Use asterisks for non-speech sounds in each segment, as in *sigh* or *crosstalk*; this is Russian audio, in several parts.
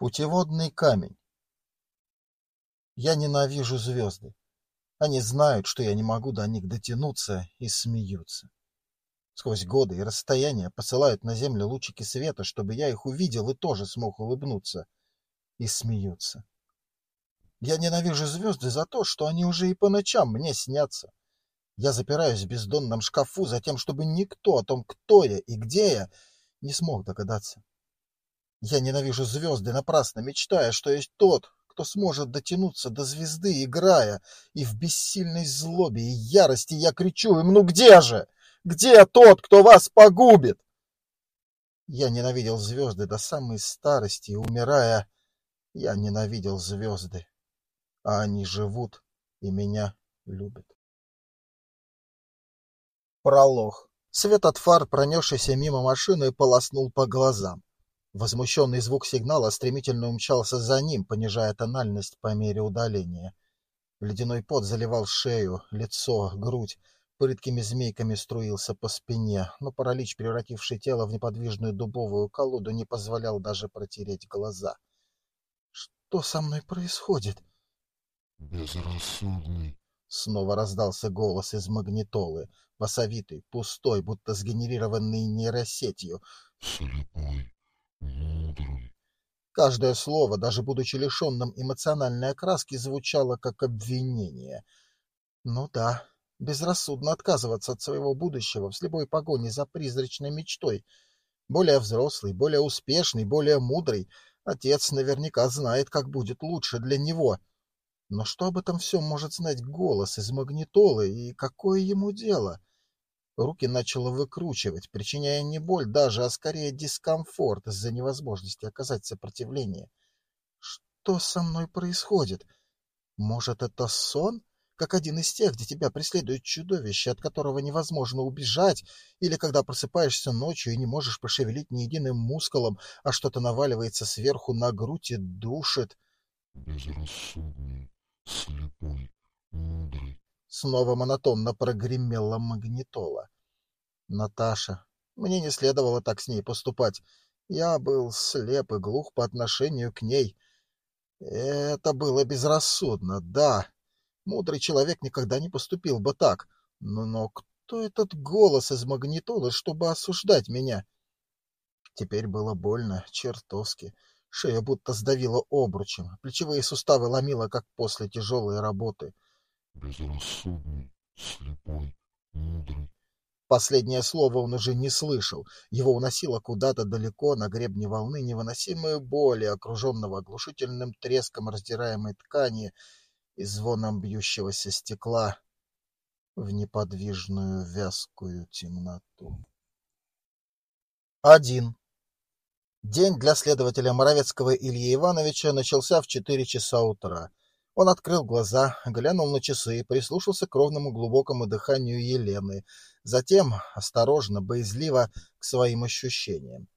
Путеводный камень. Я ненавижу звезды. Они знают, что я не могу до них дотянуться, и смеются. Сквозь годы и расстояния посылают на землю лучики света, чтобы я их увидел и тоже смог улыбнуться. И смеются. Я ненавижу звезды за то, что они уже и по ночам мне снятся. Я запираюсь в бездонном шкафу за тем, чтобы никто о том, кто я и где я, не смог догадаться. Я ненавижу звезды, напрасно мечтая, что есть тот, кто сможет дотянуться до звезды, играя, и в бессильной злобе и ярости я кричу им «Ну где же? Где тот, кто вас погубит?» Я ненавидел звезды до самой старости, и, умирая, я ненавидел звезды, а они живут и меня любят. Пролог. Свет от фар, пронесшийся мимо машины, полоснул по глазам. Возмущенный звук сигнала стремительно умчался за ним, понижая тональность по мере удаления. Ледяной пот заливал шею, лицо, грудь, прыткими змейками струился по спине, но паралич, превративший тело в неподвижную дубовую колоду, не позволял даже протереть глаза. «Что со мной происходит?» «Безрассудный!» Снова раздался голос из магнитолы, басовитый, пустой, будто сгенерированный нейросетью. «Слепой!» Мудрый. Каждое слово, даже будучи лишенным эмоциональной окраски, звучало как обвинение. Ну да, безрассудно отказываться от своего будущего в слепой погоне за призрачной мечтой. Более взрослый, более успешный, более мудрый. Отец наверняка знает, как будет лучше для него. Но что об этом всем может знать голос из магнитолы, и какое ему дело? — Руки начало выкручивать, причиняя не боль даже, а скорее дискомфорт из-за невозможности оказать сопротивление. Что со мной происходит? Может, это сон? Как один из тех, где тебя преследует чудовище, от которого невозможно убежать, или когда просыпаешься ночью и не можешь пошевелить ни единым мускулом, а что-то наваливается сверху на грудь и душит. Безрассудный, слепой, мудрый, Снова монотонно прогремела магнитола. Наташа. Мне не следовало так с ней поступать. Я был слеп и глух по отношению к ней. Это было безрассудно, да. Мудрый человек никогда не поступил бы так. Но, но кто этот голос из магнитолы, чтобы осуждать меня? Теперь было больно, чертовски. Шея будто сдавила обручем, плечевые суставы ломило, как после тяжелой работы. — безрассудный, слепой, мудрый. Последнее слово он уже не слышал. Его уносило куда-то далеко на гребне волны невыносимые боли, окруженного оглушительным треском раздираемой ткани и звоном бьющегося стекла в неподвижную вязкую темноту. Один. День для следователя Моровецкого Ильи Ивановича начался в четыре часа утра. Он открыл глаза, глянул на часы, прислушался к ровному глубокому дыханию Елены, затем, осторожно, боязливо, к своим ощущениям.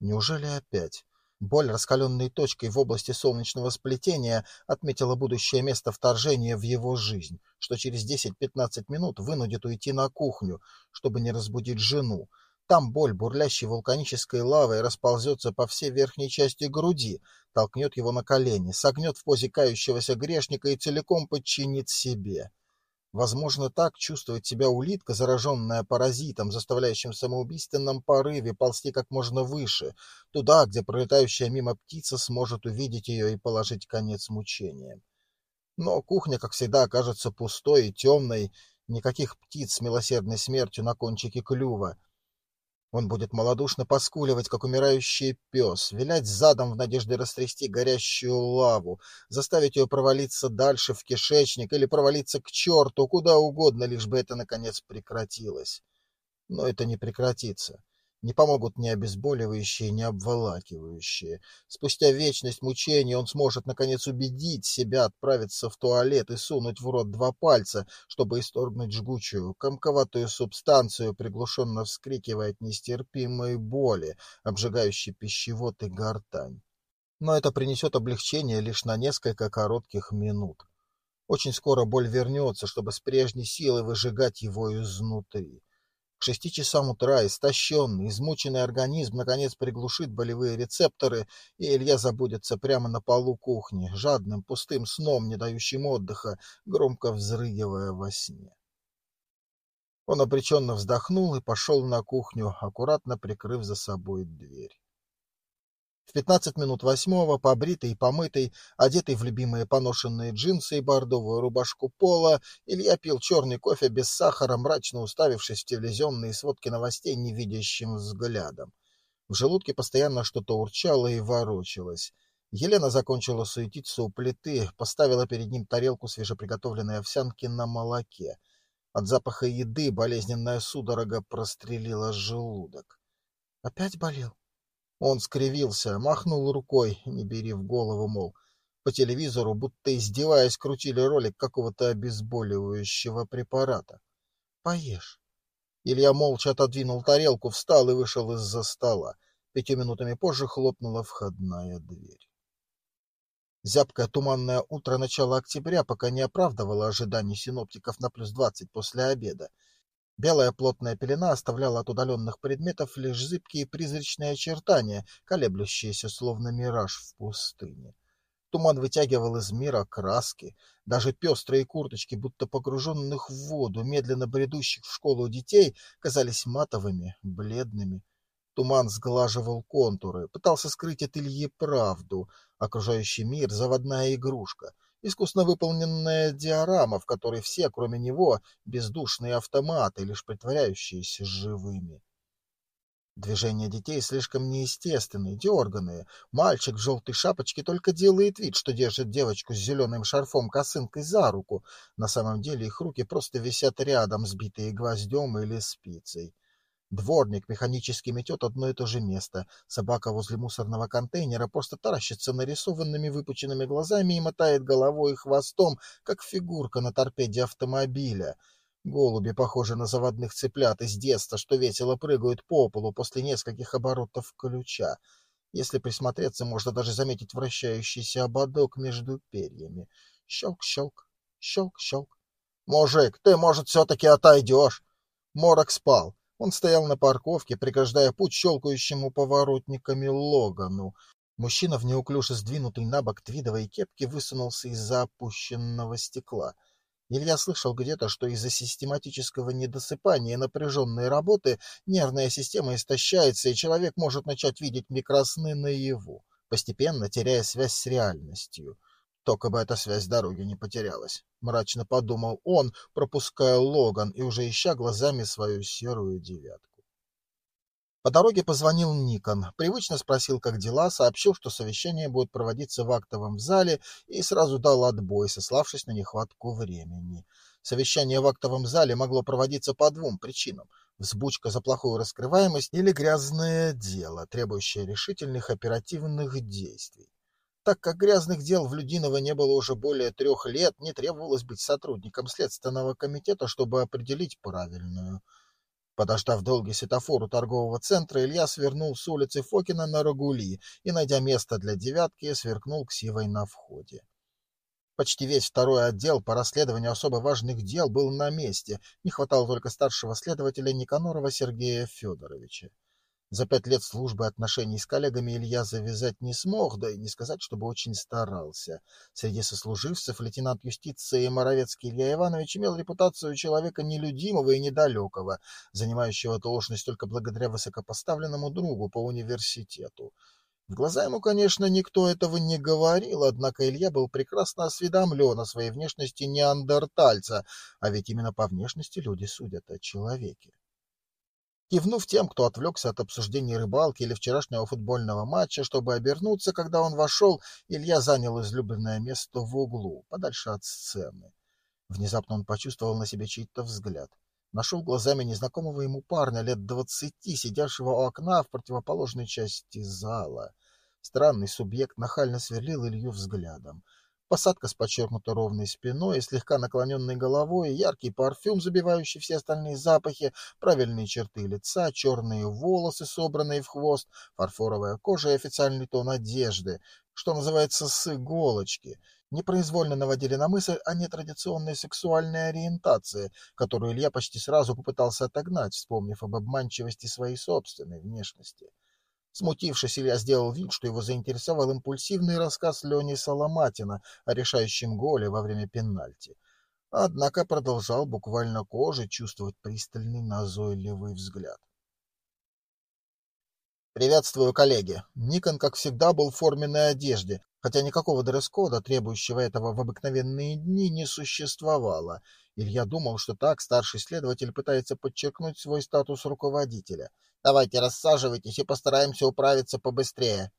Неужели опять? Боль, раскаленной точкой в области солнечного сплетения, отметила будущее место вторжения в его жизнь, что через 10-15 минут вынудит уйти на кухню, чтобы не разбудить жену, там боль, бурлящей вулканической лавой, расползется по всей верхней части груди, толкнет его на колени, согнет в позе кающегося грешника и целиком подчинит себе. Возможно, так чувствует себя улитка, зараженная паразитом, заставляющим в самоубийственном порыве ползти как можно выше, туда, где пролетающая мимо птица сможет увидеть ее и положить конец мучениям. Но кухня, как всегда, окажется пустой и темной, никаких птиц с милосердной смертью на кончике клюва — он будет малодушно поскуливать, как умирающий пес, вилять задом в надежде растрясти горящую лаву, заставить ее провалиться дальше в кишечник или провалиться к черту, куда угодно, лишь бы это, наконец, прекратилось. Но это не прекратится. Не помогут ни обезболивающие, ни обволакивающие. Спустя вечность мучений он сможет, наконец, убедить себя отправиться в туалет и сунуть в рот два пальца, чтобы исторгнуть жгучую, комковатую субстанцию, приглушенно вскрикивая от нестерпимой боли, обжигающей пищевод и гортань. Но это принесет облегчение лишь на несколько коротких минут. Очень скоро боль вернется, чтобы с прежней силой выжигать его изнутри. К шести часам утра истощенный, измученный организм наконец приглушит болевые рецепторы, и Илья забудется прямо на полу кухни, жадным пустым сном, не дающим отдыха, громко взрыгивая во сне. Он обреченно вздохнул и пошел на кухню, аккуратно прикрыв за собой дверь. В пятнадцать минут восьмого, побритый и помытый, одетый в любимые поношенные джинсы и бордовую рубашку пола, Илья пил черный кофе без сахара, мрачно уставившись в телевизионные сводки новостей невидящим взглядом. В желудке постоянно что-то урчало и ворочалось. Елена закончила суетиться у плиты, поставила перед ним тарелку свежеприготовленной овсянки на молоке. От запаха еды болезненная судорога прострелила желудок. — Опять болел? Он скривился, махнул рукой, не бери в голову, мол. По телевизору, будто издеваясь, крутили ролик какого-то обезболивающего препарата. Поешь. Илья молча отодвинул тарелку, встал и вышел из-за стола. Пятью минутами позже хлопнула входная дверь. Зябкое туманное утро начала октября пока не оправдывало ожиданий синоптиков на плюс двадцать после обеда. Белая плотная пелена оставляла от удаленных предметов лишь зыбкие призрачные очертания, колеблющиеся словно мираж в пустыне. Туман вытягивал из мира краски, даже пестрые курточки, будто погруженных в воду, медленно бредущих в школу детей, казались матовыми, бледными. Туман сглаживал контуры, пытался скрыть от Ильи правду. Окружающий мир — заводная игрушка — искусно выполненная диорама, в которой все, кроме него, бездушные автоматы, лишь притворяющиеся живыми. Движения детей слишком неестественные, дерганые. Мальчик в желтой шапочке только делает вид, что держит девочку с зеленым шарфом-косынкой за руку. На самом деле их руки просто висят рядом, сбитые гвоздем или спицей. Дворник механически метет одно и то же место. Собака возле мусорного контейнера просто таращится нарисованными выпученными глазами и мотает головой и хвостом, как фигурка на торпеде автомобиля. Голуби похожи на заводных цыплят из детства, что весело прыгают по полу после нескольких оборотов ключа. Если присмотреться, можно даже заметить вращающийся ободок между перьями. Щелк-щелк, щелк-щелк. «Мужик, ты, может, все-таки отойдешь?» Морок спал. Он стоял на парковке, преграждая путь щелкающему поворотниками Логану. Мужчина в неуклюже сдвинутой на бок твидовой кепке высунулся из-за опущенного стекла. Илья слышал где-то, что из-за систематического недосыпания и напряженной работы нервная система истощается, и человек может начать видеть микросны наяву, постепенно теряя связь с реальностью. Только бы эта связь дороги не потерялась. Мрачно подумал он, пропуская Логан и уже ища глазами свою серую девятку. По дороге позвонил Никон, привычно спросил, как дела, сообщил, что совещание будет проводиться в актовом зале и сразу дал отбой, сославшись на нехватку времени. Совещание в актовом зале могло проводиться по двум причинам – взбучка за плохую раскрываемость или грязное дело, требующее решительных оперативных действий. Так как грязных дел в Людиново не было уже более трех лет, не требовалось быть сотрудником Следственного комитета, чтобы определить правильную. Подождав долгий светофор у торгового центра, Илья свернул с улицы Фокина на Рагули и, найдя место для девятки, сверкнул Сивой на входе. Почти весь второй отдел по расследованию особо важных дел был на месте, не хватало только старшего следователя Никанорова Сергея Федоровича. За пять лет службы отношений с коллегами Илья завязать не смог, да и не сказать, чтобы очень старался. Среди сослуживцев лейтенант юстиции Моровецкий Илья Иванович имел репутацию человека нелюдимого и недалекого, занимающего должность только благодаря высокопоставленному другу по университету. В глаза ему, конечно, никто этого не говорил, однако Илья был прекрасно осведомлен о своей внешности неандертальца, а ведь именно по внешности люди судят о человеке. Кивнув тем, кто отвлекся от обсуждения рыбалки или вчерашнего футбольного матча, чтобы обернуться, когда он вошел, Илья занял излюбленное место в углу, подальше от сцены. Внезапно он почувствовал на себе чей-то взгляд. Нашел глазами незнакомого ему парня лет двадцати, сидящего у окна в противоположной части зала. Странный субъект нахально сверлил Илью взглядом. Посадка с подчеркнуто ровной спиной слегка наклоненной головой, яркий парфюм, забивающий все остальные запахи, правильные черты лица, черные волосы, собранные в хвост, фарфоровая кожа и официальный тон одежды, что называется с иголочки. непроизвольно наводили на мысль о нетрадиционной сексуальной ориентации, которую Илья почти сразу попытался отогнать, вспомнив об обманчивости своей собственной внешности. Смутившись, Илья сделал вид, что его заинтересовал импульсивный рассказ Лени Соломатина о решающем голе во время пенальти. Однако продолжал буквально кожей чувствовать пристальный назойливый взгляд. «Приветствую, коллеги!» Никон, как всегда, был в форменной одежде, хотя никакого дресс-кода, требующего этого в обыкновенные дни, не существовало. Илья думал, что так старший следователь пытается подчеркнуть свой статус руководителя. «Давайте рассаживайтесь и постараемся управиться побыстрее!»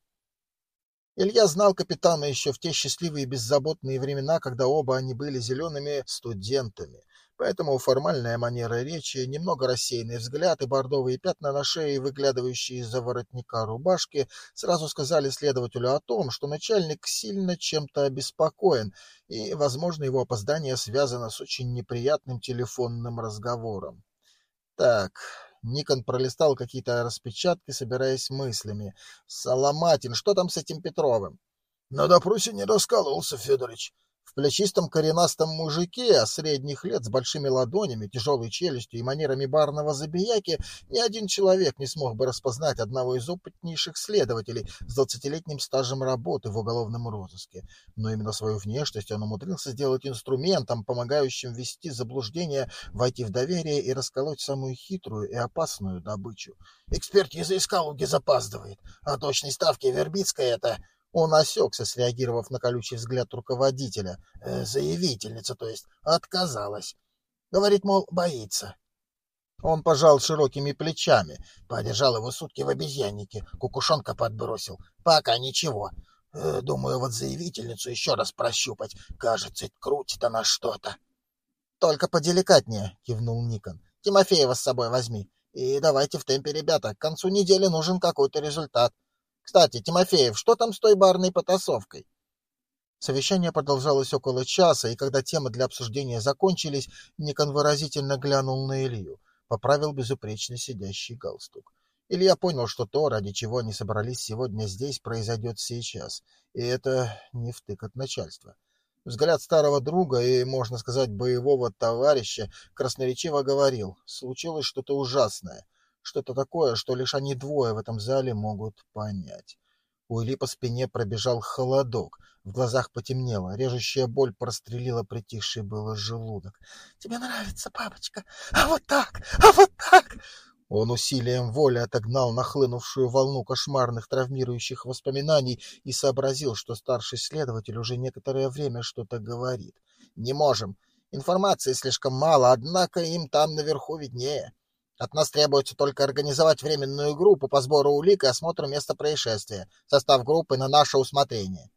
Илья знал капитана еще в те счастливые беззаботные времена, когда оба они были зелеными студентами. Поэтому формальная манера речи, немного рассеянный взгляд и бордовые пятна на шее, выглядывающие из-за воротника рубашки, сразу сказали следователю о том, что начальник сильно чем-то обеспокоен, и, возможно, его опоздание связано с очень неприятным телефонным разговором. Так, Никон пролистал какие-то распечатки, собираясь мыслями. «Соломатин, что там с этим Петровым?» «На допросе не раскалывался, Федорович. В плечистом коренастом мужике средних лет с большими ладонями, тяжелой челюстью и манерами барного забияки ни один человек не смог бы распознать одного из опытнейших следователей с двадцатилетним стажем работы в уголовном розыске. Но именно свою внешность он умудрился сделать инструментом, помогающим ввести заблуждение, войти в доверие и расколоть самую хитрую и опасную добычу. Экспертиза из Калуги запаздывает, а точной ставки Вербицкая это он осекся, среагировав на колючий взгляд руководителя. Э, заявительница, то есть, отказалась. Говорит, мол, боится. Он пожал широкими плечами, подержал его сутки в обезьяннике, кукушонка подбросил. Пока ничего. Э, думаю, вот заявительницу еще раз прощупать. Кажется, крутит она что-то. Только поделикатнее, кивнул Никон. Тимофеева с собой возьми. И давайте в темпе, ребята. К концу недели нужен какой-то результат. Кстати, Тимофеев, что там с той барной потасовкой? Совещание продолжалось около часа, и когда темы для обсуждения закончились, Никон выразительно глянул на Илью, поправил безупречно сидящий галстук. Илья понял, что то, ради чего они собрались сегодня здесь, произойдет сейчас, и это не втык от начальства. Взгляд старого друга и, можно сказать, боевого товарища красноречиво говорил, случилось что-то ужасное — что-то такое, что лишь они двое в этом зале могут понять. У Ильи по спине пробежал холодок, в глазах потемнело, режущая боль прострелила притихший было желудок. «Тебе нравится, папочка? А вот так! А вот так!» Он усилием воли отогнал нахлынувшую волну кошмарных травмирующих воспоминаний и сообразил, что старший следователь уже некоторое время что-то говорит. «Не можем. Информации слишком мало, однако им там наверху виднее. От нас требуется только организовать временную группу по сбору улик и осмотру места происшествия. Состав группы на наше усмотрение.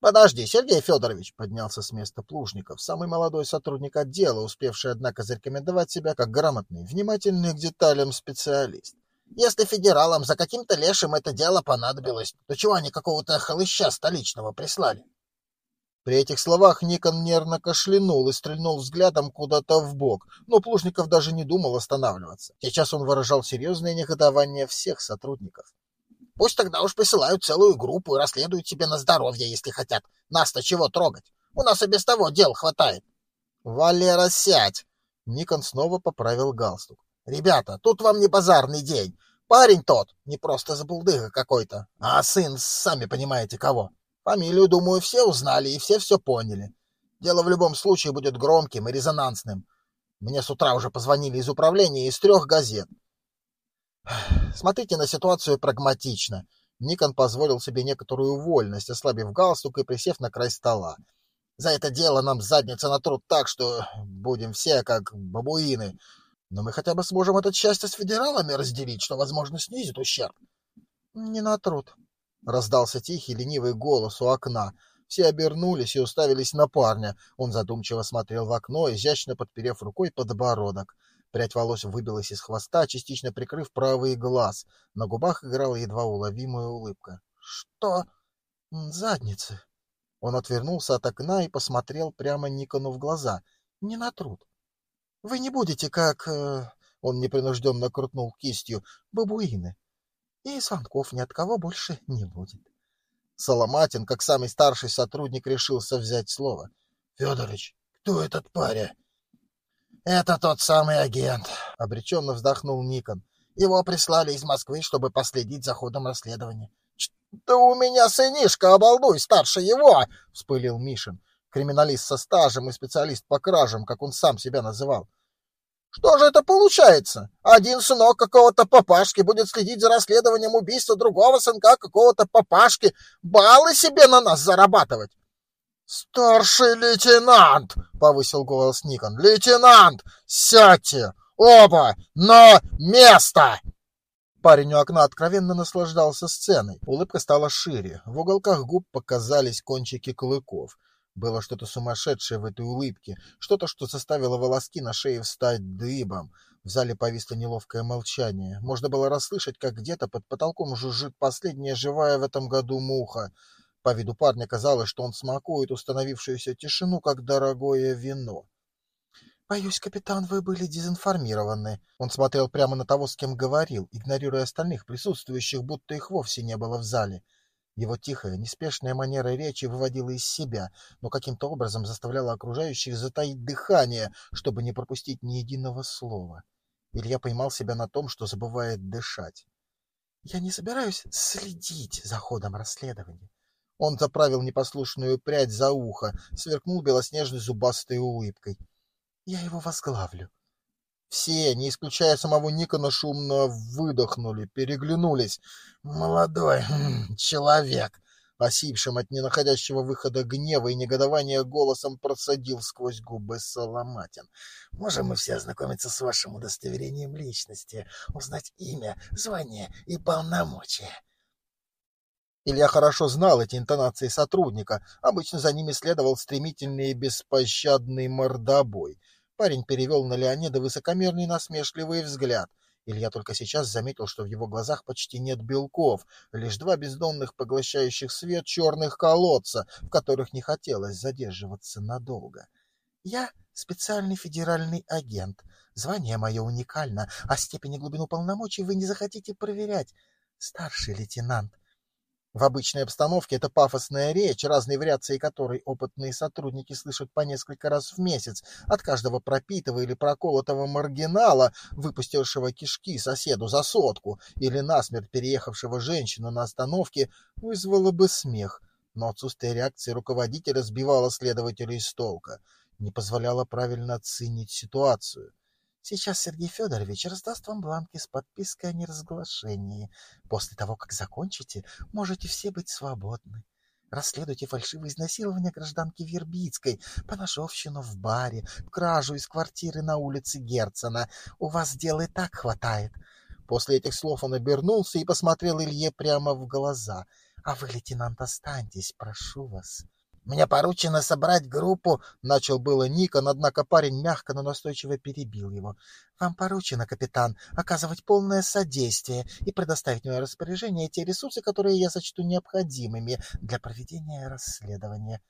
Подожди, Сергей Федорович, поднялся с места Плужников, самый молодой сотрудник отдела, успевший, однако, зарекомендовать себя как грамотный, внимательный к деталям специалист. Если федералам за каким-то лешим это дело понадобилось, то чего они какого-то хлыща столичного прислали? При этих словах Никон нервно кашлянул и стрельнул взглядом куда-то в бок, но Плужников даже не думал останавливаться. Сейчас он выражал серьезное негодование всех сотрудников. Пусть тогда уж присылают целую группу и расследуют себе на здоровье, если хотят. Нас-то чего трогать? У нас и без того дел хватает. Валера, сядь! Никон снова поправил галстук. Ребята, тут вам не базарный день. Парень тот, не просто забулдыга какой-то, а сын, сами понимаете, кого. Фамилию, думаю, все узнали и все все поняли. Дело в любом случае будет громким и резонансным. Мне с утра уже позвонили из управления из трех газет. *sighs* Смотрите на ситуацию прагматично. Никон позволил себе некоторую вольность, ослабив галстук и присев на край стола. За это дело нам задница натрут так, что будем все как бабуины. Но мы хотя бы сможем это счастье с федералами разделить, что, возможно, снизит ущерб. Не натрут, Раздался тихий, ленивый голос у окна. Все обернулись и уставились на парня. Он задумчиво смотрел в окно, изящно подперев рукой подбородок. Прядь волос выбилась из хвоста, частично прикрыв правый глаз. На губах играла едва уловимая улыбка. «Что? Задницы!» Он отвернулся от окна и посмотрел прямо Никону в глаза. «Не на труд. Вы не будете как...» э... Он непринужденно крутнул кистью. «Бабуины и звонков ни от кого больше не будет. Соломатин, как самый старший сотрудник, решился взять слово. — Федорович, кто этот паря? — Это тот самый агент, — обреченно вздохнул Никон. Его прислали из Москвы, чтобы последить за ходом расследования. — Да у меня сынишка, обалдуй, старше его! — вспылил Мишин. Криминалист со стажем и специалист по кражам, как он сам себя называл. Что же это получается? Один сынок какого-то папашки будет следить за расследованием убийства другого сынка какого-то папашки, баллы себе на нас зарабатывать. «Старший лейтенант!» — повысил голос Никон. «Лейтенант, сядьте! Оба на место!» Парень у окна откровенно наслаждался сценой. Улыбка стала шире. В уголках губ показались кончики клыков. Было что-то сумасшедшее в этой улыбке, что-то, что заставило волоски на шее встать дыбом. В зале повисло неловкое молчание. Можно было расслышать, как где-то под потолком жужжит последняя живая в этом году муха. По виду парня казалось, что он смакует установившуюся тишину, как дорогое вино. «Боюсь, капитан, вы были дезинформированы». Он смотрел прямо на того, с кем говорил, игнорируя остальных присутствующих, будто их вовсе не было в зале. Его тихая, неспешная манера речи выводила из себя, но каким-то образом заставляла окружающих затаить дыхание, чтобы не пропустить ни единого слова. Илья поймал себя на том, что забывает дышать. «Я не собираюсь следить за ходом расследования. Он заправил непослушную прядь за ухо, сверкнул белоснежной зубастой улыбкой. «Я его возглавлю». Все, не исключая самого Никона, шумно выдохнули, переглянулись. «Молодой хм, человек!» Осипшим от ненаходящего выхода гнева и негодования голосом просадил сквозь губы Соломатин. «Можем мы все ознакомиться с вашим удостоверением личности, узнать имя, звание и полномочия?» Илья хорошо знал эти интонации сотрудника. Обычно за ними следовал стремительный и беспощадный мордобой. Парень перевел на Леонида высокомерный насмешливый взгляд. Илья только сейчас заметил, что в его глазах почти нет белков, лишь два бездонных поглощающих свет черных колодца, в которых не хотелось задерживаться надолго. «Я специальный федеральный агент. Звание мое уникально, а степень и глубину полномочий вы не захотите проверять. Старший лейтенант, в обычной обстановке это пафосная речь, разные вариации которой опытные сотрудники слышат по несколько раз в месяц от каждого пропитого или проколотого маргинала, выпустившего кишки соседу за сотку, или насмерть переехавшего женщину на остановке, вызвало бы смех. Но отсутствие реакции руководителя сбивало следователей с толка, не позволяло правильно оценить ситуацию. Сейчас Сергей Федорович раздаст вам бланки с подпиской о неразглашении. После того, как закончите, можете все быть свободны. Расследуйте фальшивое изнасилование гражданки Вербицкой, поножовщину в баре, кражу из квартиры на улице Герцена. У вас дела и так хватает. После этих слов он обернулся и посмотрел Илье прямо в глаза. — А вы, лейтенант, останьтесь, прошу вас. Мне поручено собрать группу, — начал было Никон, однако парень мягко, но настойчиво перебил его. — Вам поручено, капитан, оказывать полное содействие и предоставить в мое распоряжение те ресурсы, которые я сочту необходимыми для проведения расследования.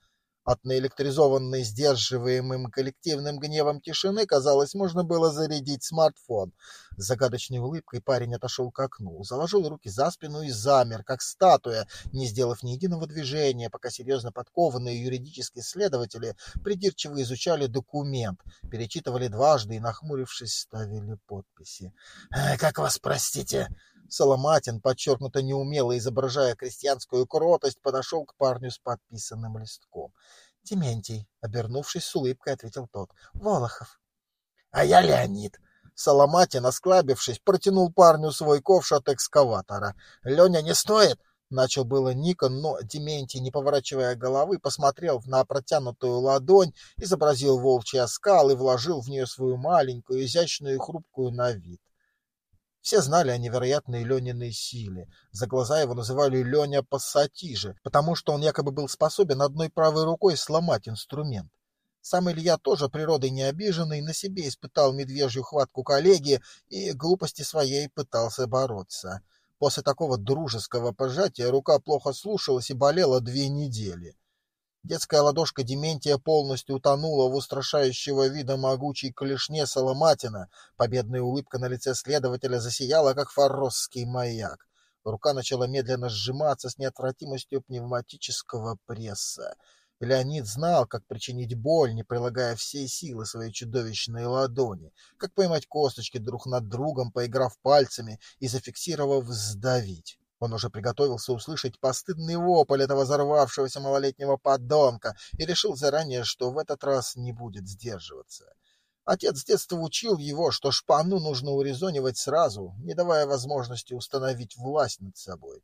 От наэлектризованной сдерживаемым коллективным гневом тишины, казалось, можно было зарядить смартфон. С загадочной улыбкой парень отошел к окну, заложил руки за спину и замер, как статуя, не сделав ни единого движения, пока серьезно подкованные юридические следователи придирчиво изучали документ, перечитывали дважды и, нахмурившись, ставили подписи. «Э, «Как вас, простите?» Соломатин, подчеркнуто неумело изображая крестьянскую кротость, подошел к парню с подписанным листком. — Дементий, обернувшись с улыбкой, ответил тот. — Волохов. — А я Леонид. Соломатин, осклабившись, протянул парню свой ковш от экскаватора. — Леня не стоит? — начал было Никон, но Дементий, не поворачивая головы, посмотрел на протянутую ладонь, изобразил волчий оскал и вложил в нее свою маленькую, изящную и хрупкую на вид. Все знали о невероятной Лениной силе. За глаза его называли Леня Пассатижи, потому что он якобы был способен одной правой рукой сломать инструмент. Сам Илья тоже природой не обиженный, на себе испытал медвежью хватку коллеги и глупости своей пытался бороться. После такого дружеского пожатия рука плохо слушалась и болела две недели. Детская ладошка Дементия полностью утонула в устрашающего вида могучей клешне Соломатина. Победная улыбка на лице следователя засияла, как форосский маяк. Рука начала медленно сжиматься с неотвратимостью пневматического пресса. Леонид знал, как причинить боль, не прилагая всей силы своей чудовищной ладони, как поймать косточки друг над другом, поиграв пальцами и зафиксировав сдавить. Он уже приготовился услышать постыдный вопль этого взорвавшегося малолетнего подонка и решил заранее, что в этот раз не будет сдерживаться. Отец с детства учил его, что шпану нужно урезонивать сразу, не давая возможности установить власть над собой.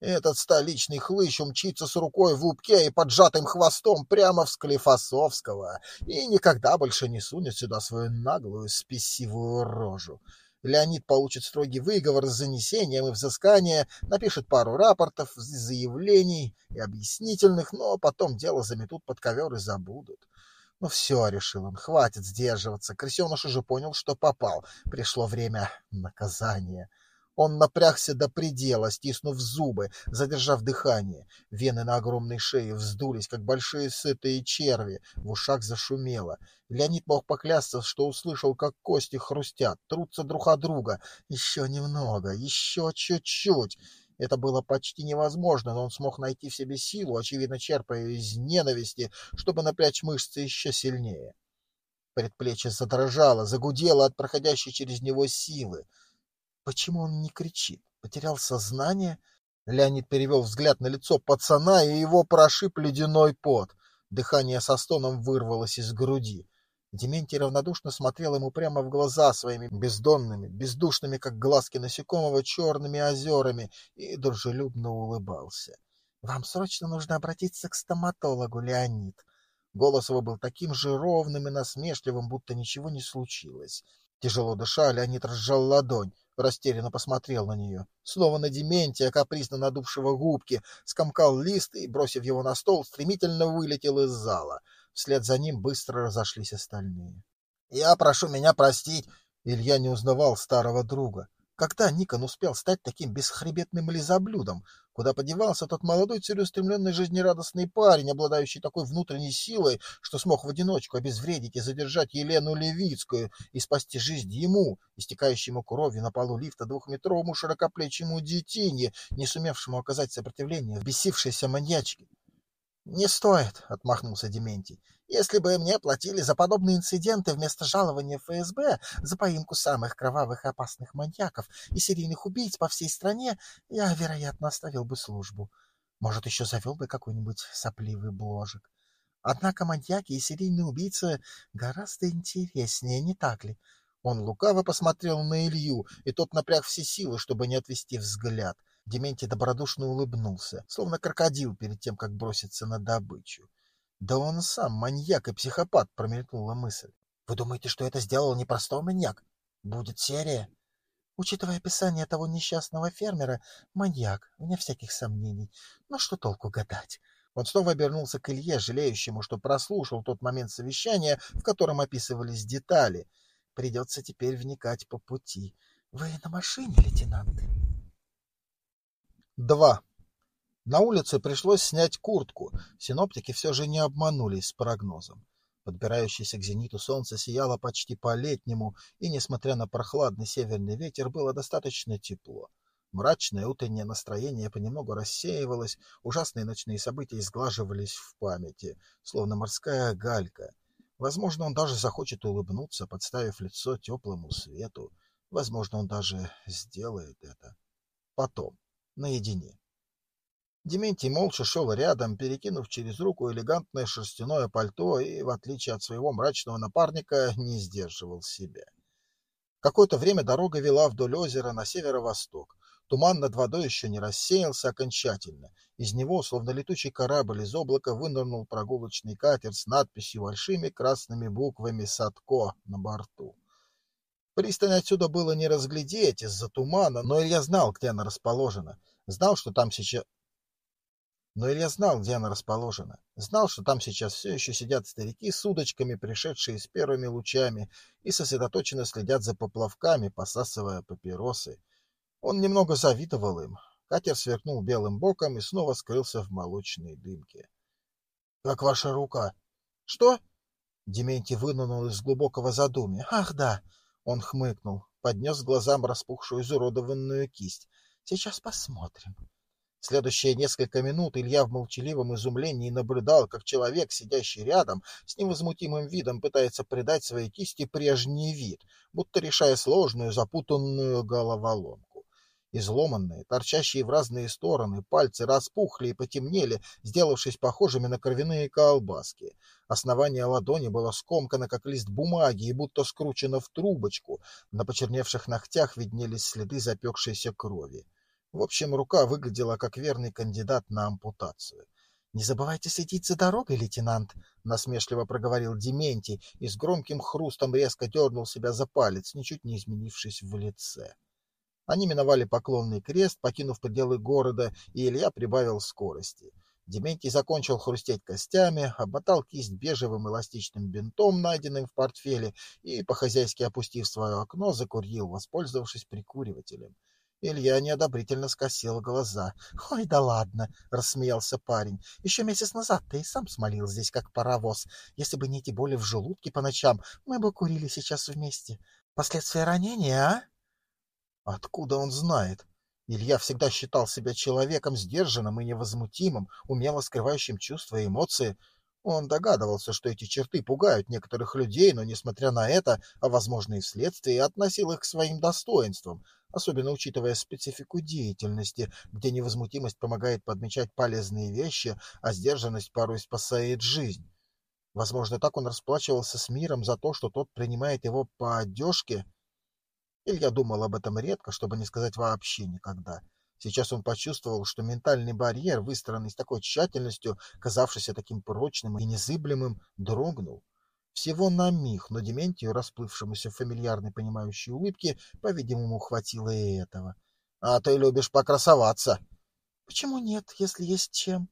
Этот столичный хлыщ умчится с рукой в лупке и поджатым хвостом прямо в Склифосовского и никогда больше не сунет сюда свою наглую спесивую рожу. Леонид получит строгий выговор с занесением и взысканием, напишет пару рапортов, заявлений и объяснительных, но потом дело заметут под ковер и забудут. Ну все, решил он, хватит сдерживаться. Крысеныш уже понял, что попал. Пришло время наказания. Он напрягся до предела, стиснув зубы, задержав дыхание. Вены на огромной шее вздулись, как большие сытые черви. В ушах зашумело. Леонид мог поклясться, что услышал, как кости хрустят, трутся друг от друга. Еще немного, еще чуть-чуть. Это было почти невозможно, но он смог найти в себе силу, очевидно черпая из ненависти, чтобы напрячь мышцы еще сильнее. Предплечье задрожало, загудело от проходящей через него силы. Почему он не кричит? Потерял сознание? Леонид перевел взгляд на лицо пацана, и его прошиб ледяной пот. Дыхание со стоном вырвалось из груди. Дементий равнодушно смотрел ему прямо в глаза своими бездонными, бездушными, как глазки насекомого, черными озерами, и дружелюбно улыбался. — Вам срочно нужно обратиться к стоматологу, Леонид. Голос его был таким же ровным и насмешливым, будто ничего не случилось. Тяжело дыша, Леонид разжал ладонь растерянно посмотрел на нее. Снова на Дементия, капризно надувшего губки, скомкал лист и, бросив его на стол, стремительно вылетел из зала. Вслед за ним быстро разошлись остальные. — Я прошу меня простить. Илья не узнавал старого друга. Когда Никон успел стать таким бесхребетным лизоблюдом? Куда подевался тот молодой целеустремленный жизнерадостный парень, обладающий такой внутренней силой, что смог в одиночку обезвредить и задержать Елену Левицкую и спасти жизнь ему, истекающему кровью на полу лифта двухметровому широкоплечему детине, не сумевшему оказать сопротивление бесившейся маньячке? «Не стоит», — отмахнулся Дементий. «Если бы мне платили за подобные инциденты вместо жалования ФСБ за поимку самых кровавых и опасных маньяков и серийных убийц по всей стране, я, вероятно, оставил бы службу. Может, еще завел бы какой-нибудь сопливый бложек. Однако маньяки и серийные убийцы гораздо интереснее, не так ли?» Он лукаво посмотрел на Илью, и тот напряг все силы, чтобы не отвести взгляд. Дементий добродушно улыбнулся, словно крокодил перед тем, как броситься на добычу. Да он сам маньяк и психопат, промелькнула мысль. Вы думаете, что это сделал не простой маньяк? Будет серия? Учитывая описание того несчастного фермера, маньяк, вне всяких сомнений. Но что толку гадать? Он снова обернулся к Илье, жалеющему, что прослушал тот момент совещания, в котором описывались детали. Придется теперь вникать по пути. Вы на машине, лейтенант? 2. На улице пришлось снять куртку. Синоптики все же не обманулись с прогнозом. Подбирающееся к зениту солнце сияло почти по-летнему, и, несмотря на прохладный северный ветер, было достаточно тепло. Мрачное утреннее настроение понемногу рассеивалось, ужасные ночные события изглаживались в памяти, словно морская галька. Возможно, он даже захочет улыбнуться, подставив лицо теплому свету. Возможно, он даже сделает это. Потом наедине. Дементий молча шел рядом, перекинув через руку элегантное шерстяное пальто и, в отличие от своего мрачного напарника, не сдерживал себя. Какое-то время дорога вела вдоль озера на северо-восток. Туман над водой еще не рассеялся окончательно. Из него, словно летучий корабль из облака, вынырнул прогулочный катер с надписью большими красными буквами «Садко» на борту. Пристань отсюда было не разглядеть из-за тумана, но Илья знал, где она расположена. Знал, что там сейчас... Но Илья знал, где она расположена. Знал, что там сейчас все еще сидят старики с удочками, пришедшие с первыми лучами, и сосредоточенно следят за поплавками, посасывая папиросы. Он немного завидовал им. Катер сверкнул белым боком и снова скрылся в молочной дымке. — Как ваша рука? — Что? Дементий вынырнул из глубокого задумья. — Ах, да! Он хмыкнул, поднес глазам распухшую изуродованную кисть. Сейчас посмотрим. Следующие несколько минут Илья в молчаливом изумлении наблюдал, как человек, сидящий рядом, с невозмутимым видом пытается придать своей кисти прежний вид, будто решая сложную, запутанную головоломку. Изломанные, торчащие в разные стороны, пальцы распухли и потемнели, сделавшись похожими на кровяные колбаски. Основание ладони было скомкано, как лист бумаги, и будто скручено в трубочку. На почерневших ногтях виднелись следы запекшейся крови. В общем, рука выглядела как верный кандидат на ампутацию. — Не забывайте следить за дорогой, лейтенант, — насмешливо проговорил Дементий и с громким хрустом резко дернул себя за палец, ничуть не изменившись в лице. Они миновали поклонный крест, покинув пределы города, и Илья прибавил скорости. Дементий закончил хрустеть костями, обмотал кисть бежевым эластичным бинтом, найденным в портфеле, и, по-хозяйски опустив свое окно, закурил, воспользовавшись прикуривателем. Илья неодобрительно скосил глаза. — Ой, да ладно, — рассмеялся парень. — Еще месяц назад ты и сам смолил здесь, как паровоз. Если бы не эти боли в желудке по ночам, мы бы курили сейчас вместе. Последствия ранения, а? Откуда он знает? Илья всегда считал себя человеком сдержанным и невозмутимым, умело скрывающим чувства и эмоции. Он догадывался, что эти черты пугают некоторых людей, но, несмотря на это, а возможно и вследствие, относил их к своим достоинствам, особенно учитывая специфику деятельности, где невозмутимость помогает подмечать полезные вещи, а сдержанность порой спасает жизнь. Возможно, так он расплачивался с миром за то, что тот принимает его по одежке. Илья думал об этом редко, чтобы не сказать вообще никогда. Сейчас он почувствовал, что ментальный барьер, выстроенный с такой тщательностью, казавшийся таким прочным и незыблемым, дрогнул. Всего на миг, но Дементию, расплывшемуся в фамильярной понимающей улыбке, по-видимому, хватило и этого. — А ты любишь покрасоваться. — Почему нет, если есть чем?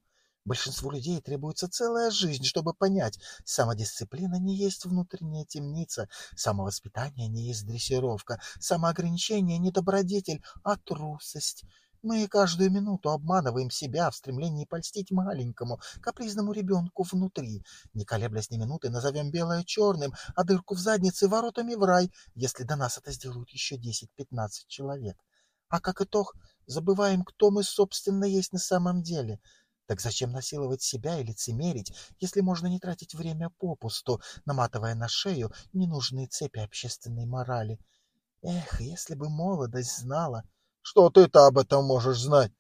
Большинству людей требуется целая жизнь, чтобы понять, самодисциплина не есть внутренняя темница, самовоспитание не есть дрессировка, самоограничение не добродетель, а трусость. Мы каждую минуту обманываем себя в стремлении польстить маленькому, капризному ребенку внутри. Не колеблясь ни минуты, назовем белое черным, а дырку в заднице воротами в рай, если до нас это сделают еще 10-15 человек. А как итог, забываем, кто мы, собственно, есть на самом деле. Так зачем насиловать себя и лицемерить, если можно не тратить время попусту, наматывая на шею ненужные цепи общественной морали? Эх, если бы молодость знала... Что ты-то об этом можешь знать?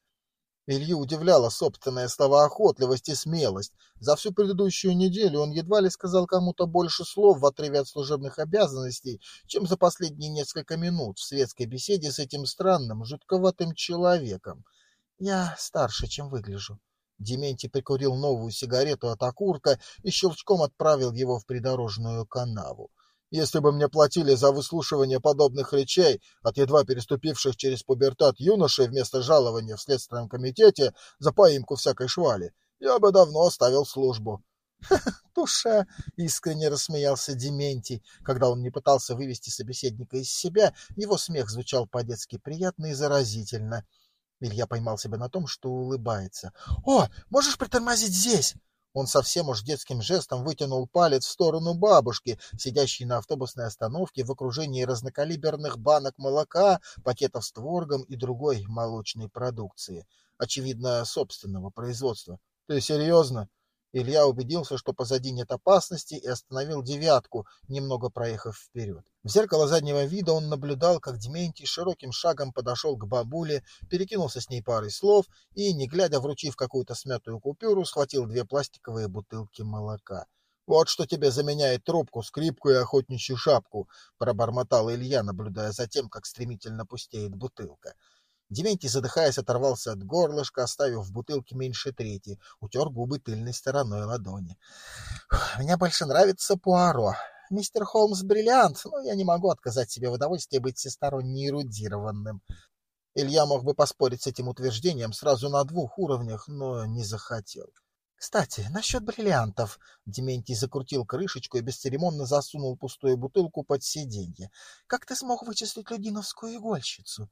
Илью удивляла собственная словоохотливость и смелость. За всю предыдущую неделю он едва ли сказал кому-то больше слов в отрыве от служебных обязанностей, чем за последние несколько минут в светской беседе с этим странным, жутковатым человеком. Я старше, чем выгляжу. Дементий прикурил новую сигарету от окурка и щелчком отправил его в придорожную канаву. Если бы мне платили за выслушивание подобных речей от едва переступивших через пубертат юношей вместо жалования в Следственном комитете за поимку всякой швали, я бы давно оставил службу. — Туша! — искренне рассмеялся Дементий. Когда он не пытался вывести собеседника из себя, его смех звучал по-детски приятно и заразительно. Илья поймал себя на том, что улыбается. — О, можешь притормозить здесь? Он совсем уж детским жестом вытянул палец в сторону бабушки, сидящей на автобусной остановке в окружении разнокалиберных банок молока, пакетов с творогом и другой молочной продукции, очевидно, собственного производства. — Ты серьезно? Илья убедился, что позади нет опасности, и остановил девятку, немного проехав вперед. В зеркало заднего вида он наблюдал, как Дементий широким шагом подошел к бабуле, перекинулся с ней парой слов и, не глядя, вручив какую-то смятую купюру, схватил две пластиковые бутылки молока. «Вот что тебе заменяет трубку, скрипку и охотничью шапку», — пробормотал Илья, наблюдая за тем, как стремительно пустеет бутылка. Дементий, задыхаясь, оторвался от горлышка, оставив в бутылке меньше трети, утер губы тыльной стороной ладони. «Мне больше нравится Пуаро. Мистер Холмс бриллиант, но я не могу отказать себе в удовольствии быть всесторонне эрудированным». Илья мог бы поспорить с этим утверждением сразу на двух уровнях, но не захотел. «Кстати, насчет бриллиантов...» Дементий закрутил крышечку и бесцеремонно засунул пустую бутылку под сиденье. «Как ты смог вычислить людиновскую игольщицу?»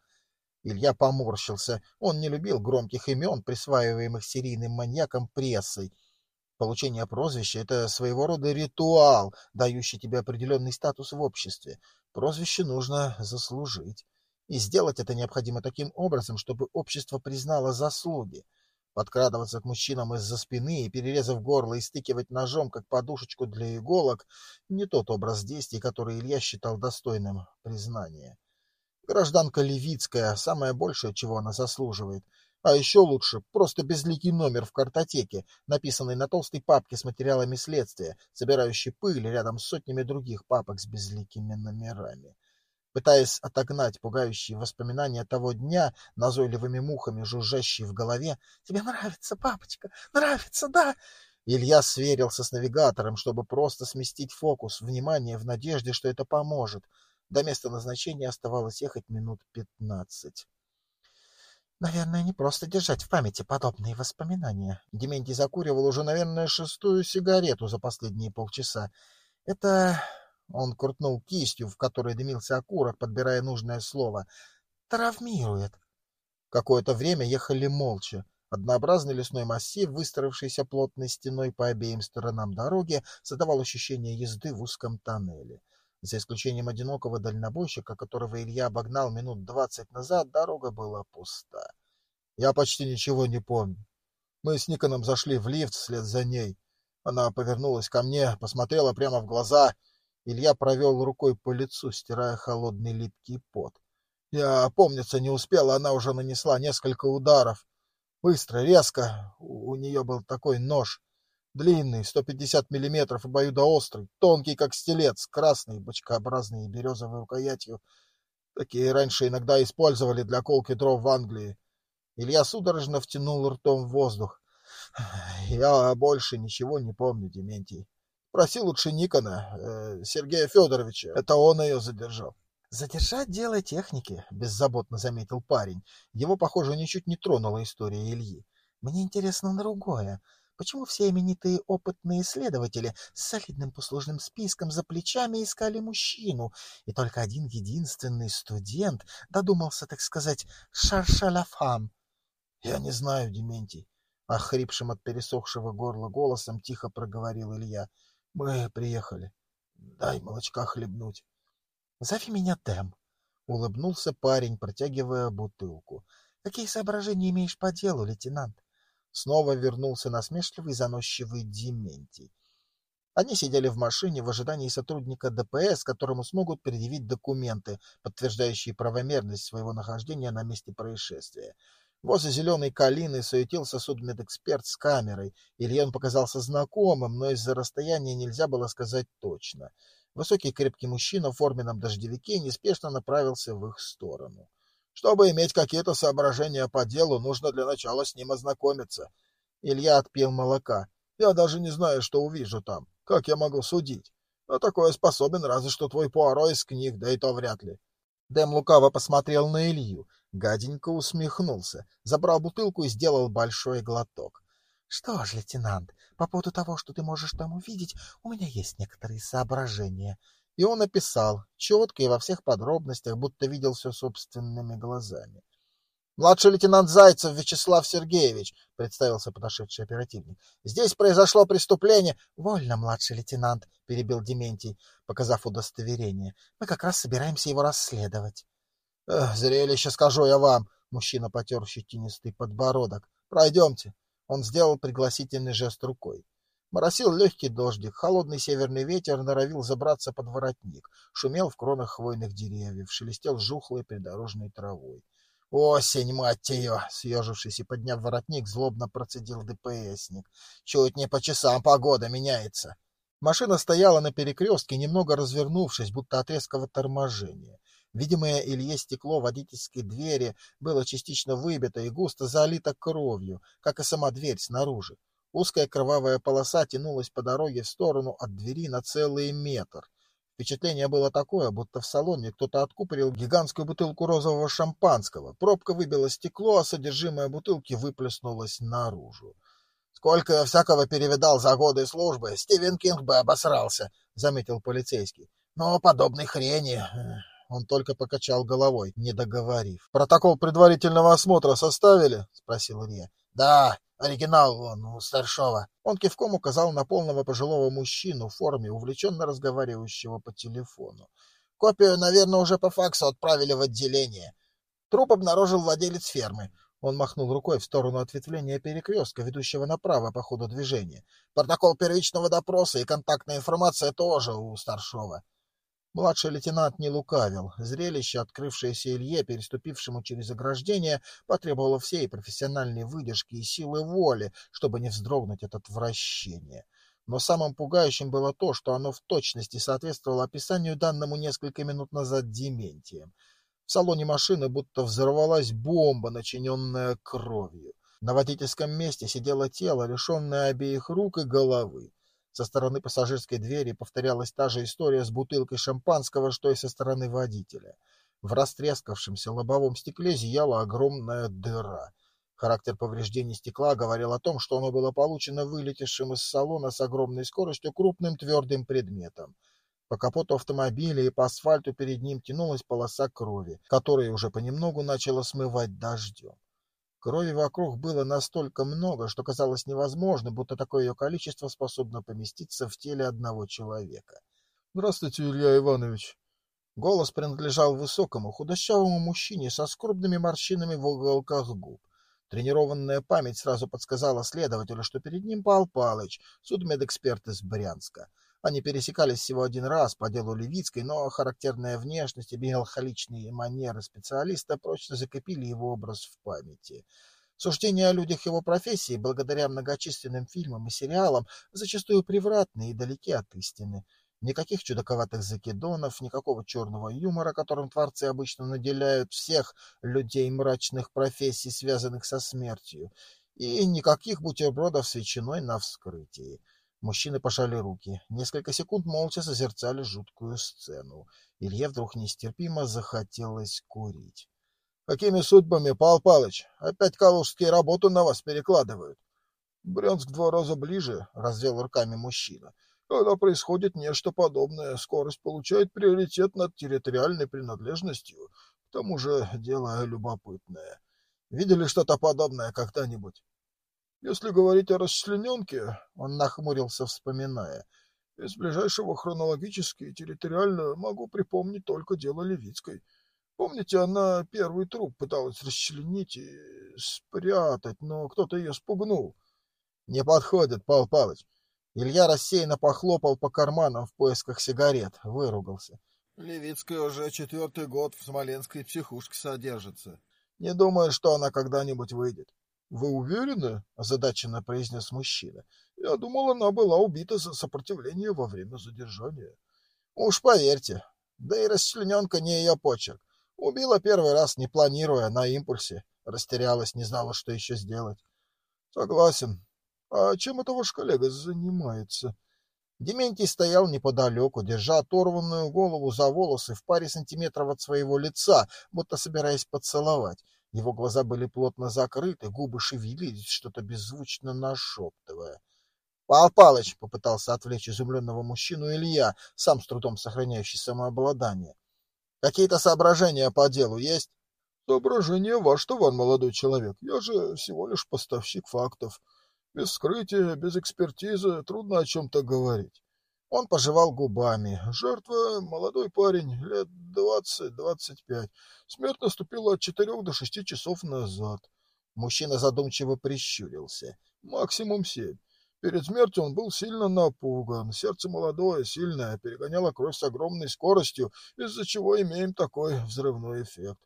Илья поморщился. Он не любил громких имен, присваиваемых серийным маньяком прессой. Получение прозвища — это своего рода ритуал, дающий тебе определенный статус в обществе. Прозвище нужно заслужить. И сделать это необходимо таким образом, чтобы общество признало заслуги. Подкрадываться к мужчинам из-за спины и, перерезав горло, и стыкивать ножом, как подушечку для иголок — не тот образ действий, который Илья считал достойным признания. Гражданка Левицкая — самое большее, чего она заслуживает. А еще лучше — просто безликий номер в картотеке, написанный на толстой папке с материалами следствия, собирающий пыль рядом с сотнями других папок с безликими номерами пытаясь отогнать пугающие воспоминания того дня, назойливыми мухами жужжащие в голове. «Тебе нравится, папочка? Нравится, да?» Илья сверился с навигатором, чтобы просто сместить фокус, внимание в надежде, что это поможет. До места назначения оставалось ехать минут пятнадцать. Наверное, не просто держать в памяти подобные воспоминания. Дементий закуривал уже, наверное, шестую сигарету за последние полчаса. Это он крутнул кистью, в которой дымился окурок, подбирая нужное слово. «Травмирует». Какое-то время ехали молча. Однообразный лесной массив, выстроившийся плотной стеной по обеим сторонам дороги, создавал ощущение езды в узком тоннеле. За исключением одинокого дальнобойщика, которого Илья обогнал минут двадцать назад, дорога была пуста. Я почти ничего не помню. Мы с Никоном зашли в лифт вслед за ней. Она повернулась ко мне, посмотрела прямо в глаза — Илья провел рукой по лицу, стирая холодный липкий пот. Я опомниться не успел, она уже нанесла несколько ударов. Быстро, резко. У нее был такой нож. Длинный, 150 миллиметров, обоюдоострый, тонкий, как стилет, с красной, бочкообразной березовой рукоятью. Такие раньше иногда использовали для колки дров в Англии. Илья судорожно втянул ртом в воздух. *sighs* Я больше ничего не помню, Дементий. Проси лучше Никона, э, Сергея Федоровича. Это он ее задержал. «Задержать дело техники», — беззаботно заметил парень. Его, похоже, ничуть не тронула история Ильи. «Мне интересно другое. Почему все именитые опытные исследователи с солидным послужным списком за плечами искали мужчину, и только один единственный студент додумался, так сказать, шаршаляфам? Я не знаю, Дементий. Охрипшим от пересохшего горла голосом тихо проговорил Илья. Мы приехали. Дай молочка хлебнуть. Зови меня Тэм. Улыбнулся парень, протягивая бутылку. Какие соображения имеешь по делу, лейтенант? Снова вернулся насмешливый заносчивый Дементий. Они сидели в машине в ожидании сотрудника ДПС, которому смогут предъявить документы, подтверждающие правомерность своего нахождения на месте происшествия. Возле зеленой калины суетился судмедэксперт с камерой. Ильен показался знакомым, но из-за расстояния нельзя было сказать точно. Высокий крепкий мужчина в форменном дождевике неспешно направился в их сторону. Чтобы иметь какие-то соображения по делу, нужно для начала с ним ознакомиться. Илья отпил молока. Я даже не знаю, что увижу там. Как я могу судить? На такое способен разве что твой Пуаро из книг, да и то вряд ли. Дэм лукаво посмотрел на Илью. Гаденько усмехнулся, забрал бутылку и сделал большой глоток. — Что ж, лейтенант, по поводу того, что ты можешь там увидеть, у меня есть некоторые соображения. И он описал, четко и во всех подробностях, будто видел все собственными глазами. Младший лейтенант Зайцев Вячеслав Сергеевич, представился подошедший оперативник. Здесь произошло преступление. Вольно, младший лейтенант, перебил Дементий, показав удостоверение. Мы как раз собираемся его расследовать. Эх, зрелище, скажу я вам. Мужчина потер щетинистый подбородок. Пройдемте. Он сделал пригласительный жест рукой. Моросил легкий дождик, холодный северный ветер норовил забраться под воротник, шумел в кронах хвойных деревьев, шелестел жухлой придорожной травой. Осень, мать ее! Съежившись и подняв воротник, злобно процедил ДПСник. Чуть не по часам погода меняется. Машина стояла на перекрестке, немного развернувшись, будто от резкого торможения. Видимое Илье стекло водительской двери было частично выбито и густо залито кровью, как и сама дверь снаружи. Узкая кровавая полоса тянулась по дороге в сторону от двери на целый метр. Впечатление было такое, будто в салоне кто-то откупорил гигантскую бутылку розового шампанского. Пробка выбила стекло, а содержимое бутылки выплеснулось наружу. «Сколько я всякого перевидал за годы службы, Стивен Кинг бы обосрался», — заметил полицейский. «Но подобной хрени...» э, Он только покачал головой, не договорив. «Протокол предварительного осмотра составили?» — спросил Илья. «Да, Оригинал вон, у старшова. Он кивком указал на полного пожилого мужчину в форме, увлеченно разговаривающего по телефону. Копию, наверное, уже по факсу отправили в отделение. Труп обнаружил владелец фермы. Он махнул рукой в сторону ответвления перекрестка, ведущего направо по ходу движения. Протокол первичного допроса и контактная информация тоже у старшего. Младший лейтенант не лукавил. Зрелище, открывшееся Илье, переступившему через ограждение, потребовало всей профессиональной выдержки и силы воли, чтобы не вздрогнуть от отвращения. Но самым пугающим было то, что оно в точности соответствовало описанию данному несколько минут назад Дементием. В салоне машины будто взорвалась бомба, начиненная кровью. На водительском месте сидело тело, лишенное обеих рук и головы. Со стороны пассажирской двери повторялась та же история с бутылкой шампанского, что и со стороны водителя. В растрескавшемся лобовом стекле зияла огромная дыра. Характер повреждений стекла говорил о том, что оно было получено вылетевшим из салона с огромной скоростью крупным твердым предметом. По капоту автомобиля и по асфальту перед ним тянулась полоса крови, которая уже понемногу начала смывать дождем. Крови вокруг было настолько много, что казалось невозможно, будто такое ее количество способно поместиться в теле одного человека. «Здравствуйте, Илья Иванович!» Голос принадлежал высокому, худощавому мужчине со скорбными морщинами в уголках губ. Тренированная память сразу подсказала следователю, что перед ним Пал Палыч, судмедэксперт из Брянска. Они пересекались всего один раз по делу Левицкой, но характерная внешность и меланхоличные манеры специалиста прочно закрепили его образ в памяти. Суждения о людях его профессии, благодаря многочисленным фильмам и сериалам, зачастую превратны и далеки от истины. Никаких чудаковатых закидонов, никакого черного юмора, которым творцы обычно наделяют всех людей мрачных профессий, связанных со смертью, и никаких бутербродов с ветчиной на вскрытии. Мужчины пожали руки. Несколько секунд молча созерцали жуткую сцену. Илье вдруг нестерпимо захотелось курить. — Какими судьбами, Павел Палыч? Опять калужские работу на вас перекладывают. — Брянск два раза ближе, — развел руками мужчина. — Когда происходит нечто подобное, скорость получает приоритет над территориальной принадлежностью. К тому же дело любопытное. Видели что-то подобное когда-нибудь? Если говорить о расчлененке, он нахмурился, вспоминая, из ближайшего хронологически и территориально могу припомнить только дело Левицкой. Помните, она первый труп пыталась расчленить и спрятать, но кто-то ее спугнул. Не подходит, Павел Павлович. Илья рассеянно похлопал по карманам в поисках сигарет, выругался. Левицкая уже четвертый год в смоленской психушке содержится. Не думаю, что она когда-нибудь выйдет. Вы уверены? озадаченно произнес мужчина. Я думал, она была убита за сопротивление во время задержания. Уж поверьте. Да и расчлененка не ее почерк. Убила первый раз, не планируя, на импульсе. Растерялась, не знала, что еще сделать. Согласен. А чем это ваш коллега занимается? Дементий стоял неподалеку, держа оторванную голову за волосы в паре сантиметров от своего лица, будто собираясь поцеловать. Его глаза были плотно закрыты, губы шевелились, что-то беззвучно нашептывая. — Пал Палыч! — попытался отвлечь изумленного мужчину Илья, сам с трудом сохраняющий самообладание. — Какие-то соображения по делу есть? — Соображения ваш товар, молодой человек. Я же всего лишь поставщик фактов. Без вскрытия, без экспертизы трудно о чем-то говорить. Он пожевал губами. Жертва — молодой парень, лет двадцать-двадцать пять. Смерть наступила от четырех до шести часов назад. Мужчина задумчиво прищурился. Максимум семь. Перед смертью он был сильно напуган. Сердце молодое, сильное, перегоняло кровь с огромной скоростью, из-за чего имеем такой взрывной эффект.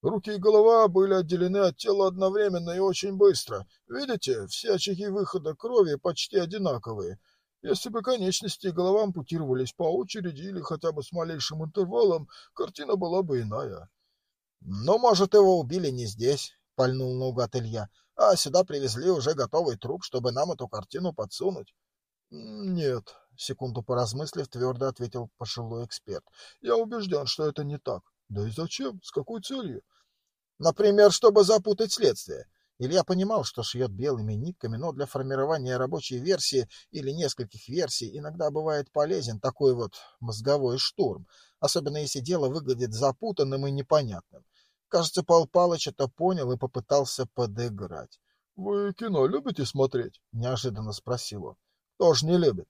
Руки и голова были отделены от тела одновременно и очень быстро. Видите, все очаги выхода крови почти одинаковые. Если бы конечности и голова ампутировались по очереди или хотя бы с малейшим интервалом, картина была бы иная. — Но, может, его убили не здесь, — пальнул наугад Илья, — а сюда привезли уже готовый труп, чтобы нам эту картину подсунуть. — Нет, — секунду поразмыслив, твердо ответил пожилой эксперт. — Я убежден, что это не так. Да и зачем? С какой целью? — Например, чтобы запутать следствие. Илья понимал, что шьет белыми нитками, но для формирования рабочей версии или нескольких версий иногда бывает полезен такой вот мозговой штурм, особенно если дело выглядит запутанным и непонятным. Кажется, Пал Палыч это понял и попытался подыграть. — Вы кино любите смотреть? — неожиданно спросил он. — Тоже не любит.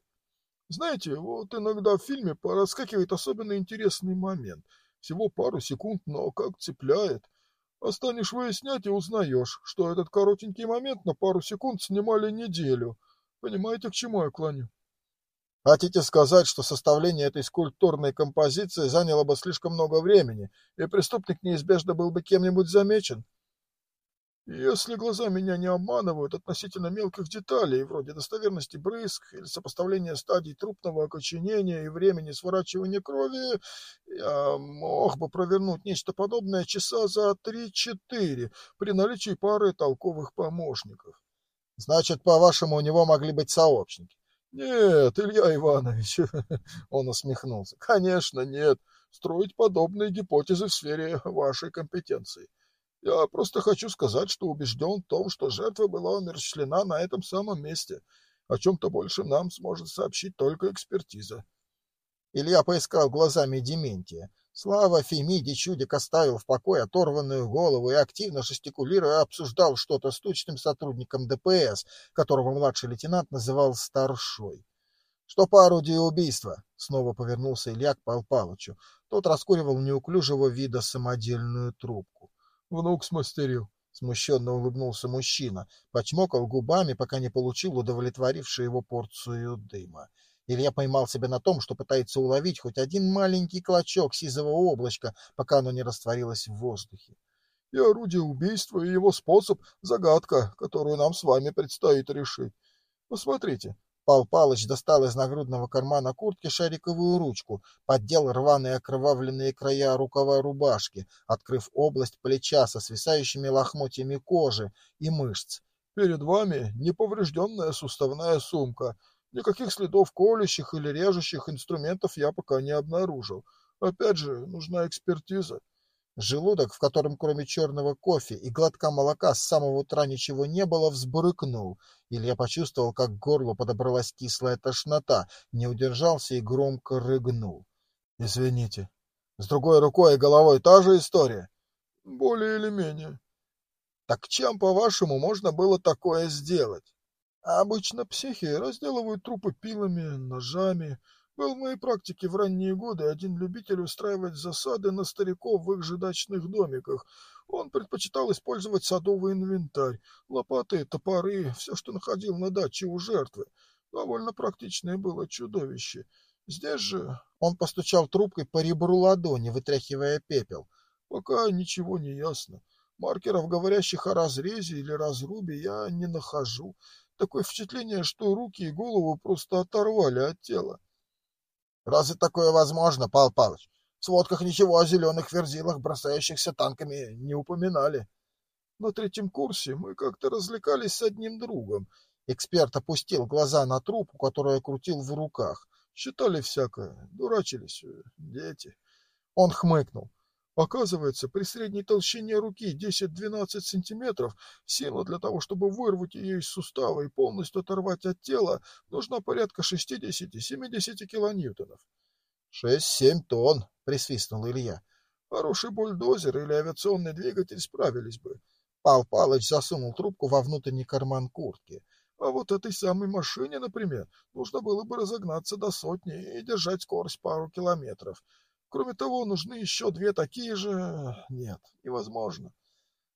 Знаете, вот иногда в фильме проскакивает особенно интересный момент. Всего пару секунд, но как цепляет. А станешь выяснять и узнаешь, что этот коротенький момент на пару секунд снимали неделю. Понимаете, к чему я клоню? Хотите сказать, что составление этой скульптурной композиции заняло бы слишком много времени, и преступник неизбежно был бы кем-нибудь замечен? Если глаза меня не обманывают относительно мелких деталей, вроде достоверности брызг или сопоставления стадий трупного окоченения и времени сворачивания крови, я мог бы провернуть нечто подобное часа за три-четыре при наличии пары толковых помощников. Значит, по-вашему, у него могли быть сообщники? Нет, Илья Иванович, *laughs* он усмехнулся. Конечно, нет. Строить подобные гипотезы в сфере вашей компетенции. Я просто хочу сказать, что убежден в том, что жертва была умерщвлена на этом самом месте. О чем-то больше нам сможет сообщить только экспертиза. Илья поискал глазами Дементия. Слава Фемиде Чудик оставил в покое оторванную голову и активно жестикулируя обсуждал что-то с тучным сотрудником ДПС, которого младший лейтенант называл старшой. «Что по орудию убийства?» — снова повернулся Илья к Пал Палычу. Тот раскуривал неуклюжего вида самодельную трубку. Внук смастерил. Смущенно улыбнулся мужчина, почмокал губами, пока не получил удовлетворившую его порцию дыма. Илья поймал себя на том, что пытается уловить хоть один маленький клочок сизого облачка, пока оно не растворилось в воздухе. И орудие убийства, и его способ — загадка, которую нам с вами предстоит решить. Посмотрите, Пал Палыч достал из нагрудного кармана куртки шариковую ручку, поддел рваные окровавленные края рукава рубашки, открыв область плеча со свисающими лохмотьями кожи и мышц. «Перед вами неповрежденная суставная сумка. Никаких следов колющих или режущих инструментов я пока не обнаружил. Опять же, нужна экспертиза. Желудок, в котором кроме черного кофе и глотка молока с самого утра ничего не было, взбрыкнул. Илья почувствовал, как к горлу подобралась кислая тошнота, не удержался и громко рыгнул. — Извините. С другой рукой и головой та же история? — Более или менее. — Так чем, по-вашему, можно было такое сделать? — Обычно психи разделывают трупы пилами, ножами, был в моей практике в ранние годы один любитель устраивать засады на стариков в их же домиках. Он предпочитал использовать садовый инвентарь, лопаты, топоры, все, что находил на даче у жертвы. Довольно практичное было чудовище. Здесь же он постучал трубкой по ребру ладони, вытряхивая пепел. Пока ничего не ясно. Маркеров, говорящих о разрезе или разрубе, я не нахожу. Такое впечатление, что руки и голову просто оторвали от тела. Разве такое возможно, Павел Павлович? В сводках ничего о зеленых верзилах, бросающихся танками, не упоминали. На третьем курсе мы как-то развлекались с одним другом. Эксперт опустил глаза на трубку, которую крутил в руках. Считали всякое, дурачились, э, дети. Он хмыкнул. Оказывается, при средней толщине руки 10-12 сантиметров сила для того, чтобы вырвать ее из сустава и полностью оторвать от тела, нужна порядка 60-70 килоньютонов. «Шесть-семь тонн», — присвистнул Илья. «Хороший бульдозер или авиационный двигатель справились бы». Пал Палыч засунул трубку во внутренний карман куртки. А вот этой самой машине, например, нужно было бы разогнаться до сотни и держать скорость пару километров. Кроме того, нужны еще две такие же... Нет, невозможно.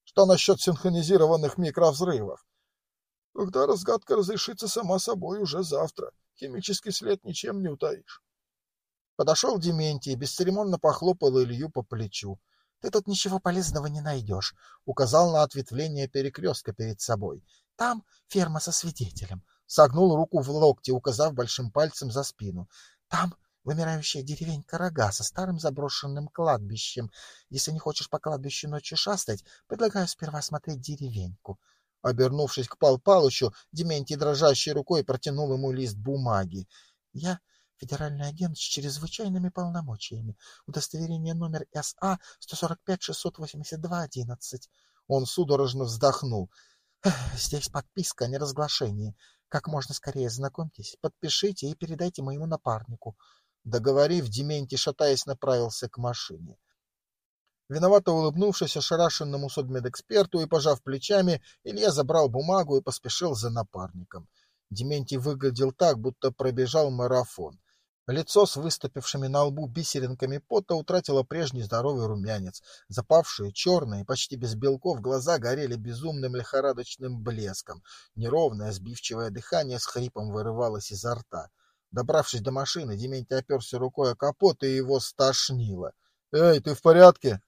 Что насчет синхронизированных микровзрывов? Когда разгадка разрешится сама собой уже завтра. Химический след ничем не утаишь. Подошел Дементий и бесцеремонно похлопал Илью по плечу. — Ты тут ничего полезного не найдешь, — указал на ответвление перекрестка перед собой. — Там ферма со свидетелем. Согнул руку в локте, указав большим пальцем за спину. — Там Вымирающая деревенька Рога со старым заброшенным кладбищем. Если не хочешь по кладбищу ночью шастать, предлагаю сперва осмотреть деревеньку. Обернувшись к Пал Палычу, Дементий дрожащей рукой протянул ему лист бумаги. Я федеральный агент с чрезвычайными полномочиями. Удостоверение номер СА 145-682-11. Он судорожно вздохнул. Здесь подписка о неразглашении. Как можно скорее знакомьтесь, подпишите и передайте моему напарнику. Договорив, Дементий, шатаясь, направился к машине. Виновато улыбнувшись ошарашенному судмедэксперту и пожав плечами, Илья забрал бумагу и поспешил за напарником. Дементий выглядел так, будто пробежал марафон. Лицо с выступившими на лбу бисеринками пота утратило прежний здоровый румянец. Запавшие, черные, почти без белков глаза горели безумным лихорадочным блеском. Неровное, сбивчивое дыхание с хрипом вырывалось изо рта. Добравшись до машины, Дементий оперся рукой о капот, и его стошнило. «Эй, ты в порядке?»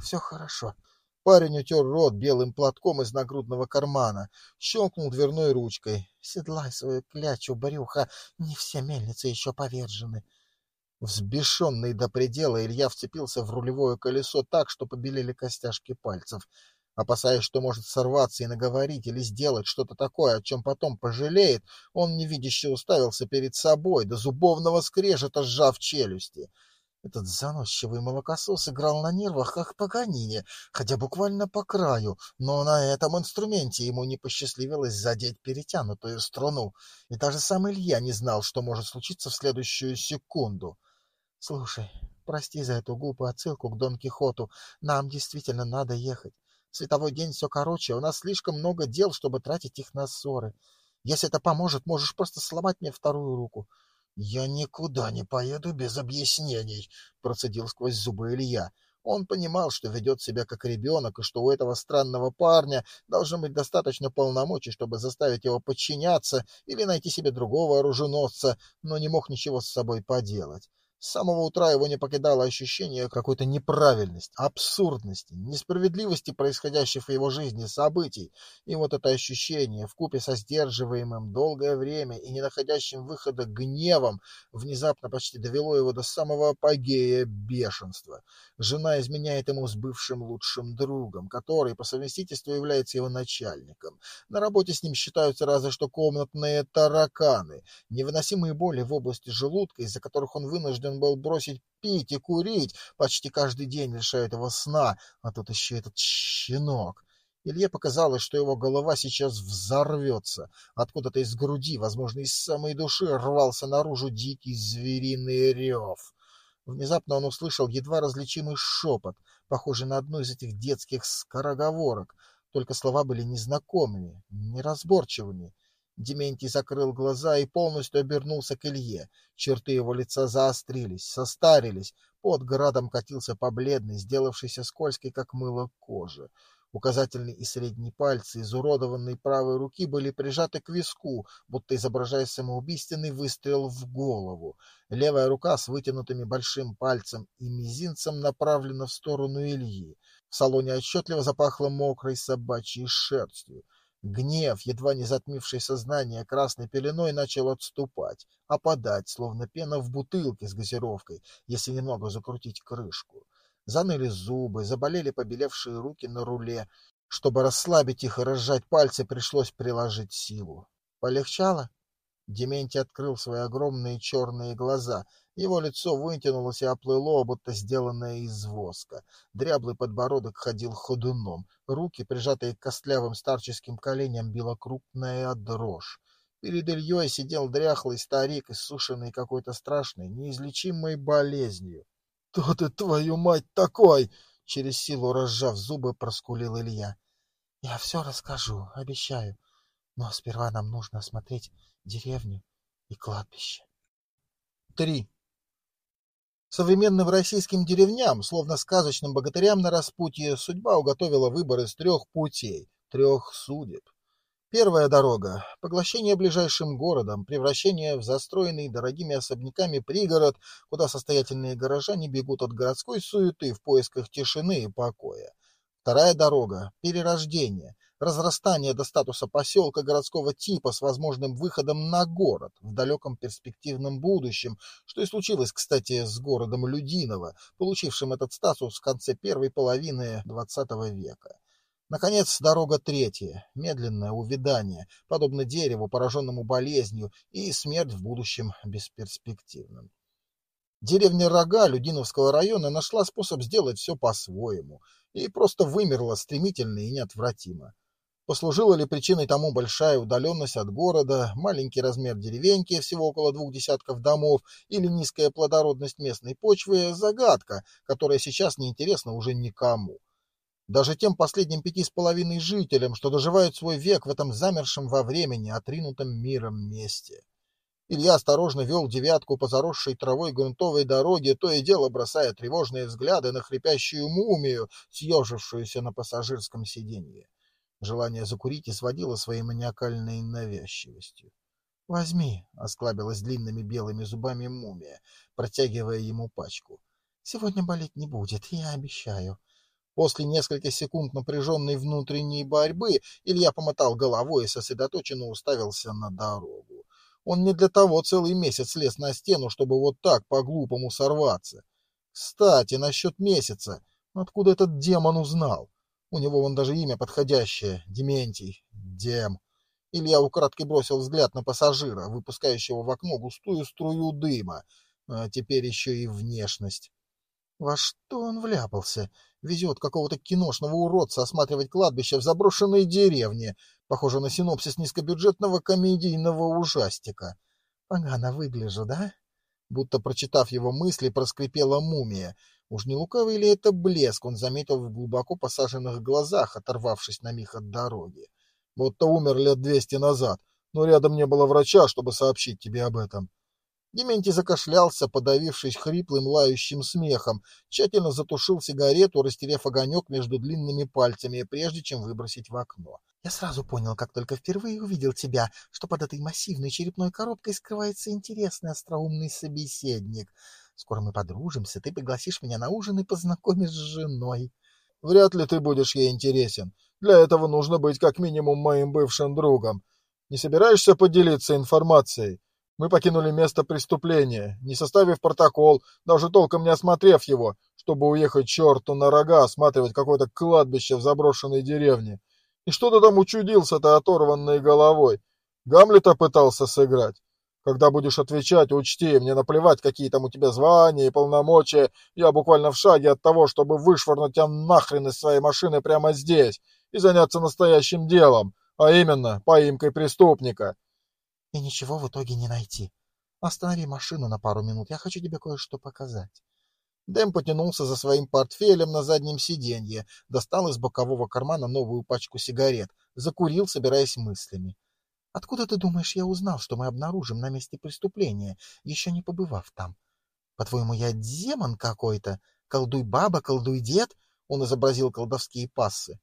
«Все хорошо», Парень утер рот белым платком из нагрудного кармана, щелкнул дверной ручкой. «Седлай свою клячу, брюха, не все мельницы еще повержены». Взбешенный до предела, Илья вцепился в рулевое колесо так, что побелели костяшки пальцев. Опасаясь, что может сорваться и наговорить или сделать что-то такое, о чем потом пожалеет, он невидяще уставился перед собой, до зубовного скрежета сжав челюсти. Этот заносчивый молокосос играл на нервах, как Паганини, хотя буквально по краю, но на этом инструменте ему не посчастливилось задеть перетянутую струну, и даже сам Илья не знал, что может случиться в следующую секунду. — Слушай, прости за эту глупую отсылку к Дон Кихоту, нам действительно надо ехать. Световой день все короче, у нас слишком много дел, чтобы тратить их на ссоры. Если это поможет, можешь просто сломать мне вторую руку. «Я никуда не поеду без объяснений», — процедил сквозь зубы Илья. Он понимал, что ведет себя как ребенок, и что у этого странного парня должно быть достаточно полномочий, чтобы заставить его подчиняться или найти себе другого оруженосца, но не мог ничего с собой поделать. С самого утра его не покидало ощущение какой-то неправильности, абсурдности, несправедливости происходящих в его жизни событий. И вот это ощущение, вкупе со сдерживаемым долгое время и не находящим выхода гневом, внезапно почти довело его до самого апогея бешенства. Жена изменяет ему с бывшим лучшим другом, который по совместительству является его начальником. На работе с ним считаются разве что комнатные тараканы, невыносимые боли в области желудка, из-за которых он вынужден должен был бросить пить и курить, почти каждый день лишает его сна, а тут еще этот щенок. Илье показалось, что его голова сейчас взорвется. Откуда-то из груди, возможно, из самой души, рвался наружу дикий звериный рев. Внезапно он услышал едва различимый шепот, похожий на одну из этих детских скороговорок. Только слова были незнакомыми, неразборчивыми. Дементий закрыл глаза и полностью обернулся к Илье. Черты его лица заострились, состарились. Под градом катился по бледной, сделавшейся скользкой, как мыло, кожи. Указательный и средний пальцы изуродованной правой руки были прижаты к виску, будто изображая самоубийственный выстрел в голову. Левая рука с вытянутыми большим пальцем и мизинцем направлена в сторону Ильи. В салоне отчетливо запахло мокрой собачьей шерстью. Гнев, едва не затмивший сознание красной пеленой, начал отступать, опадать, словно пена в бутылке с газировкой, если немного закрутить крышку. Заныли зубы, заболели побелевшие руки на руле. Чтобы расслабить их и разжать пальцы, пришлось приложить силу. Полегчало? Дементий открыл свои огромные черные глаза, его лицо вытянулось и оплыло, будто сделанное из воска. Дряблый подбородок ходил ходуном. Руки, прижатые к костлявым старческим коленям, била крупная дрожь. Перед Ильей сидел дряхлый старик, иссушенный какой-то страшной, неизлечимой болезнью. — Кто ты, твою мать, такой? — через силу разжав зубы, проскулил Илья. — Я все расскажу, обещаю. Но сперва нам нужно осмотреть деревню и кладбище. Три. Современным российским деревням, словно сказочным богатырям на распутье, судьба уготовила выбор из трех путей, трех судеб. Первая дорога – поглощение ближайшим городом, превращение в застроенный дорогими особняками пригород, куда состоятельные горожане бегут от городской суеты в поисках тишины и покоя. Вторая дорога – перерождение, разрастание до статуса поселка городского типа с возможным выходом на город в далеком перспективном будущем, что и случилось, кстати, с городом Людиново, получившим этот статус в конце первой половины XX века. Наконец, дорога третья, медленное увядание, подобно дереву, пораженному болезнью, и смерть в будущем бесперспективным. Деревня Рога Людиновского района нашла способ сделать все по-своему и просто вымерла стремительно и неотвратимо. Послужила ли причиной тому большая удаленность от города, маленький размер деревеньки, всего около двух десятков домов, или низкая плодородность местной почвы – загадка, которая сейчас не интересна уже никому. Даже тем последним пяти с половиной жителям, что доживают свой век в этом замершем во времени, отринутом миром месте. Илья осторожно вел девятку по заросшей травой грунтовой дороге, то и дело бросая тревожные взгляды на хрипящую мумию, съежившуюся на пассажирском сиденье. Желание закурить изводило своей маниакальной навязчивостью. — Возьми, — осклабилась длинными белыми зубами мумия, протягивая ему пачку. — Сегодня болеть не будет, я обещаю. После нескольких секунд напряженной внутренней борьбы Илья помотал головой и сосредоточенно уставился на дорогу. Он не для того целый месяц лез на стену, чтобы вот так по-глупому сорваться. Кстати, насчет месяца. Откуда этот демон узнал? У него вон даже имя подходящее — Дементий. Дем. Илья украдкой бросил взгляд на пассажира, выпускающего в окно густую струю дыма. А теперь еще и внешность. Во что он вляпался? Везет какого-то киношного уродца осматривать кладбище в заброшенной деревне. Похоже на синопсис низкобюджетного комедийного ужастика. Погано выгляжу, да? Будто, прочитав его мысли, проскрипела мумия. Уж не лукавый ли это блеск, он заметил в глубоко посаженных глазах, оторвавшись на миг от дороги. Будто умер лет двести назад, но рядом не было врача, чтобы сообщить тебе об этом. Дементий закашлялся, подавившись хриплым лающим смехом, тщательно затушил сигарету, растерев огонек между длинными пальцами, прежде чем выбросить в окно. «Я сразу понял, как только впервые увидел тебя, что под этой массивной черепной коробкой скрывается интересный остроумный собеседник. Скоро мы подружимся, ты пригласишь меня на ужин и познакомишь с женой». «Вряд ли ты будешь ей интересен. Для этого нужно быть как минимум моим бывшим другом. Не собираешься поделиться информацией?» Мы покинули место преступления, не составив протокол, даже толком не осмотрев его, чтобы уехать черту на рога осматривать какое-то кладбище в заброшенной деревне. И что ты там учудился-то оторванной головой? Гамлета пытался сыграть? Когда будешь отвечать, учти, мне наплевать, какие там у тебя звания и полномочия, я буквально в шаге от того, чтобы вышвырнуть тебя нахрен из своей машины прямо здесь и заняться настоящим делом, а именно поимкой преступника и ничего в итоге не найти. Останови машину на пару минут, я хочу тебе кое-что показать. Дэм потянулся за своим портфелем на заднем сиденье, достал из бокового кармана новую пачку сигарет, закурил, собираясь мыслями. Откуда ты думаешь, я узнал, что мы обнаружим на месте преступления, еще не побывав там? По-твоему, я демон какой-то? Колдуй баба, колдуй дед? Он изобразил колдовские пассы.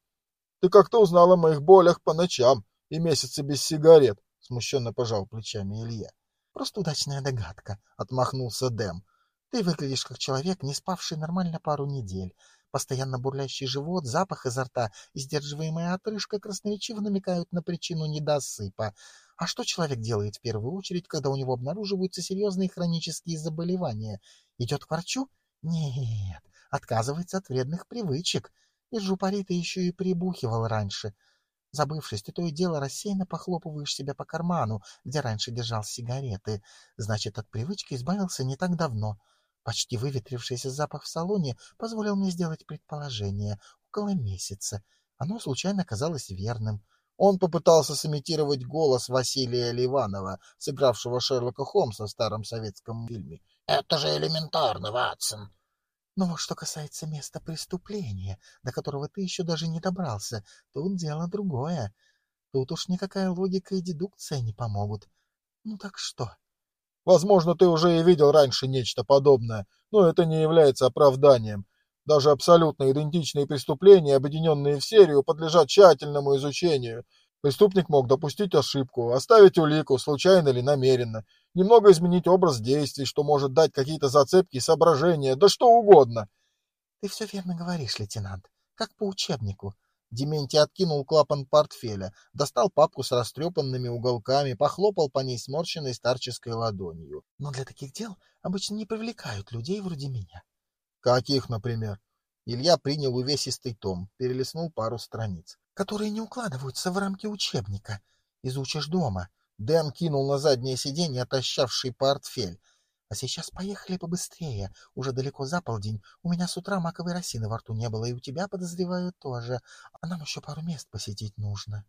Ты как-то узнал о моих болях по ночам и месяцы без сигарет. — смущенно пожал плечами Илья. — Просто удачная догадка, — отмахнулся Дэм. — Ты выглядишь как человек, не спавший нормально пару недель. Постоянно бурлящий живот, запах изо рта и сдерживаемая отрыжка красноречиво намекают на причину недосыпа. А что человек делает в первую очередь, когда у него обнаруживаются серьезные хронические заболевания? Идет к врачу? Нет, отказывается от вредных привычек. Держу пари, ты еще и прибухивал раньше. — Забывшись, ты то и дело рассеянно похлопываешь себя по карману, где раньше держал сигареты. Значит, от привычки избавился не так давно. Почти выветрившийся запах в салоне позволил мне сделать предположение. Около месяца. Оно случайно казалось верным. Он попытался сымитировать голос Василия Ливанова, сыгравшего Шерлока Холмса в старом советском фильме. «Это же элементарно, Ватсон!» Но что касается места преступления, до которого ты еще даже не добрался, тут дело другое. Тут уж никакая логика и дедукция не помогут. Ну так что? Возможно, ты уже и видел раньше нечто подобное, но это не является оправданием. Даже абсолютно идентичные преступления, объединенные в серию, подлежат тщательному изучению. Преступник мог допустить ошибку, оставить улику, случайно или намеренно, немного изменить образ действий, что может дать какие-то зацепки, соображения, да что угодно. — Ты все верно говоришь, лейтенант, как по учебнику. Дементий откинул клапан портфеля, достал папку с растрепанными уголками, похлопал по ней сморщенной старческой ладонью. Но для таких дел обычно не привлекают людей вроде меня. — Каких, например? Илья принял увесистый том, перелистнул пару страниц. — Которые не укладываются в рамки учебника. Изучишь дома. Дэн кинул на заднее сиденье отощавший портфель. — А сейчас поехали побыстрее. Уже далеко за полдень. У меня с утра маковой росины во рту не было, и у тебя, подозреваю, тоже. А нам еще пару мест посетить нужно.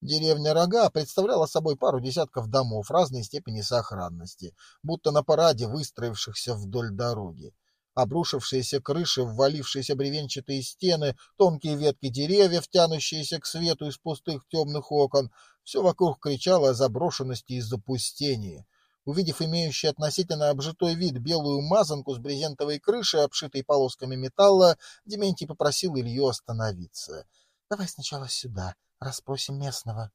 Деревня Рога представляла собой пару десятков домов разной степени сохранности, будто на параде выстроившихся вдоль дороги. Обрушившиеся крыши, ввалившиеся бревенчатые стены, тонкие ветки деревьев, тянущиеся к свету из пустых темных окон — все вокруг кричало о заброшенности и запустении. Увидев имеющий относительно обжитой вид белую мазанку с брезентовой крышей, обшитой полосками металла, Дементий попросил Илью остановиться. — Давай сначала сюда, расспросим местного.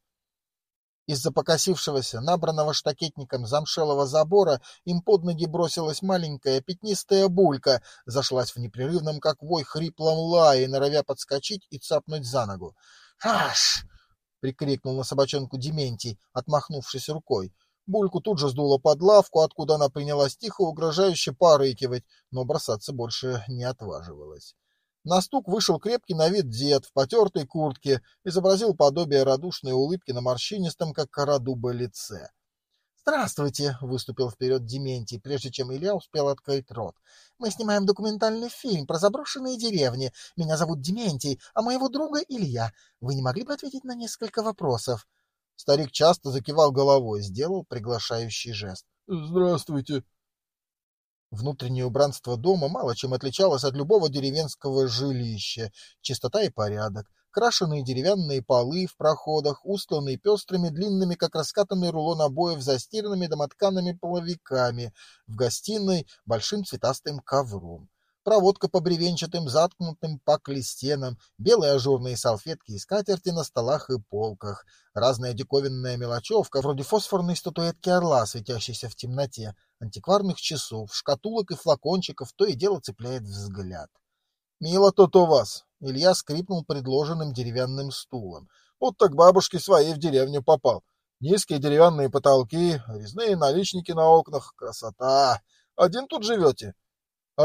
Из-за покосившегося, набранного штакетником замшелого забора, им под ноги бросилась маленькая пятнистая булька, зашлась в непрерывном, как вой, хриплом лае, норовя подскочить и цапнуть за ногу. «Аш!» — прикрикнул на собачонку Дементий, отмахнувшись рукой. Бульку тут же сдуло под лавку, откуда она принялась тихо угрожающе порыкивать, но бросаться больше не отваживалась. На стук вышел крепкий на вид дед в потертой куртке, изобразил подобие радушной улыбки на морщинистом, как кора дуба, лице. «Здравствуйте!» — выступил вперед Дементий, прежде чем Илья успел открыть рот. «Мы снимаем документальный фильм про заброшенные деревни. Меня зовут Дементий, а моего друга Илья. Вы не могли бы ответить на несколько вопросов?» Старик часто закивал головой, сделал приглашающий жест. «Здравствуйте!» Внутреннее убранство дома мало чем отличалось от любого деревенского жилища. Чистота и порядок, крашеные деревянные полы в проходах, устланные пестрыми, длинными, как раскатанный рулон обоев, застиранными домотканными половиками, в гостиной большим цветастым ковром проводка по бревенчатым заткнутым пакли стенам, белые ажурные салфетки и скатерти на столах и полках, разная диковинная мелочевка, вроде фосфорной статуэтки орла, светящейся в темноте, антикварных часов, шкатулок и флакончиков, то и дело цепляет взгляд. «Мило тут у вас!» — Илья скрипнул предложенным деревянным стулом. «Вот так бабушке своей в деревню попал. Низкие деревянные потолки, резные наличники на окнах. Красота! Один тут живете?»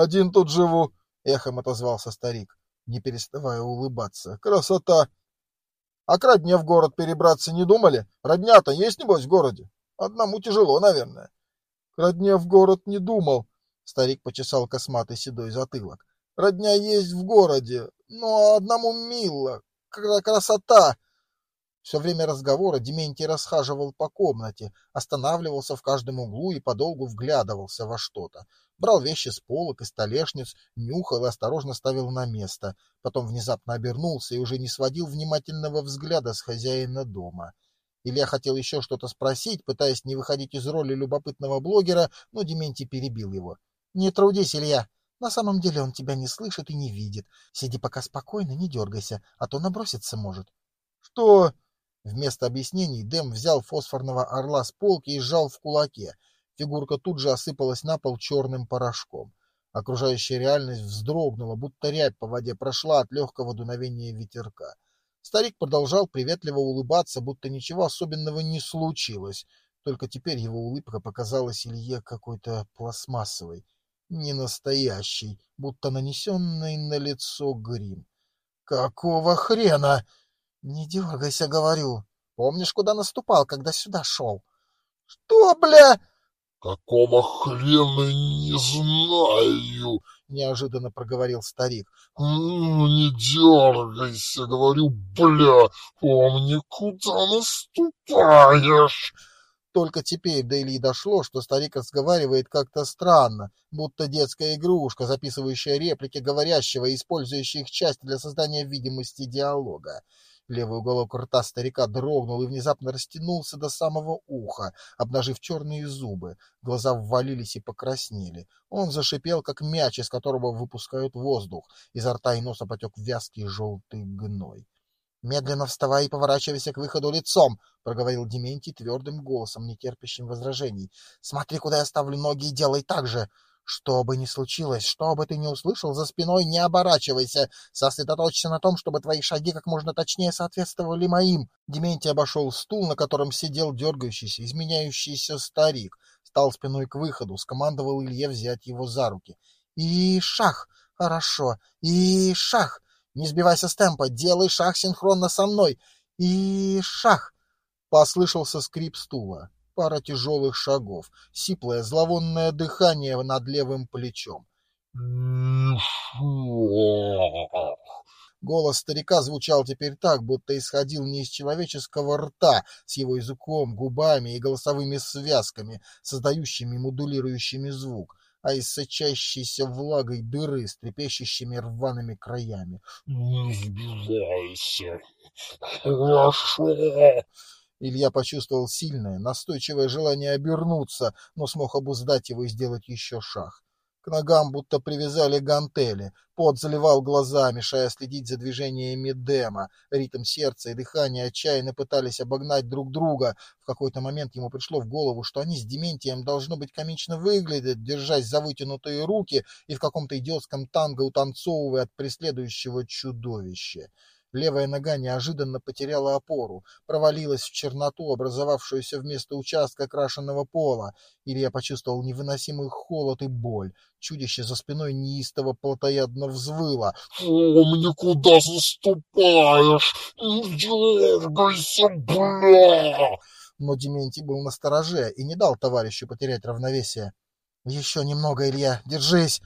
Один тут живу, — эхом отозвался старик, не переставая улыбаться. Красота! А к родне в город перебраться не думали? Родня-то есть, небось, в городе? Одному тяжело, наверное. К родне в город не думал, — старик почесал косматый седой затылок. Родня есть в городе, но одному мило. Красота! Все время разговора Дементий расхаживал по комнате, останавливался в каждом углу и подолгу вглядывался во что-то. Брал вещи с полок и столешниц, нюхал и осторожно ставил на место. Потом внезапно обернулся и уже не сводил внимательного взгляда с хозяина дома. Илья хотел еще что-то спросить, пытаясь не выходить из роли любопытного блогера, но Дементий перебил его. — Не трудись, Илья. На самом деле он тебя не слышит и не видит. Сиди пока спокойно, не дергайся, а то наброситься может. — Что? Вместо объяснений Дэм взял фосфорного орла с полки и сжал в кулаке. Фигурка тут же осыпалась на пол черным порошком. Окружающая реальность вздрогнула, будто рябь по воде прошла от легкого дуновения ветерка. Старик продолжал приветливо улыбаться, будто ничего особенного не случилось. Только теперь его улыбка показалась Илье какой-то пластмассовой, не настоящей, будто нанесенный на лицо грим. «Какого хрена?» «Не дергайся, говорю. Помнишь, куда наступал, когда сюда шел?» «Что, бля?» «Какого хрена не знаю?» — неожиданно проговорил старик. «Ну, не дергайся, говорю, бля, помни, куда наступаешь!» Только теперь до Ильи дошло, что старик разговаривает как-то странно, будто детская игрушка, записывающая реплики говорящего и использующая их часть для создания видимости диалога. Левый уголок рта старика дрогнул и внезапно растянулся до самого уха, обнажив черные зубы. Глаза ввалились и покраснели. Он зашипел, как мяч, из которого выпускают воздух. Изо рта и носа потек вязкий желтый гной. «Медленно вставай и поворачивайся к выходу лицом», — проговорил Дементий твердым голосом, не терпящим возражений. «Смотри, куда я ставлю ноги, и делай так же. Что бы ни случилось, что бы ты ни услышал за спиной, не оборачивайся. Сосредоточься на том, чтобы твои шаги как можно точнее соответствовали моим. Дементий обошел стул, на котором сидел дергающийся, изменяющийся старик. Стал спиной к выходу, скомандовал Илье взять его за руки. И шах! Хорошо. И шах! Не сбивайся с темпа, делай шах синхронно со мной. И шах! Послышался скрип стула пара тяжелых шагов, сиплое зловонное дыхание над левым плечом. Голос старика звучал теперь так, будто исходил не из человеческого рта, с его языком, губами и голосовыми связками, создающими модулирующими звук, а из сочащейся влагой дыры с трепещущими рваными краями. «Не сбивайся. Хорошо!» Илья почувствовал сильное, настойчивое желание обернуться, но смог обуздать его и сделать еще шаг. К ногам будто привязали гантели. Пот заливал глаза, мешая следить за движениями Дема. Ритм сердца и дыхание отчаянно пытались обогнать друг друга. В какой-то момент ему пришло в голову, что они с Дементием должно быть комично выглядят, держась за вытянутые руки и в каком-то идиотском танго утанцовывая от преследующего чудовища. Левая нога неожиданно потеряла опору, провалилась в черноту, образовавшуюся вместо участка крашенного пола. Илья почувствовал невыносимый холод и боль. Чудище за спиной неистово плотоядно взвыло. «Помни, куда заступаешь! Не дергайся, бля!» Но Дементий был настороже и не дал товарищу потерять равновесие. «Еще немного, Илья, держись!»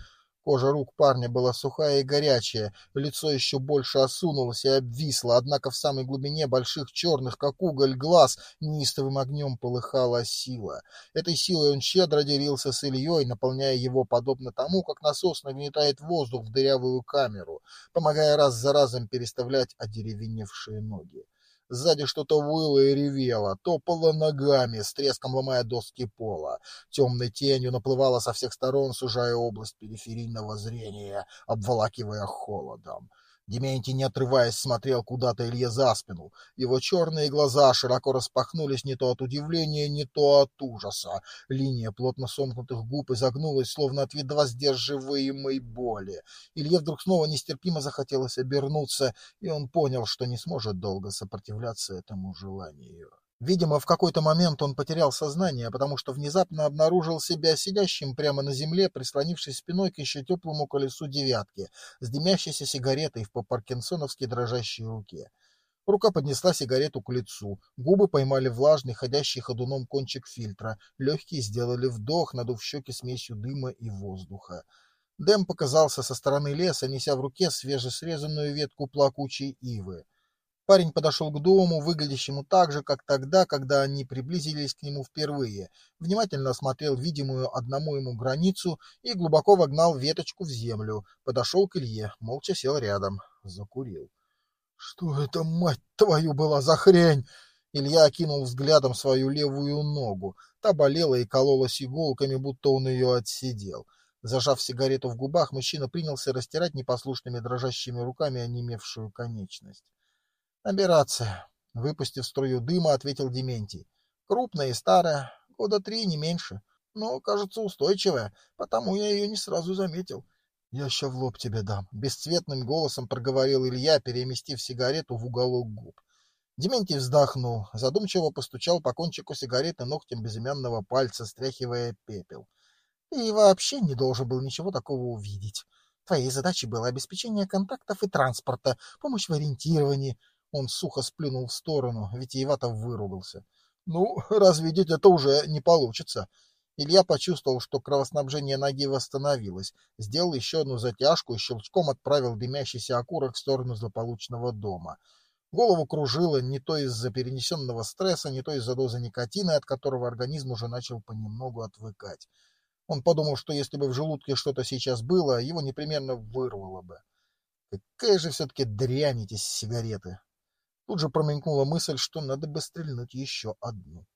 Кожа рук парня была сухая и горячая, лицо еще больше осунулось и обвисло, однако в самой глубине больших черных, как уголь, глаз неистовым огнем полыхала сила. Этой силой он щедро делился с Ильей, наполняя его подобно тому, как насос нагнетает воздух в дырявую камеру, помогая раз за разом переставлять одеревеневшие ноги. Сзади что-то выло и ревело, топало ногами, с треском ломая доски пола. Темной тенью наплывала со всех сторон, сужая область периферийного зрения, обволакивая холодом. Дементий, не отрываясь, смотрел куда-то Илье за спину. Его черные глаза широко распахнулись не то от удивления, не то от ужаса. Линия плотно сомкнутых губ изогнулась, словно от едва сдерживаемой боли. Илье вдруг снова нестерпимо захотелось обернуться, и он понял, что не сможет долго сопротивляться этому желанию. Видимо, в какой-то момент он потерял сознание, потому что внезапно обнаружил себя сидящим прямо на земле, прислонившись спиной к еще теплому колесу девятки, с дымящейся сигаретой в по-паркинсоновски дрожащей руке. Рука поднесла сигарету к лицу, губы поймали влажный, ходящий ходуном кончик фильтра, легкие сделали вдох, надув щеки смесью дыма и воздуха. Дэм показался со стороны леса, неся в руке свежесрезанную ветку плакучей ивы. Парень подошел к дому, выглядящему так же, как тогда, когда они приблизились к нему впервые, внимательно осмотрел видимую одному ему границу и глубоко вогнал веточку в землю, подошел к Илье, молча сел рядом, закурил. — Что это, мать твою, была за хрень? Илья окинул взглядом свою левую ногу. Та болела и кололась иголками, будто он ее отсидел. Зажав сигарету в губах, мужчина принялся растирать непослушными дрожащими руками онемевшую конечность. Операция. Выпустив струю дыма, ответил Дементий. Крупная и старая, года три, не меньше. Но, кажется, устойчивая, потому я ее не сразу заметил. Я ща в лоб тебе дам. Бесцветным голосом проговорил Илья, переместив сигарету в уголок губ. Дементий вздохнул, задумчиво постучал по кончику сигареты ногтем безымянного пальца, стряхивая пепел. Ты вообще не должен был ничего такого увидеть. Твоей задачей было обеспечение контактов и транспорта, помощь в ориентировании, он сухо сплюнул в сторону, витиевато выругался. Ну, *laughs* развидеть это уже не получится. Илья почувствовал, что кровоснабжение ноги восстановилось, сделал еще одну затяжку и щелчком отправил дымящийся окурок в сторону злополучного дома. Голову кружило не то из-за перенесенного стресса, не то из-за дозы никотина, от которого организм уже начал понемногу отвыкать. Он подумал, что если бы в желудке что-то сейчас было, его непременно вырвало бы. Какая же все-таки дрянь эти сигареты. Тут же промелькнула мысль, что надо бы стрельнуть еще одну.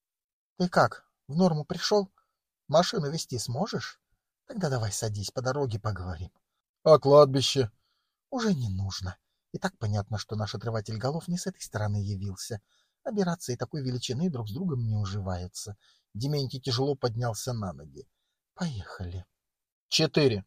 — Ты как, в норму пришел? Машину вести сможешь? Тогда давай садись, по дороге поговорим. — А кладбище? — Уже не нужно. И так понятно, что наш отрыватель голов не с этой стороны явился. Операции такой величины друг с другом не уживаются. Дементий тяжело поднялся на ноги. — Поехали. Четыре.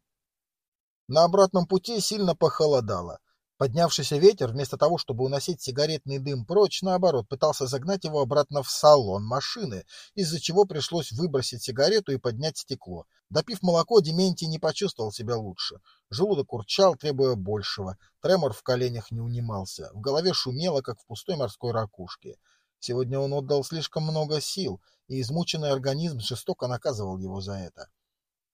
На обратном пути сильно похолодало. Поднявшийся ветер, вместо того, чтобы уносить сигаретный дым прочь, наоборот, пытался загнать его обратно в салон машины, из-за чего пришлось выбросить сигарету и поднять стекло. Допив молоко, Дементий не почувствовал себя лучше. Желудок урчал, требуя большего. Тремор в коленях не унимался. В голове шумело, как в пустой морской ракушке. Сегодня он отдал слишком много сил, и измученный организм жестоко наказывал его за это.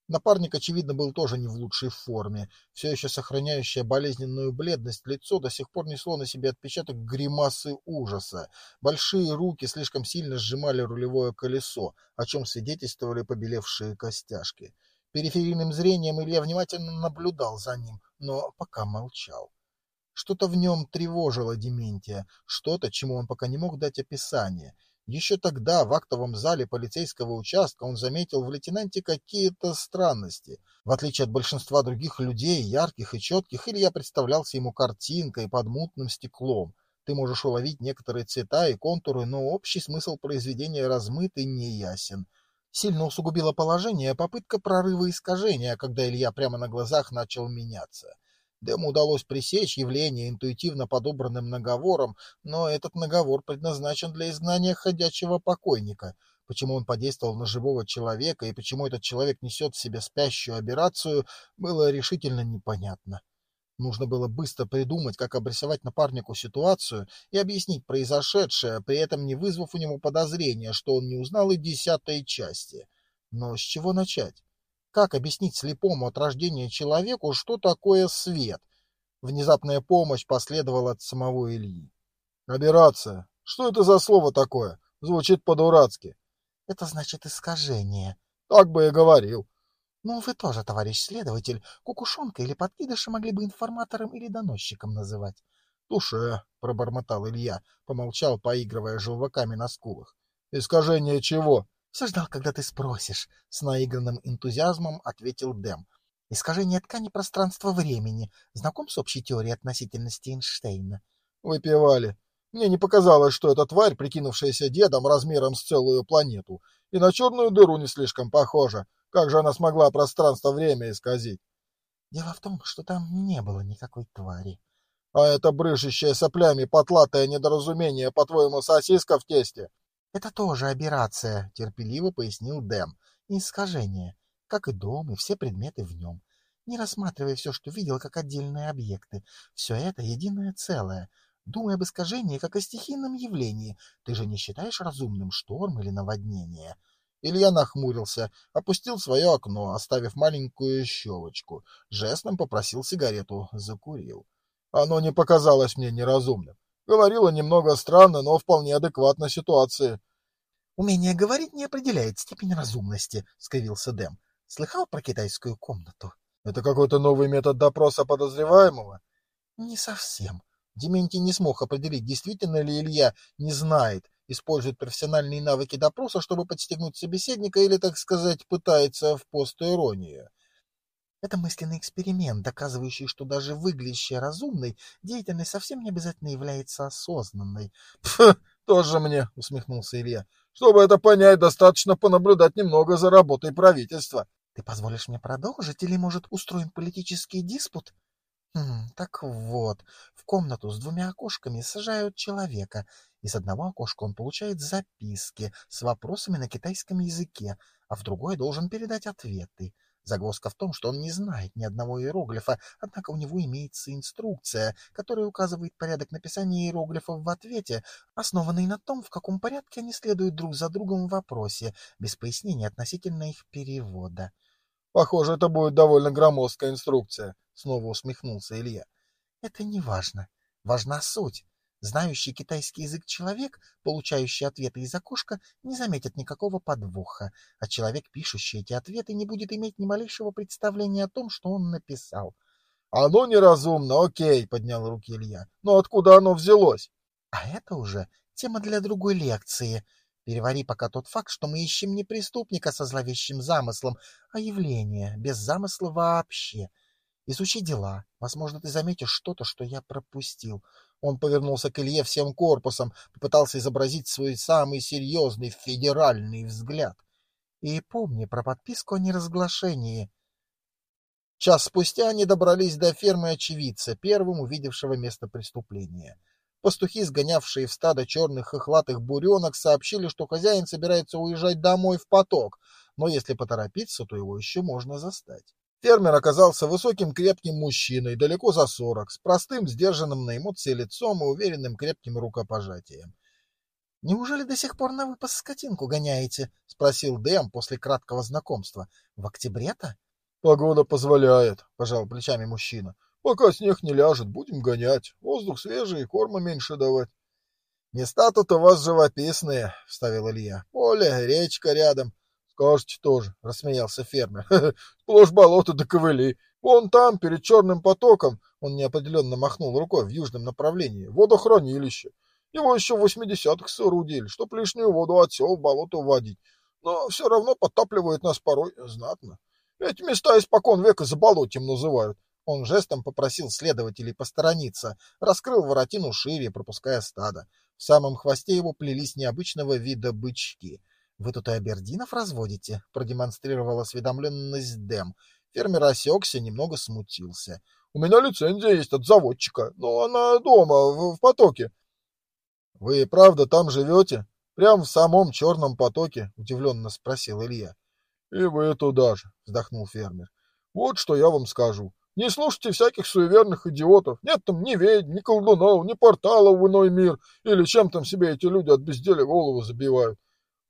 Напарник, очевидно, был тоже не в лучшей форме. Все еще сохраняющее болезненную бледность, лицо до сих пор несло на себе отпечаток гримасы ужаса. Большие руки слишком сильно сжимали рулевое колесо, о чем свидетельствовали побелевшие костяшки. Периферийным зрением Илья внимательно наблюдал за ним, но пока молчал. Что-то в нем тревожило Дементия, что-то, чему он пока не мог дать описание. Еще тогда в актовом зале полицейского участка он заметил в лейтенанте какие-то странности. В отличие от большинства других людей, ярких и четких, Илья представлялся ему картинкой под мутным стеклом. Ты можешь уловить некоторые цвета и контуры, но общий смысл произведения размыт и неясен. Сильно усугубило положение попытка прорыва искажения, когда Илья прямо на глазах начал меняться. Дэму удалось пресечь явление интуитивно подобранным наговором, но этот наговор предназначен для изгнания ходячего покойника. Почему он подействовал на живого человека и почему этот человек несет в себе спящую операцию, было решительно непонятно. Нужно было быстро придумать, как обрисовать напарнику ситуацию и объяснить произошедшее, при этом не вызвав у него подозрения, что он не узнал и десятой части. Но с чего начать? Как объяснить слепому от рождения человеку, что такое свет? Внезапная помощь последовала от самого Ильи. «Операция. Что это за слово такое? Звучит по-дурацки». «Это значит искажение». «Так бы и говорил». «Ну, вы тоже, товарищ следователь, кукушонка или подкидыша могли бы информатором или доносчиком называть». «Туше», — пробормотал Илья, помолчал, поигрывая желваками на скулах. «Искажение чего?» Все ждал, когда ты спросишь, — с наигранным энтузиазмом ответил Дэм. Искажение ткани пространства-времени. Знаком с общей теорией относительности Эйнштейна? Выпивали. Мне не показалось, что эта тварь, прикинувшаяся дедом размером с целую планету, и на черную дыру не слишком похожа. Как же она смогла пространство-время исказить? Дело в том, что там не было никакой твари. А это брыжущее соплями потлатое недоразумение, по-твоему, сосиска в тесте? Это тоже операция, терпеливо пояснил Дэм. Искажение, как и дом, и все предметы в нем. Не рассматривая все, что видел, как отдельные объекты. Все это единое целое. Думай об искажении, как о стихийном явлении. Ты же не считаешь разумным шторм или наводнение? Илья нахмурился, опустил свое окно, оставив маленькую щелочку. Жестом попросил сигарету, закурил. Оно не показалось мне неразумным. Говорила немного странно, но вполне адекватно ситуации. Умение говорить не определяет степень разумности, — скривился Дэм. Слыхал про китайскую комнату? Это какой-то новый метод допроса подозреваемого? Не совсем. Дементий не смог определить, действительно ли Илья не знает, использует профессиональные навыки допроса, чтобы подстегнуть собеседника или, так сказать, пытается в постиронию. Это мысленный эксперимент, доказывающий, что даже выглядящая разумной деятельность совсем не обязательно является осознанной. *laughs* — тоже мне, — усмехнулся Илья. Чтобы это понять, достаточно понаблюдать немного за работой правительства. Ты позволишь мне продолжить или, может, устроим политический диспут? Хм, так вот, в комнату с двумя окошками сажают человека. Из одного окошка он получает записки с вопросами на китайском языке, а в другое должен передать ответы. Загвоздка в том, что он не знает ни одного иероглифа, однако у него имеется инструкция, которая указывает порядок написания иероглифов в ответе, основанный на том, в каком порядке они следуют друг за другом в вопросе, без пояснения относительно их перевода. — Похоже, это будет довольно громоздкая инструкция, — снова усмехнулся Илья. — Это не важно. Важна суть. Знающий китайский язык человек, получающий ответы из окошка, не заметит никакого подвоха, а человек, пишущий эти ответы, не будет иметь ни малейшего представления о том, что он написал. — Оно неразумно, окей, — поднял руки Илья. — Но откуда оно взялось? — А это уже тема для другой лекции. Перевари пока тот факт, что мы ищем не преступника со зловещим замыслом, а явление, без замысла вообще. Изучи дела. Возможно, ты заметишь что-то, что я пропустил. Он повернулся к Илье всем корпусом, попытался изобразить свой самый серьезный федеральный взгляд. И помни про подписку о неразглашении. Час спустя они добрались до фермы очевидца, первым увидевшего место преступления. Пастухи, сгонявшие в стадо черных хохлатых буренок, сообщили, что хозяин собирается уезжать домой в поток, но если поторопиться, то его еще можно застать. Фермер оказался высоким крепким мужчиной, далеко за сорок, с простым, сдержанным на эмоции лицом и уверенным крепким рукопожатием. — Неужели до сих пор на выпас скотинку гоняете? — спросил Дэм после краткого знакомства. — В октябре-то? — Погода позволяет, — пожал плечами мужчина. — Пока снег не ляжет, будем гонять. Воздух свежий, корма меньше давать. — Места тут у вас живописные, — вставил Илья. — Поле, речка рядом. Скажете тоже, рассмеялся фермер. *laughs* Сплошь болото да ковыли. Вон там, перед черным потоком, он неопределенно махнул рукой в южном направлении, водохранилище. Его еще в 80-х соорудили, чтоб лишнюю воду от сел в болото уводить. Но все равно подтапливает нас порой знатно. Эти места испокон века заболотьем называют. Он жестом попросил следователей посторониться, раскрыл воротину шире, пропуская стадо. В самом хвосте его плелись необычного вида бычки. «Вы тут и абердинов разводите?» — продемонстрировал осведомленность Дэм. Фермер осекся, немного смутился. «У меня лицензия есть от заводчика, но она дома, в, в потоке». «Вы правда там живете? Прям в самом черном потоке?» — удивленно спросил Илья. «И вы туда же», — вздохнул фермер. «Вот что я вам скажу. Не слушайте всяких суеверных идиотов. Нет там ни ведьм, ни колдунов, ни порталов в иной мир, или чем там себе эти люди от безделия голову забивают.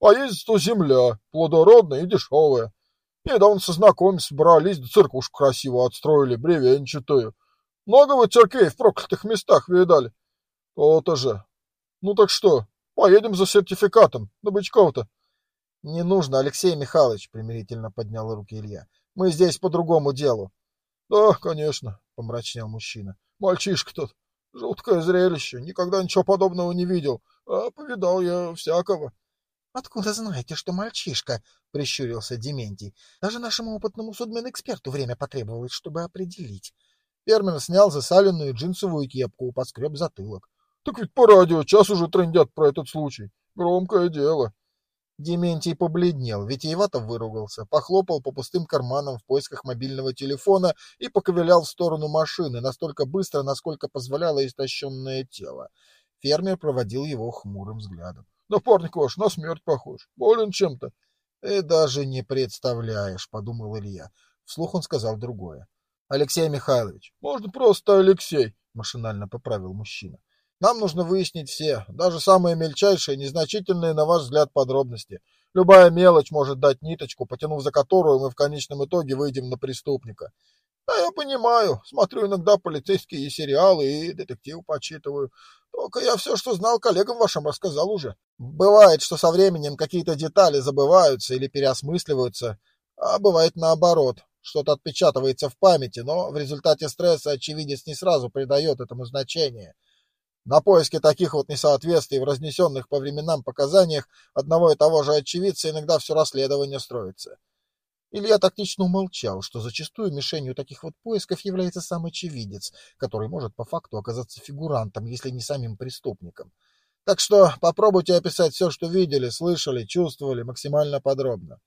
А есть то земля, плодородная и дешевая. Недавно со знакомыми собрались, да церквушку красиво отстроили, бревенчатую. Много вы церквей в проклятых местах видали? То-то же. Ну так что, поедем за сертификатом, на Бычков-то. Не нужно, Алексей Михайлович, примирительно поднял руки Илья. Мы здесь по другому делу. Да, конечно, помрачнел мужчина. Мальчишка тот. Жуткое зрелище. Никогда ничего подобного не видел. А повидал я всякого. Откуда знаете, что мальчишка? прищурился Дементий. Даже нашему опытному судмедэксперту время потребовалось, чтобы определить. Фермер снял засаленную джинсовую кепку, поскреб затылок. Так ведь по радио час уже трындят про этот случай. Громкое дело. Дементий побледнел, витиевато выругался, похлопал по пустым карманам в поисках мобильного телефона и поковылял в сторону машины настолько быстро, насколько позволяло истощенное тело. Фермер проводил его хмурым взглядом. — Напарник ваш на смерть похож. Болен чем-то. — Ты даже не представляешь, — подумал Илья. Вслух он сказал другое. — Алексей Михайлович. — Можно просто Алексей, — машинально поправил мужчина. Нам нужно выяснить все, даже самые мельчайшие, незначительные, на ваш взгляд, подробности. Любая мелочь может дать ниточку, потянув за которую мы в конечном итоге выйдем на преступника. Да, я понимаю. Смотрю иногда полицейские сериалы и детектив почитываю. Только я все, что знал, коллегам вашим рассказал уже. Бывает, что со временем какие-то детали забываются или переосмысливаются, а бывает наоборот. Что-то отпечатывается в памяти, но в результате стресса очевидец не сразу придает этому значение. На поиске таких вот несоответствий в разнесенных по временам показаниях одного и того же очевидца иногда все расследование строится. Илья тактично умолчал, что зачастую мишенью таких вот поисков является сам очевидец, который может по факту оказаться фигурантом, если не самим преступником. Так что попробуйте описать все, что видели, слышали, чувствовали, максимально подробно.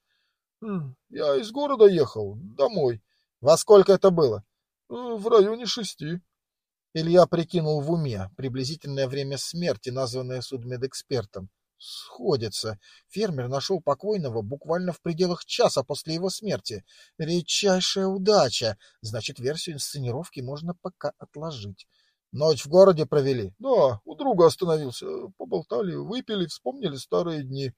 Хм, я из города ехал, домой. Во сколько это было? В районе шести. Илья прикинул в уме приблизительное время смерти, названное судмедэкспертом. Сходится. Фермер нашел покойного буквально в пределах часа после его смерти. Редчайшая удача. Значит, версию инсценировки можно пока отложить. Ночь в городе провели? Да, у друга остановился. Поболтали, выпили, вспомнили старые дни.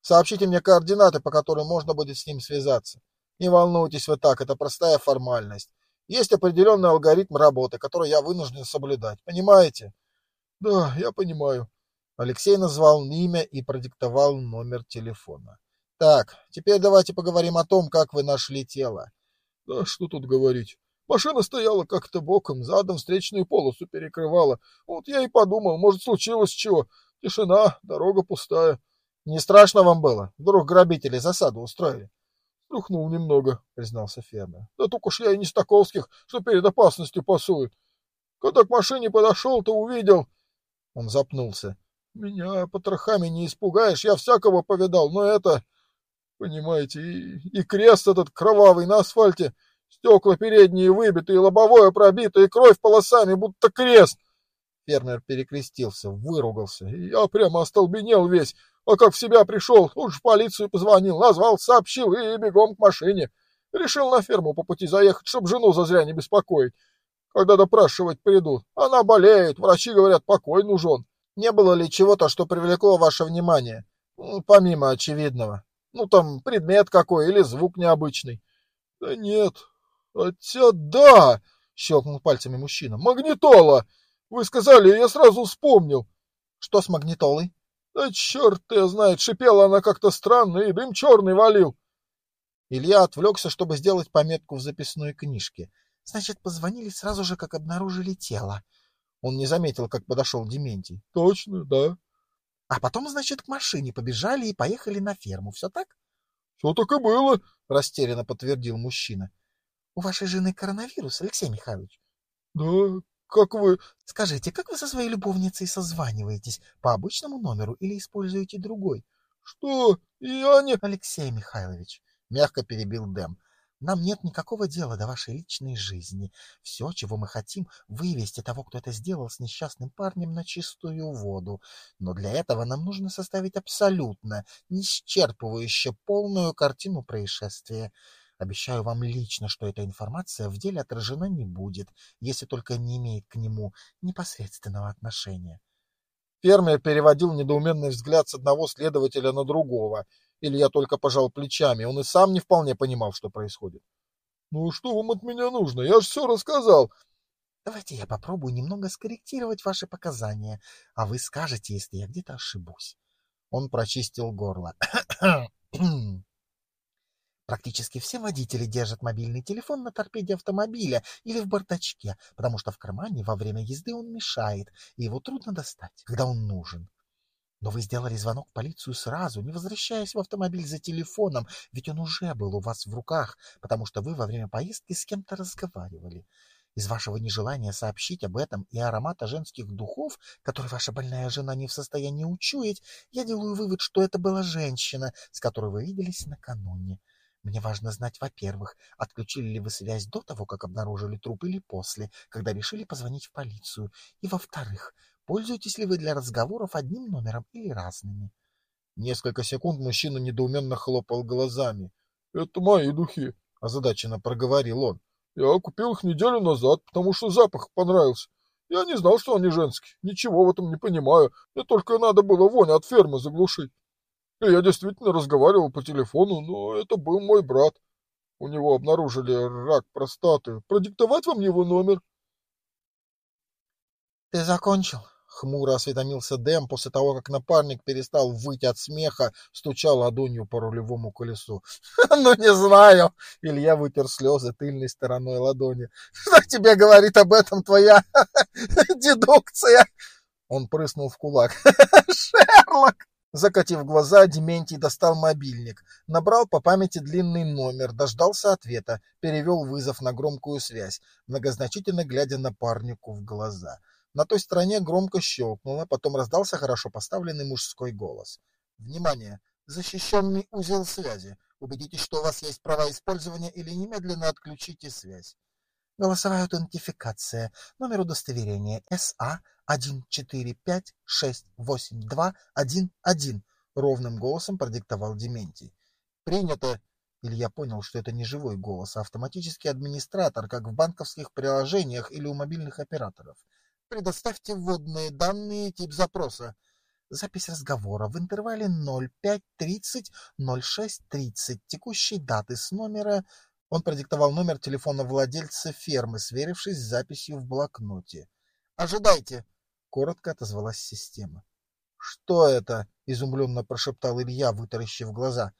Сообщите мне координаты, по которым можно будет с ним связаться. Не волнуйтесь вы так, это простая формальность. Есть определенный алгоритм работы, который я вынужден соблюдать. Понимаете? Да, я понимаю. Алексей назвал имя и продиктовал номер телефона. Так, теперь давайте поговорим о том, как вы нашли тело. Да что тут говорить. Машина стояла как-то боком, задом встречную полосу перекрывала. Вот я и подумал, может, случилось чего. Тишина, дорога пустая. Не страшно вам было? Вдруг грабители засаду устроили? Струхнул немного, признался фермер. Да только уж я и не Стаковских, что перед опасностью пасуют. Когда к машине подошел, то увидел... Он запнулся. Меня потрохами не испугаешь, я всякого повидал, но это... Понимаете, и, и крест этот кровавый на асфальте, стекла передние выбиты, и лобовое пробито, и кровь полосами, будто крест. Фермер перекрестился, выругался, я прямо остолбенел весь, а как в себя пришел, уж в полицию позвонил, назвал, сообщил и бегом к машине. Решил на ферму по пути заехать, чтобы жену зазря не беспокоить. Когда допрашивать придут, она болеет, врачи говорят, покой нужен. Не было ли чего-то, что привлекло ваше внимание? Помимо очевидного. Ну, там, предмет какой или звук необычный. Да нет. Хотя да, щелкнул пальцами мужчина. Магнитола! Вы сказали, я сразу вспомнил. Что с магнитолой? Да черт ее знает, шипела она как-то странно, и дым черный валил. Илья отвлекся, чтобы сделать пометку в записной книжке. Значит, позвонили сразу же, как обнаружили тело. Он не заметил, как подошел Дементий. — Точно, да. — А потом, значит, к машине побежали и поехали на ферму. Все так? — Все так и было, — растерянно подтвердил мужчина. — У вашей жены коронавирус, Алексей Михайлович? — Да, как вы... — Скажите, как вы со своей любовницей созваниваетесь? По обычному номеру или используете другой? — Что? Я не... — Алексей Михайлович, — мягко перебил Дэм, нам нет никакого дела до вашей личной жизни. Все, чего мы хотим, вывести того, кто это сделал с несчастным парнем, на чистую воду. Но для этого нам нужно составить абсолютно, неисчерпывающе полную картину происшествия. Обещаю вам лично, что эта информация в деле отражена не будет, если только не имеет к нему непосредственного отношения. Фермер переводил недоуменный взгляд с одного следователя на другого — или я только пожал плечами, он и сам не вполне понимал, что происходит. «Ну что вам от меня нужно? Я же все рассказал!» «Давайте я попробую немного скорректировать ваши показания, а вы скажете, если я где-то ошибусь». Он прочистил горло. *clears throat* Практически все водители держат мобильный телефон на торпеде автомобиля или в бардачке, потому что в кармане во время езды он мешает, и его трудно достать, когда он нужен. Но вы сделали звонок в полицию сразу, не возвращаясь в автомобиль за телефоном, ведь он уже был у вас в руках, потому что вы во время поездки с кем-то разговаривали. Из вашего нежелания сообщить об этом и аромата женских духов, который ваша больная жена не в состоянии учуять, я делаю вывод, что это была женщина, с которой вы виделись накануне. Мне важно знать, во-первых, отключили ли вы связь до того, как обнаружили труп или после, когда решили позвонить в полицию, и, во-вторых, Пользуетесь ли вы для разговоров одним номером или разными? Несколько секунд мужчина недоуменно хлопал глазами. — Это мои духи, — озадаченно проговорил он. — Я купил их неделю назад, потому что запах понравился. Я не знал, что они женские. Ничего в этом не понимаю. Мне только надо было вонь от фермы заглушить. И я действительно разговаривал по телефону, но это был мой брат. У него обнаружили рак простаты. Продиктовать вам его номер? — Ты закончил? Хмуро осведомился Дэм после того, как напарник перестал выть от смеха, стуча ладонью по рулевому колесу. *laughs* «Ну, не знаю!» — Илья вытер слезы тыльной стороной ладони. *laughs* «Что тебе говорит об этом твоя *laughs* дедукция?» Он прыснул в кулак. «Шерлок!» Закатив глаза, Дементий достал мобильник, набрал по памяти длинный номер, дождался ответа, перевел вызов на громкую связь, многозначительно глядя напарнику в глаза — на той стороне громко щелкнуло, потом раздался хорошо поставленный мужской голос. «Внимание! Защищенный узел связи. Убедитесь, что у вас есть права использования или немедленно отключите связь. Голосовая аутентификация. Номер удостоверения СА 145682111. Ровным голосом продиктовал Дементий. Принято. Или я понял, что это не живой голос, а автоматический администратор, как в банковских приложениях или у мобильных операторов. Предоставьте вводные данные тип запроса. Запись разговора в интервале 05.30-06.30 текущей даты с номера... Он продиктовал номер телефона владельца фермы, сверившись с записью в блокноте. «Ожидайте!» — коротко отозвалась система. «Что это?» — изумленно прошептал Илья, вытаращив глаза.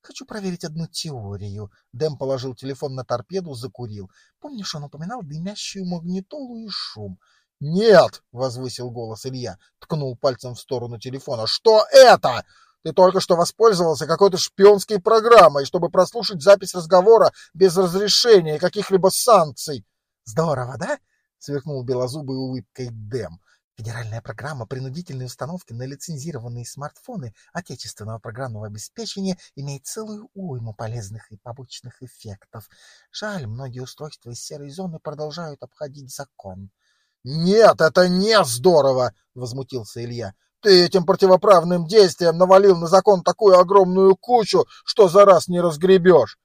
«Хочу проверить одну теорию». Дэм положил телефон на торпеду, закурил. «Помнишь, он упоминал дымящую магнитолу и шум?» «Нет!» — возвысил голос Илья, ткнул пальцем в сторону телефона. «Что это? Ты только что воспользовался какой-то шпионской программой, чтобы прослушать запись разговора без разрешения и каких-либо санкций». «Здорово, да?» — сверкнул белозубой улыбкой Дэм. Федеральная программа принудительной установки на лицензированные смартфоны отечественного программного обеспечения имеет целую уйму полезных и побочных эффектов. Жаль, многие устройства из серой зоны продолжают обходить закон. «Нет, это не здорово!» — возмутился Илья. «Ты этим противоправным действием навалил на закон такую огромную кучу, что за раз не разгребешь!»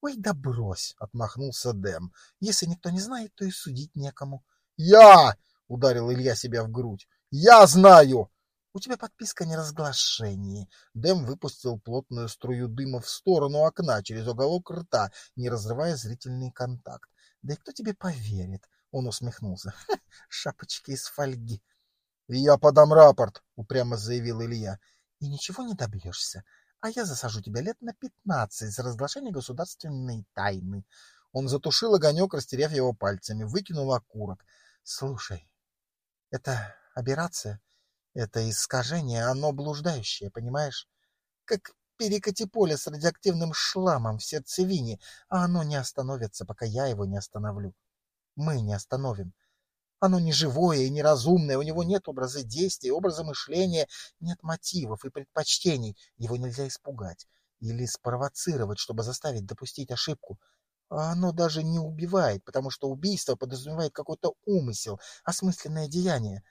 «Ой, да брось!» — отмахнулся Дэм. «Если никто не знает, то и судить некому». «Я!» — ударил Илья себя в грудь. «Я знаю!» «У тебя подписка не разглашение. Дэм выпустил плотную струю дыма в сторону окна через уголок рта, не разрывая зрительный контакт. «Да и кто тебе поверит? Он усмехнулся. *laughs* Шапочки из фольги. Я подам рапорт, упрямо заявил Илья. И ничего не добьешься. А я засажу тебя лет на пятнадцать за разглашение государственной тайны. Он затушил огонек, растеряв его пальцами, выкинул окурок. Слушай, это операция, это искажение, оно блуждающее, понимаешь? Как перекати поле с радиоактивным шламом в сердцевине, а оно не остановится, пока я его не остановлю. Мы не остановим. Оно не живое и неразумное, у него нет образа действия, образа мышления, нет мотивов и предпочтений. Его нельзя испугать или спровоцировать, чтобы заставить допустить ошибку. А оно даже не убивает, потому что убийство подразумевает какой-то умысел, осмысленное деяние.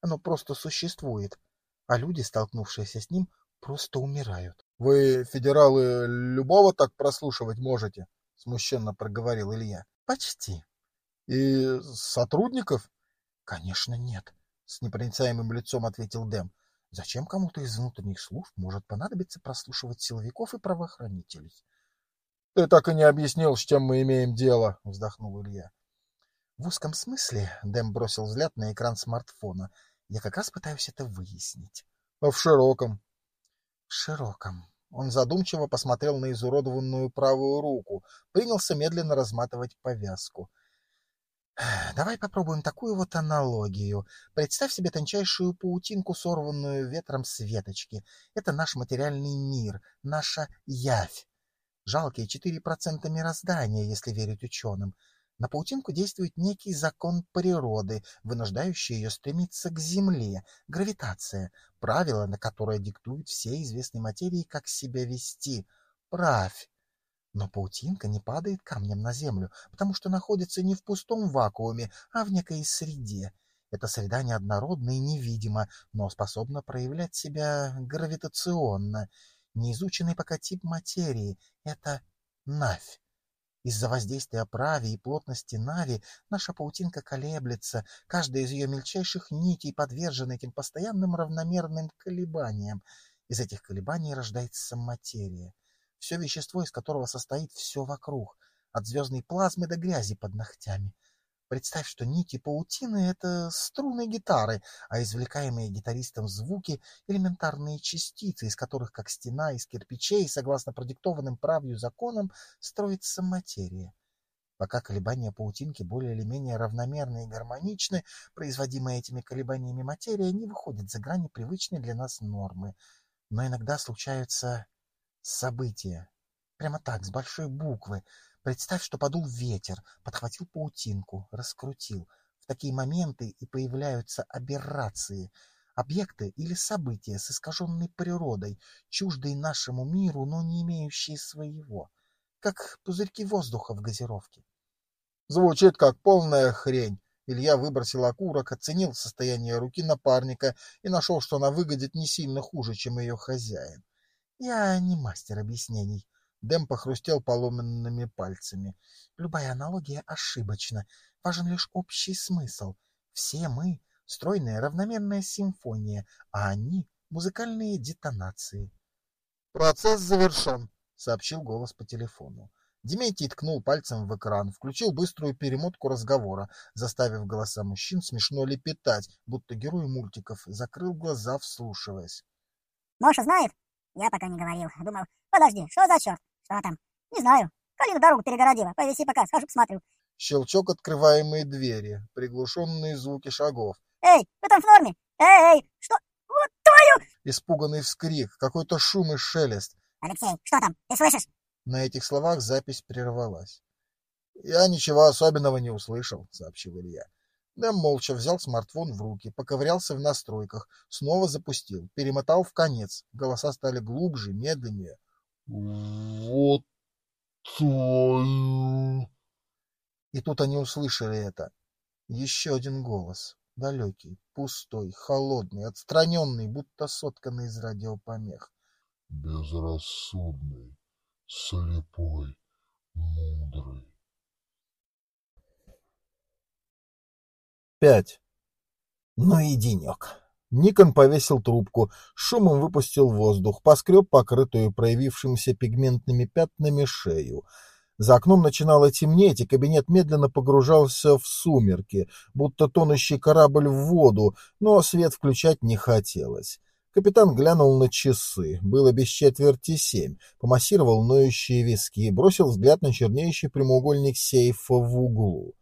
Оно просто существует, а люди, столкнувшиеся с ним, просто умирают. — Вы, федералы, любого так прослушивать можете? — смущенно проговорил Илья. — Почти. — И сотрудников? — Конечно, нет, — с непроницаемым лицом ответил Дэм. — Зачем кому-то из внутренних служб может понадобиться прослушивать силовиков и правоохранителей? — Ты так и не объяснил, с чем мы имеем дело, — вздохнул Илья. — В узком смысле, — Дэм бросил взгляд на экран смартфона, — я как раз пытаюсь это выяснить. — А в широком? — В широком. Он задумчиво посмотрел на изуродованную правую руку, принялся медленно разматывать повязку. Давай попробуем такую вот аналогию. Представь себе тончайшую паутинку, сорванную ветром с веточки. Это наш материальный мир, наша явь. Жалкие 4% мироздания, если верить ученым. На паутинку действует некий закон природы, вынуждающий ее стремиться к Земле, гравитация, правило, на которое диктует все известные материи, как себя вести. Правь. Но паутинка не падает камнем на Землю, потому что находится не в пустом вакууме, а в некой среде. Эта среда неоднородна и невидима, но способна проявлять себя гравитационно. Неизученный пока тип материи — это Навь. Из-за воздействия прави и плотности Нави наша паутинка колеблется, каждая из ее мельчайших нитей подвержена этим постоянным равномерным колебаниям. Из этих колебаний рождается материя. Все вещество, из которого состоит все вокруг, от звездной плазмы до грязи под ногтями. Представь, что нити паутины — это струны гитары, а извлекаемые гитаристом звуки — элементарные частицы, из которых, как стена из кирпичей, согласно продиктованным правью законам, строится материя. Пока колебания паутинки более или менее равномерны и гармоничны, производимая этими колебаниями материя не выходит за грани привычной для нас нормы. Но иногда случаются события. Прямо так, с большой буквы, Представь, что подул ветер, подхватил паутинку, раскрутил. В такие моменты и появляются аберрации, объекты или события с искаженной природой, чуждые нашему миру, но не имеющие своего, как пузырьки воздуха в газировке. Звучит как полная хрень. Илья выбросил окурок, оценил состояние руки напарника и нашел, что она выглядит не сильно хуже, чем ее хозяин. Я не мастер объяснений, Дэм похрустел поломенными пальцами. Любая аналогия ошибочна. Важен лишь общий смысл. Все мы — стройная равномерная симфония, а они — музыкальные детонации. «Процесс завершен», — сообщил голос по телефону. Дементий ткнул пальцем в экран, включил быструю перемотку разговора, заставив голоса мужчин смешно лепетать, будто герой мультиков, закрыл глаза, вслушиваясь. «Моша знает?» «Я пока не говорил. Думал, подожди, что за черт? Что там? Не знаю. Калина дорогу перегородила. Повиси пока, схожу посмотрю. Щелчок открываемой двери, приглушенные звуки шагов. Эй, вы там в норме? Эй, эй, что? Вот твою! Испуганный вскрик, какой-то шум и шелест. Алексей, что там? Ты слышишь? На этих словах запись прервалась. «Я ничего особенного не услышал», — сообщил Илья. Дэм молча взял смартфон в руки, поковырялся в настройках, снова запустил, перемотал в конец. Голоса стали глубже, медленнее. Вот твою... И тут они услышали это. Еще один голос. Далекий, пустой, холодный, отстраненный, будто сотканный из радиопомех. Безрассудный, слепой, мудрый. Пять. Ну и денек. Никон повесил трубку, шумом выпустил воздух, поскреб покрытую проявившимися пигментными пятнами шею. За окном начинало темнеть, и кабинет медленно погружался в сумерки, будто тонущий корабль в воду, но свет включать не хотелось. Капитан глянул на часы. Было без четверти семь. Помассировал ноющие виски бросил взгляд на чернеющий прямоугольник сейфа в углу.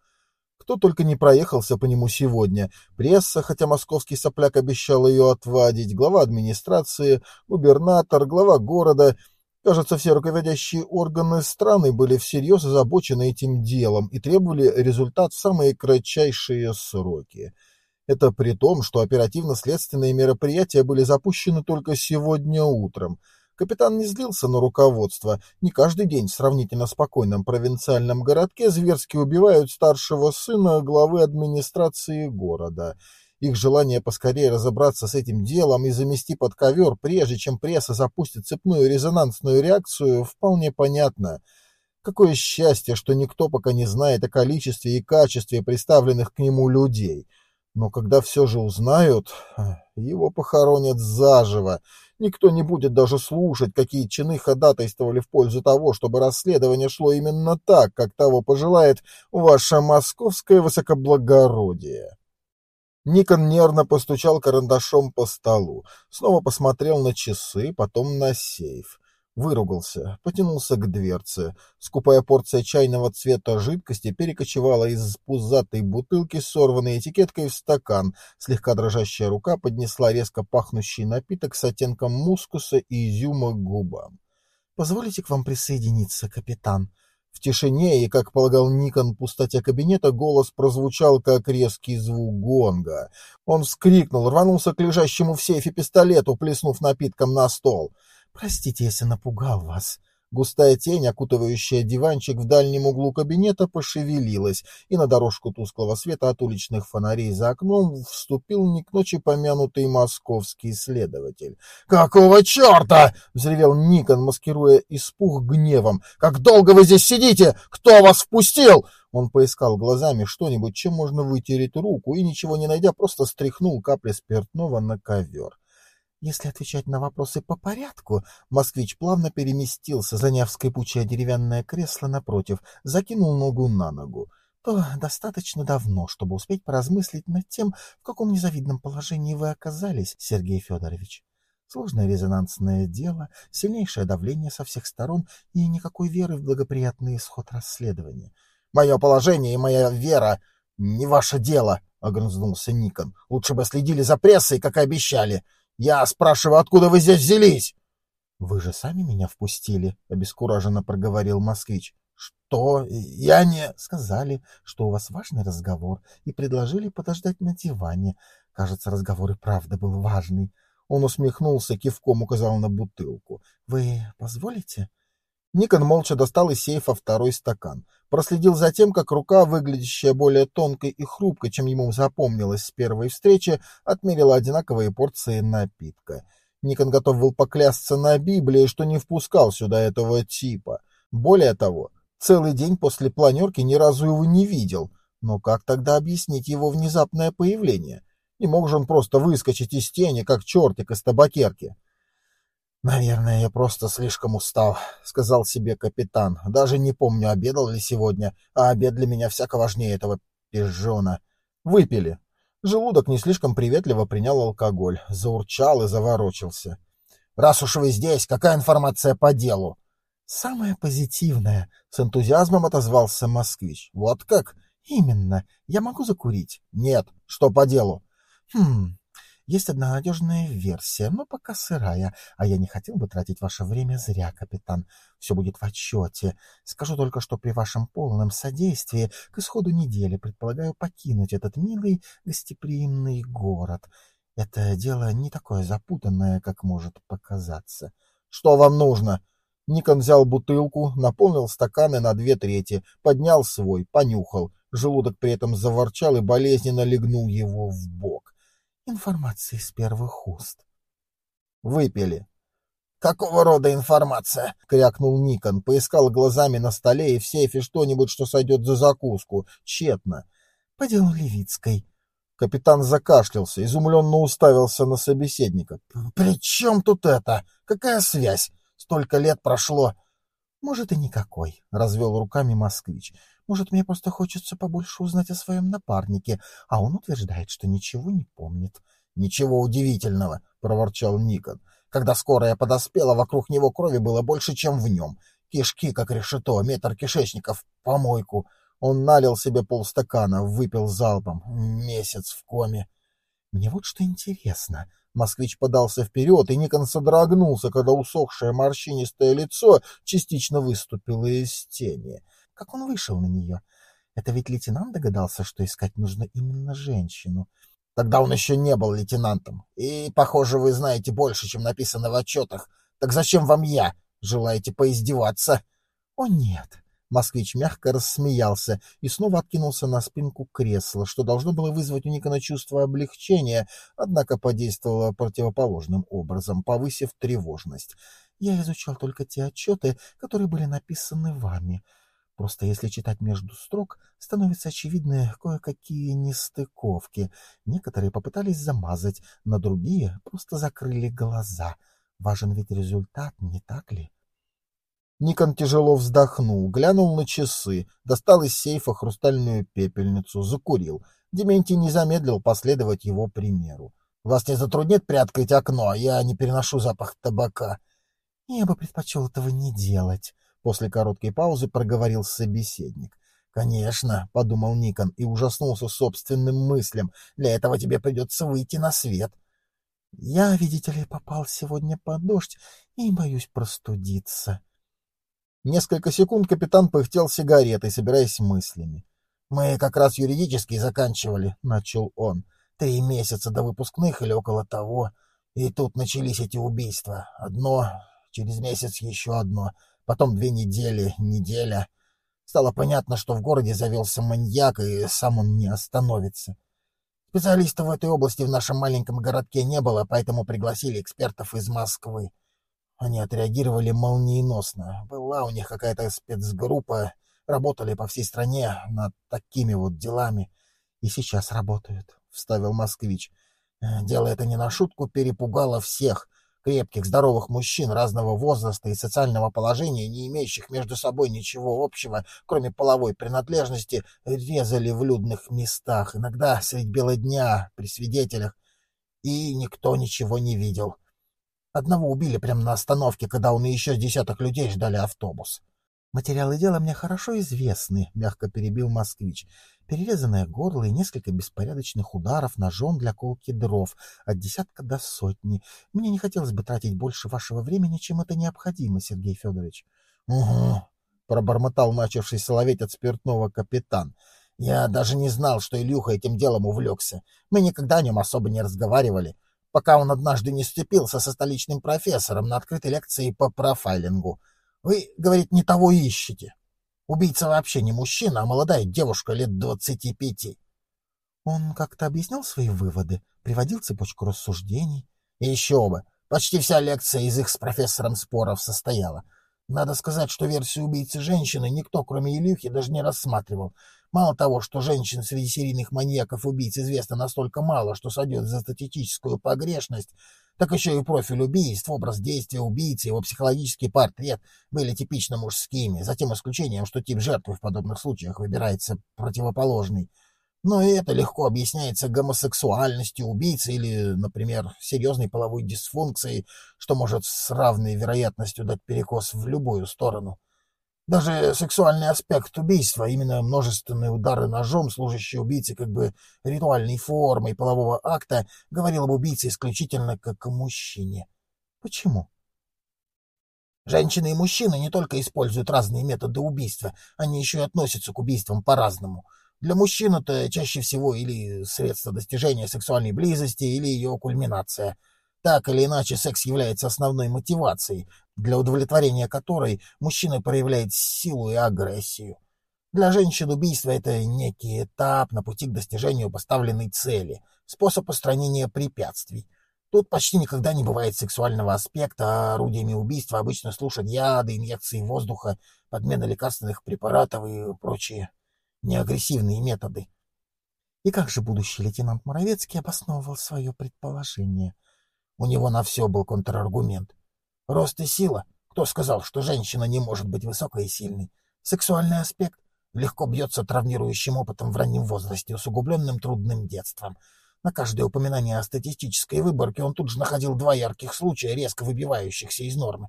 Кто только не проехался по нему сегодня. Пресса, хотя московский сопляк обещал ее отвадить, глава администрации, губернатор, глава города. Кажется, все руководящие органы страны были всерьез озабочены этим делом и требовали результат в самые кратчайшие сроки. Это при том, что оперативно-следственные мероприятия были запущены только сегодня утром. Капитан не злился на руководство. Не каждый день в сравнительно спокойном провинциальном городке зверски убивают старшего сына главы администрации города. Их желание поскорее разобраться с этим делом и замести под ковер, прежде чем пресса запустит цепную резонансную реакцию, вполне понятно. Какое счастье, что никто пока не знает о количестве и качестве представленных к нему людей — но когда все же узнают, *sighs* его похоронят заживо. Никто не будет даже слушать, какие чины ходатайствовали в пользу того, чтобы расследование шло именно так, как того пожелает ваше московское высокоблагородие. Никон нервно постучал карандашом по столу, снова посмотрел на часы, потом на сейф. Выругался, потянулся к дверце. Скупая порция чайного цвета жидкости перекочевала из пузатой бутылки сорванной этикеткой в стакан. Слегка дрожащая рука поднесла резко пахнущий напиток с оттенком мускуса и изюма к губам. — Позволите к вам присоединиться, капитан? В тишине и, как полагал Никон, пустоте кабинета голос прозвучал, как резкий звук гонга. Он вскрикнул, рванулся к лежащему в сейфе пистолету, плеснув напитком на стол. «Простите, если напугал вас». Густая тень, окутывающая диванчик в дальнем углу кабинета, пошевелилась, и на дорожку тусклого света от уличных фонарей за окном вступил не к ночи помянутый московский следователь. «Какого черта?» — взревел Никон, маскируя испуг гневом. «Как долго вы здесь сидите? Кто вас впустил?» Он поискал глазами что-нибудь, чем можно вытереть руку, и, ничего не найдя, просто стряхнул капли спиртного на ковер. Если отвечать на вопросы по порядку, москвич плавно переместился, заняв скрипучее деревянное кресло напротив, закинул ногу на ногу, то достаточно давно, чтобы успеть поразмыслить над тем, в каком незавидном положении вы оказались, Сергей Федорович. Сложное резонансное дело, сильнейшее давление со всех сторон и никакой веры в благоприятный исход расследования. «Мое положение и моя вера — не ваше дело», — огрызнулся Никон. «Лучше бы следили за прессой, как и обещали». Я спрашиваю, откуда вы здесь взялись? — Вы же сами меня впустили, — обескураженно проговорил москвич. — Что? Я не... — Сказали, что у вас важный разговор, и предложили подождать на диване. Кажется, разговор и правда был важный. Он усмехнулся, кивком указал на бутылку. — Вы позволите? Никон молча достал из сейфа второй стакан. Проследил за тем, как рука, выглядящая более тонкой и хрупкой, чем ему запомнилось с первой встречи, отмерила одинаковые порции напитка. Никон готов был поклясться на Библии, что не впускал сюда этого типа. Более того, целый день после планерки ни разу его не видел. Но как тогда объяснить его внезапное появление? Не мог же он просто выскочить из тени, как чертик из табакерки. «Наверное, я просто слишком устал», — сказал себе капитан. «Даже не помню, обедал ли сегодня, а обед для меня всяко важнее этого пижона». Выпили. Желудок не слишком приветливо принял алкоголь, заурчал и заворочился. «Раз уж вы здесь, какая информация по делу?» «Самая позитивная», — с энтузиазмом отозвался москвич. «Вот как?» «Именно. Я могу закурить?» «Нет. Что по делу?» «Хм, есть одна надежная версия, но пока сырая, а я не хотел бы тратить ваше время зря, капитан. Все будет в отчете. Скажу только, что при вашем полном содействии к исходу недели предполагаю покинуть этот милый гостеприимный город. Это дело не такое запутанное, как может показаться. Что вам нужно? Никон взял бутылку, наполнил стаканы на две трети, поднял свой, понюхал. Желудок при этом заворчал и болезненно легнул его в бок. Информация из первых уст. Выпили. «Какого рода информация?» — крякнул Никон. Поискал глазами на столе и в сейфе что-нибудь, что сойдет за закуску. Тщетно. «По делу Левицкой». Капитан закашлялся, изумленно уставился на собеседника. «При чем тут это? Какая связь? Столько лет прошло». Может, и никакой, — развел руками москвич. Может, мне просто хочется побольше узнать о своем напарнике, а он утверждает, что ничего не помнит. — Ничего удивительного, — проворчал Никон. Когда скорая подоспела, вокруг него крови было больше, чем в нем. Кишки, как решето, метр кишечников, помойку. Он налил себе полстакана, выпил залпом. Месяц в коме. Мне вот что интересно. Москвич подался вперед, и Никон содрогнулся, когда усохшее морщинистое лицо частично выступило из тени. Как он вышел на нее? Это ведь лейтенант догадался, что искать нужно именно женщину. Тогда он еще не был лейтенантом. И, похоже, вы знаете больше, чем написано в отчетах. Так зачем вам я? Желаете поиздеваться? О, нет. Москвич мягко рассмеялся и снова откинулся на спинку кресла, что должно было вызвать у Никона чувство облегчения, однако подействовало противоположным образом, повысив тревожность. Я изучал только те отчеты, которые были написаны вами. Просто если читать между строк, становятся очевидны кое-какие нестыковки. Некоторые попытались замазать, но другие просто закрыли глаза. Важен ведь результат, не так ли? Никон тяжело вздохнул, глянул на часы, достал из сейфа хрустальную пепельницу, закурил. Дементий не замедлил последовать его примеру. — Вас не затруднит приоткрыть окно? Я не переношу запах табака. — Я бы предпочел этого не делать. После короткой паузы проговорил собеседник. «Конечно», — подумал Никон и ужаснулся собственным мыслям, «для этого тебе придется выйти на свет». «Я, видите ли, попал сегодня под дождь и боюсь простудиться». Несколько секунд капитан пыхтел сигаретой, собираясь мыслями. «Мы как раз юридически заканчивали», — начал он. «Три месяца до выпускных или около того. И тут начались эти убийства. Одно, через месяц еще одно потом две недели, неделя. Стало понятно, что в городе завелся маньяк, и сам он не остановится. Специалистов в этой области в нашем маленьком городке не было, поэтому пригласили экспертов из Москвы. Они отреагировали молниеносно. Была у них какая-то спецгруппа, работали по всей стране над такими вот делами. И сейчас работают, — вставил москвич. Дело это не на шутку перепугало всех крепких, здоровых мужчин разного возраста и социального положения, не имеющих между собой ничего общего, кроме половой принадлежности, резали в людных местах, иногда средь бела дня, при свидетелях, и никто ничего не видел. Одного убили прямо на остановке, когда он и еще десяток людей ждали автобус. Материалы дела мне хорошо известны, — мягко перебил москвич. Перерезанное горло и несколько беспорядочных ударов ножом для колки дров, от десятка до сотни. Мне не хотелось бы тратить больше вашего времени, чем это необходимо, Сергей Федорович. — Угу, — пробормотал начавший соловеть от спиртного капитан. — Я даже не знал, что Илюха этим делом увлекся. Мы никогда о нем особо не разговаривали, пока он однажды не сцепился со столичным профессором на открытой лекции по профайлингу. — вы, говорит, не того ищете. Убийца вообще не мужчина, а молодая девушка лет двадцати пяти. Он как-то объяснял свои выводы, приводил цепочку рассуждений. Еще бы. Почти вся лекция из их с профессором споров состояла. Надо сказать, что версию убийцы женщины никто, кроме Илюхи, даже не рассматривал. Мало того, что женщин среди серийных маньяков убийц известно настолько мало, что сойдет за статистическую погрешность, так еще и профиль убийств, образ действия убийцы, его психологический портрет были типично мужскими, за тем исключением, что тип жертвы в подобных случаях выбирается противоположный. Но и это легко объясняется гомосексуальностью убийцы или, например, серьезной половой дисфункцией, что может с равной вероятностью дать перекос в любую сторону. Даже сексуальный аспект убийства, именно множественные удары ножом, служащие убийце как бы ритуальной формой полового акта, говорил об убийце исключительно как о мужчине. Почему? Женщины и мужчины не только используют разные методы убийства, они еще и относятся к убийствам по-разному. Для мужчин это чаще всего или средство достижения сексуальной близости, или ее кульминация — так или иначе, секс является основной мотивацией, для удовлетворения которой мужчина проявляет силу и агрессию. Для женщин убийство — это некий этап на пути к достижению поставленной цели, способ устранения препятствий. Тут почти никогда не бывает сексуального аспекта, а орудиями убийства обычно служат яды, инъекции воздуха, подмена лекарственных препаратов и прочие неагрессивные методы. И как же будущий лейтенант Моровецкий обосновывал свое предположение? У него на все был контраргумент. Рост и сила. Кто сказал, что женщина не может быть высокой и сильной? Сексуальный аспект легко бьется травмирующим опытом в раннем возрасте, усугубленным трудным детством. На каждое упоминание о статистической выборке он тут же находил два ярких случая, резко выбивающихся из нормы.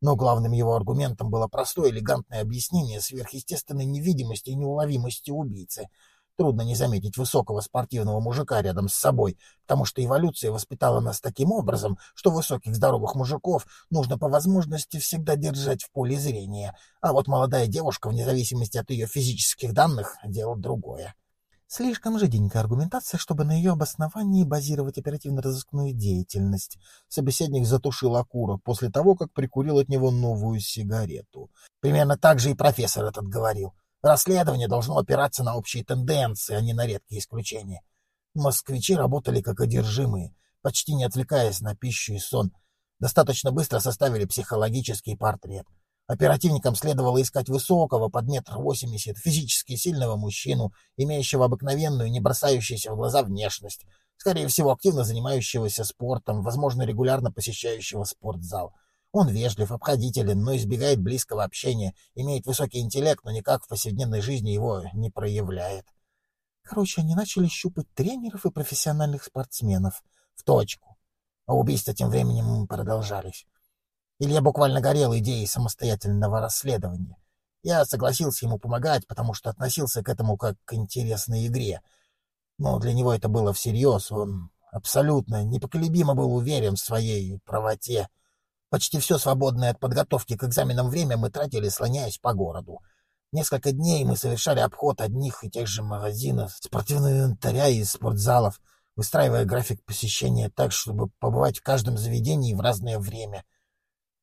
Но главным его аргументом было простое элегантное объяснение сверхъестественной невидимости и неуловимости убийцы. Трудно не заметить высокого спортивного мужика рядом с собой, потому что эволюция воспитала нас таким образом, что высоких здоровых мужиков нужно по возможности всегда держать в поле зрения, а вот молодая девушка, вне зависимости от ее физических данных, дело другое. Слишком жиденькая аргументация, чтобы на ее обосновании базировать оперативно-розыскную деятельность. Собеседник затушил окурок после того, как прикурил от него новую сигарету. Примерно так же и профессор этот говорил. Расследование должно опираться на общие тенденции, а не на редкие исключения. Москвичи работали как одержимые, почти не отвлекаясь на пищу и сон. Достаточно быстро составили психологический портрет. Оперативникам следовало искать высокого, под метр восемьдесят, физически сильного мужчину, имеющего обыкновенную, не бросающуюся в глаза внешность, скорее всего, активно занимающегося спортом, возможно, регулярно посещающего спортзал. Он вежлив, обходителен, но избегает близкого общения, имеет высокий интеллект, но никак в повседневной жизни его не проявляет. Короче, они начали щупать тренеров и профессиональных спортсменов. В точку. А убийства тем временем продолжались. Илья буквально горел идеей самостоятельного расследования. Я согласился ему помогать, потому что относился к этому как к интересной игре. Но для него это было всерьез, он абсолютно непоколебимо был уверен в своей правоте. Почти все свободное от подготовки к экзаменам время мы тратили, слоняясь по городу. Несколько дней мы совершали обход одних и тех же магазинов, спортивного инвентаря и спортзалов, выстраивая график посещения так, чтобы побывать в каждом заведении в разное время —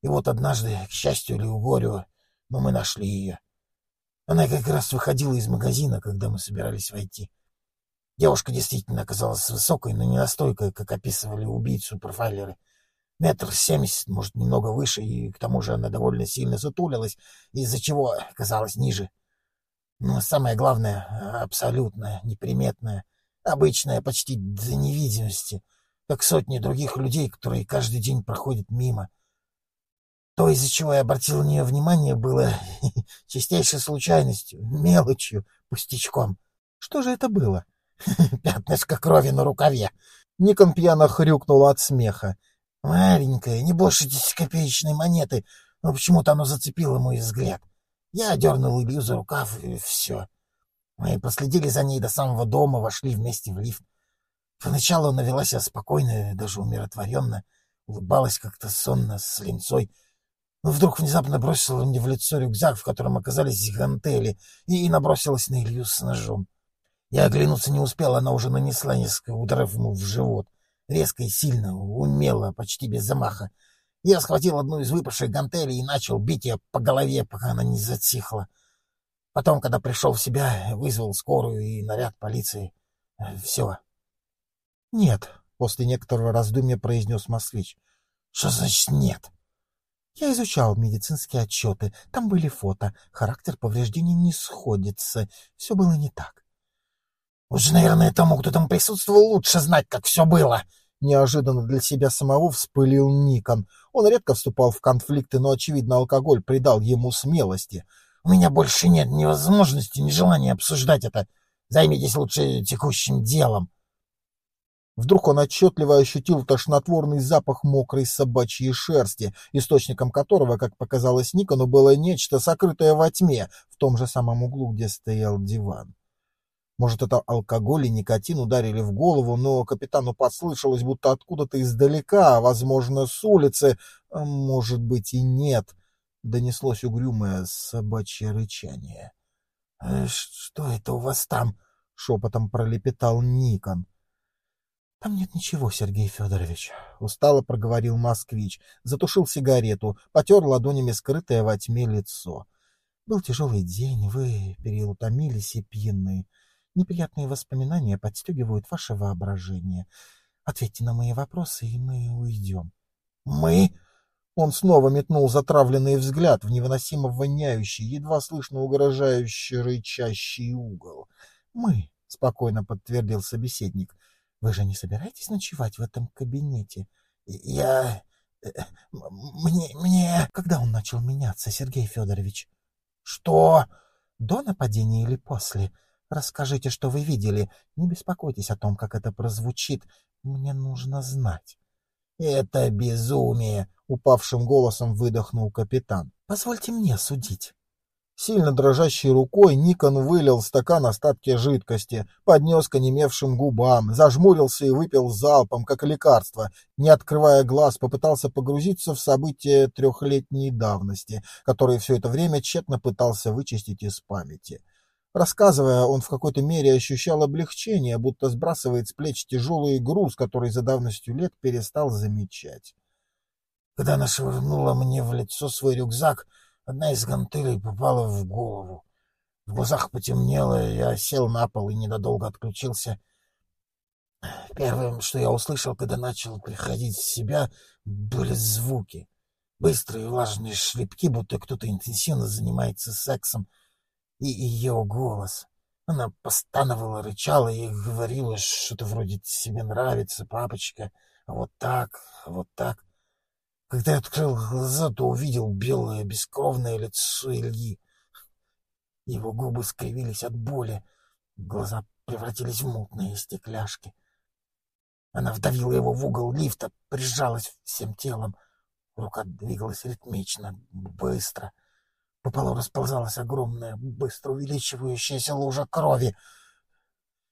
и вот однажды, к счастью или угорю, но мы нашли ее. Она как раз выходила из магазина, когда мы собирались войти. Девушка действительно оказалась высокой, но не настолько, как описывали убийцу профайлеры. Метр семьдесят, может, немного выше, и к тому же она довольно сильно затулилась, из-за чего казалась ниже. Но самое главное — абсолютно неприметная, обычная почти до невидимости, как сотни других людей, которые каждый день проходят мимо — то, из-за чего я обратил на нее внимание, было *laughs* чистейшей случайностью, мелочью, пустячком. Что же это было? *laughs* Пятнышко крови на рукаве. Никон пьяно хрюкнул от смеха. Маленькое, не больше десятикопеечной монеты, но почему-то оно зацепило мой взгляд. Я дернул Илью за рукав, и все. Мы проследили за ней до самого дома, вошли вместе в лифт. Поначалу она вела себя спокойно, даже умиротворенно, улыбалась как-то сонно, с линцой, но вдруг внезапно бросила мне в лицо рюкзак, в котором оказались гантели, и набросилась на Илью с ножом. Я оглянуться не успел, она уже нанесла несколько ударов ему в живот. Резко и сильно, умело, почти без замаха. Я схватил одну из выпавших гантелей и начал бить ее по голове, пока она не затихла. Потом, когда пришел в себя, вызвал скорую и наряд полиции. Все. — Нет, — после некоторого раздумья произнес москвич. — Что значит нет? Я изучал медицинские отчеты. Там были фото. Характер повреждений не сходится. Все было не так. Уж, наверное, тому, кто там присутствовал, лучше знать, как все было. Неожиданно для себя самого вспылил Никон. Он редко вступал в конфликты, но, очевидно, алкоголь придал ему смелости. У меня больше нет ни возможности, ни желания обсуждать это. Займитесь лучше текущим делом. Вдруг он отчетливо ощутил тошнотворный запах мокрой собачьей шерсти, источником которого, как показалось Никону, было нечто, сокрытое во тьме, в том же самом углу, где стоял диван. Может, это алкоголь и никотин ударили в голову, но капитану послышалось, будто откуда-то издалека, возможно, с улицы, а может быть и нет, донеслось угрюмое собачье рычание. «Э, — Что это у вас там? — шепотом пролепетал Никон. — Там нет ничего, Сергей Федорович, — устало проговорил москвич, затушил сигарету, потер ладонями скрытое во тьме лицо. Был тяжелый день, вы переутомились и пьяны. Неприятные воспоминания подстегивают ваше воображение. Ответьте на мои вопросы, и мы уйдем. — Мы? Он снова метнул затравленный взгляд в невыносимо воняющий, едва слышно угрожающий рычащий угол. — Мы, — спокойно подтвердил собеседник, — вы же не собираетесь ночевать в этом кабинете? — Я... Мне... мне... Когда он начал меняться, Сергей Федорович? Что? До нападения или после? Расскажите, что вы видели. Не беспокойтесь о том, как это прозвучит. Мне нужно знать. Это безумие, упавшим голосом выдохнул капитан. Позвольте мне судить. Сильно дрожащей рукой Никон вылил в стакан остатки жидкости, поднес к онемевшим губам, зажмурился и выпил залпом, как лекарство. Не открывая глаз, попытался погрузиться в события трехлетней давности, которые все это время тщетно пытался вычистить из памяти. Рассказывая, он в какой-то мере ощущал облегчение, будто сбрасывает с плеч тяжелый груз, который за давностью лет перестал замечать. Когда она швырнула мне в лицо свой рюкзак, Одна из гантелей попала в голову. В глазах потемнело, я сел на пол и недолго отключился. Первым, что я услышал, когда начал приходить в себя, были звуки. Быстрые влажные шлепки, будто кто-то интенсивно занимается сексом. И ее голос. Она постановала, рычала и говорила что-то вроде «тебе нравится, папочка», вот так, вот так. Когда я открыл глаза, то увидел белое бескровное лицо Ильи. Его губы скривились от боли, глаза превратились в мутные стекляшки. Она вдавила его в угол лифта, прижалась всем телом. Рука двигалась ритмично, быстро. По полу расползалась огромная, быстро увеличивающаяся лужа крови.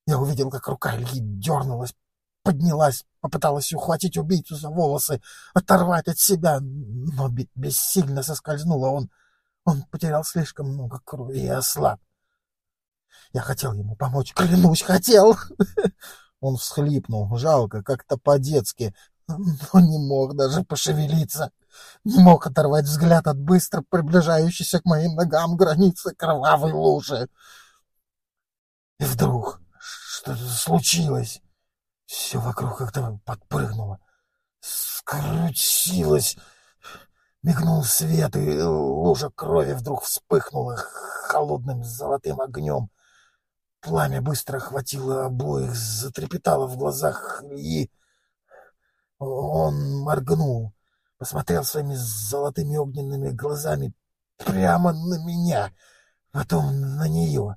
Я увидел, как рука Ильи дернулась, поднялась, попыталась ухватить убийцу за волосы, оторвать от себя, но бессильно соскользнула. Он, он потерял слишком много крови и ослаб. Я хотел ему помочь, клянусь, хотел. *laughs* Он всхлипнул, жалко, как-то по-детски, но не мог даже пошевелиться. Не мог оторвать взгляд от быстро приближающейся к моим ногам границы кровавой лужи. И вдруг что-то случилось. Все вокруг как-то подпрыгнуло, скрутилось. Мигнул свет, и лужа крови вдруг вспыхнула холодным золотым огнем. Пламя быстро охватило обоих, затрепетало в глазах, и он моргнул, посмотрел своими золотыми огненными глазами прямо на меня, потом на нее.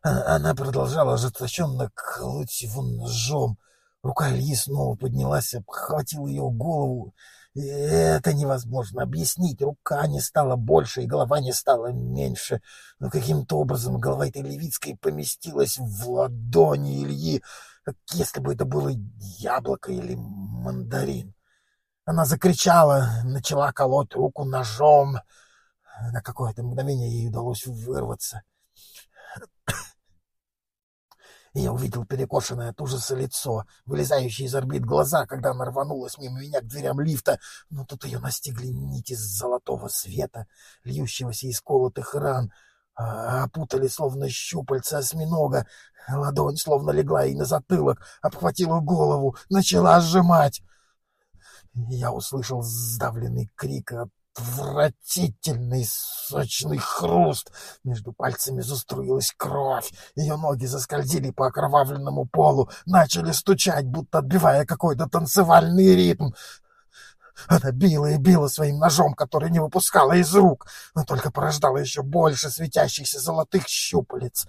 А, она продолжала ожесточенно колоть его ножом. Рука Ильи снова поднялась, обхватила ее голову. Это невозможно объяснить. Рука не стала больше, и голова не стала меньше. Но каким-то образом голова этой Левицкой поместилась в ладони Ильи, как если бы это было яблоко или мандарин. Она закричала, начала колоть руку ножом. На какое-то мгновение ей удалось вырваться я увидел перекошенное от ужаса лицо, вылезающие из орбит глаза, когда она рванулась мимо меня к дверям лифта, но тут ее настигли нити золотого света, льющегося из колотых ран, а, опутали словно щупальца осьминога, ладонь словно легла ей на затылок, обхватила голову, начала сжимать. Я услышал сдавленный крик от Отвратительный сочный хруст. Между пальцами заструилась кровь. Ее ноги заскользили по окровавленному полу, начали стучать, будто отбивая какой-то танцевальный ритм. Она била и била своим ножом, который не выпускала из рук, но только порождала еще больше светящихся золотых щупалец.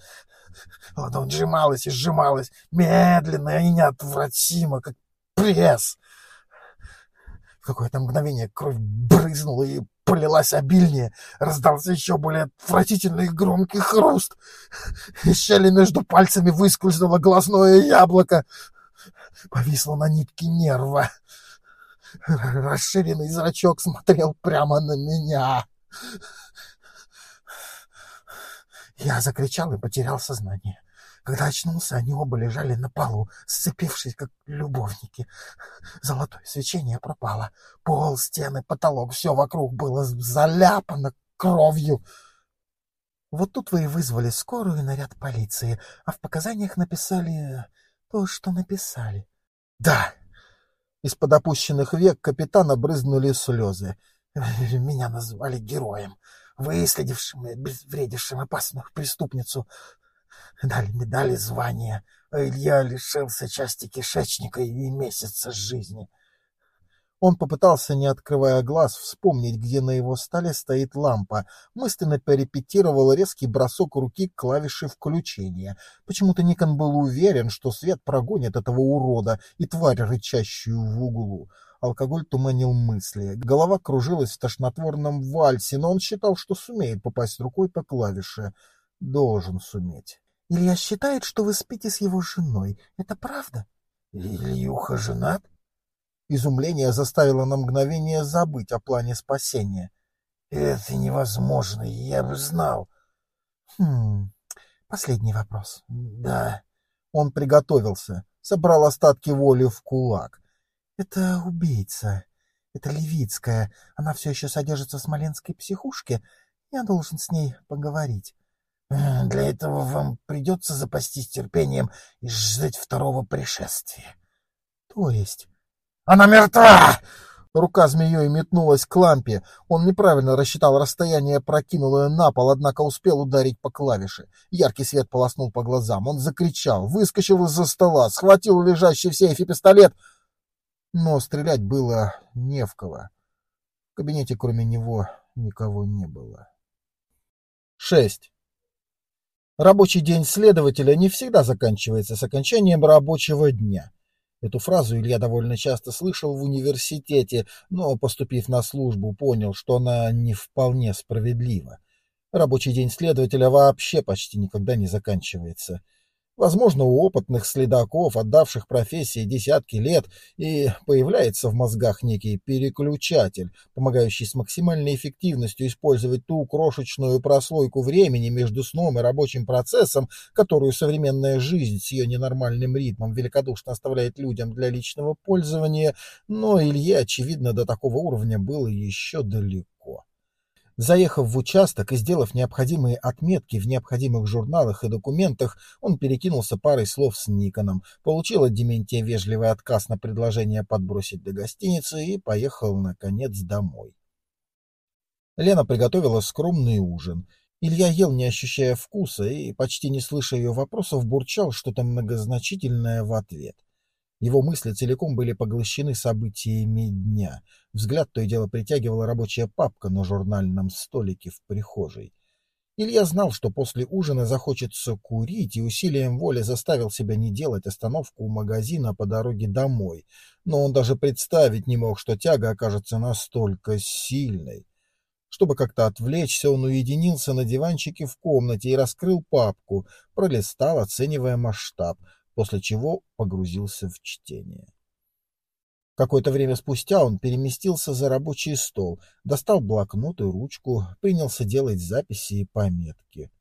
Ладонь сжималась и сжималась, медленно и неотвратимо, как пресс. Какое-то мгновение кровь брызнула и полилась обильнее. Раздался еще более отвратительный громкий хруст. Из щели между пальцами выскользнуло глазное яблоко. Повисло на нитке нерва. Расширенный зрачок смотрел прямо на меня. Я закричал и потерял сознание. Когда очнулся, они оба лежали на полу, сцепившись, как любовники. Золотое свечение пропало. Пол, стены, потолок, все вокруг было заляпано кровью. Вот тут вы и вызвали скорую и наряд полиции, а в показаниях написали то, что написали. Да. Из-под опущенных век капитана брызнули слезы. *laughs* Меня назвали героем, выследившим и обезвредившим опасную преступницу. Дали медали звания, а Илья лишился части кишечника и месяца жизни. Он попытался, не открывая глаз, вспомнить, где на его столе стоит лампа. Мысленно перепетировал резкий бросок руки к клавише включения. Почему-то Никон был уверен, что свет прогонит этого урода и тварь, рычащую в углу. Алкоголь туманил мысли. Голова кружилась в тошнотворном вальсе, но он считал, что сумеет попасть рукой по клавише. Должен суметь. «Илья считает, что вы спите с его женой. Это правда?» «Ильюха женат?» Изумление заставило на мгновение забыть о плане спасения. «Это невозможно, я бы знал». «Хм... Последний вопрос». «Да». Он приготовился, собрал остатки воли в кулак. «Это убийца. Это Левицкая. Она все еще содержится в смоленской психушке. Я должен с ней поговорить». «Для этого вам придется запастись терпением и ждать второго пришествия». «То есть?» Она мертва! Рука змеей метнулась к лампе. Он неправильно рассчитал расстояние, прокинул ее на пол, однако успел ударить по клавише. Яркий свет полоснул по глазам. Он закричал, выскочил из-за стола, схватил лежащий в сейфе пистолет. Но стрелять было не в кого. В кабинете кроме него никого не было. 6. Рабочий день следователя не всегда заканчивается с окончанием рабочего дня. Эту фразу Илья довольно часто слышал в университете, но, поступив на службу, понял, что она не вполне справедлива. Рабочий день следователя вообще почти никогда не заканчивается. Возможно, у опытных следаков, отдавших профессии десятки лет, и появляется в мозгах некий переключатель, помогающий с максимальной эффективностью использовать ту крошечную прослойку времени между сном и рабочим процессом, которую современная жизнь с ее ненормальным ритмом великодушно оставляет людям для личного пользования, но Илье, очевидно, до такого уровня было еще далеко. Заехав в участок и сделав необходимые отметки в необходимых журналах и документах, он перекинулся парой слов с Никоном, получил от Дементия вежливый отказ на предложение подбросить до гостиницы и поехал, наконец, домой. Лена приготовила скромный ужин. Илья ел, не ощущая вкуса, и, почти не слыша ее вопросов, бурчал что-то многозначительное в ответ. Его мысли целиком были поглощены событиями дня. Взгляд то и дело притягивала рабочая папка на журнальном столике в прихожей. Илья знал, что после ужина захочется курить, и усилием воли заставил себя не делать остановку у магазина по дороге домой. Но он даже представить не мог, что тяга окажется настолько сильной. Чтобы как-то отвлечься, он уединился на диванчике в комнате и раскрыл папку, пролистал, оценивая масштаб — после чего погрузился в чтение. Какое-то время спустя он переместился за рабочий стол, достал блокнот и ручку, принялся делать записи и пометки.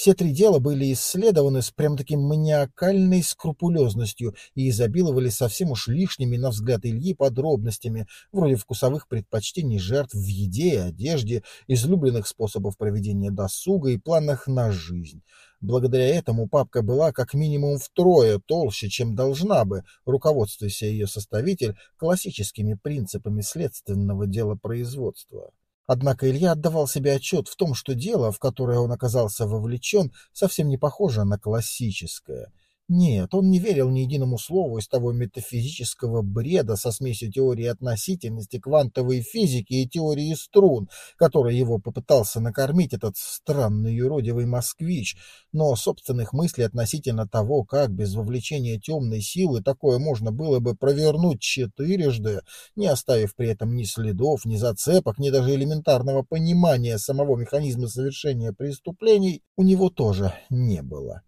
Все три дела были исследованы с прям таким маниакальной скрупулезностью и изобиловали совсем уж лишними, на взгляд Ильи, подробностями, вроде вкусовых предпочтений жертв в еде и одежде, излюбленных способов проведения досуга и планах на жизнь. Благодаря этому папка была как минимум втрое толще, чем должна бы, руководствуясь ее составитель классическими принципами следственного делопроизводства. Однако Илья отдавал себе отчет в том, что дело, в которое он оказался вовлечен, совсем не похоже на классическое. Нет, он не верил ни единому слову из того метафизического бреда со смесью теории относительности, квантовой физики и теории струн, которой его попытался накормить этот странный юродивый москвич, но собственных мыслей относительно того, как без вовлечения темной силы такое можно было бы провернуть четырежды, не оставив при этом ни следов, ни зацепок, ни даже элементарного понимания самого механизма совершения преступлений, у него тоже не было.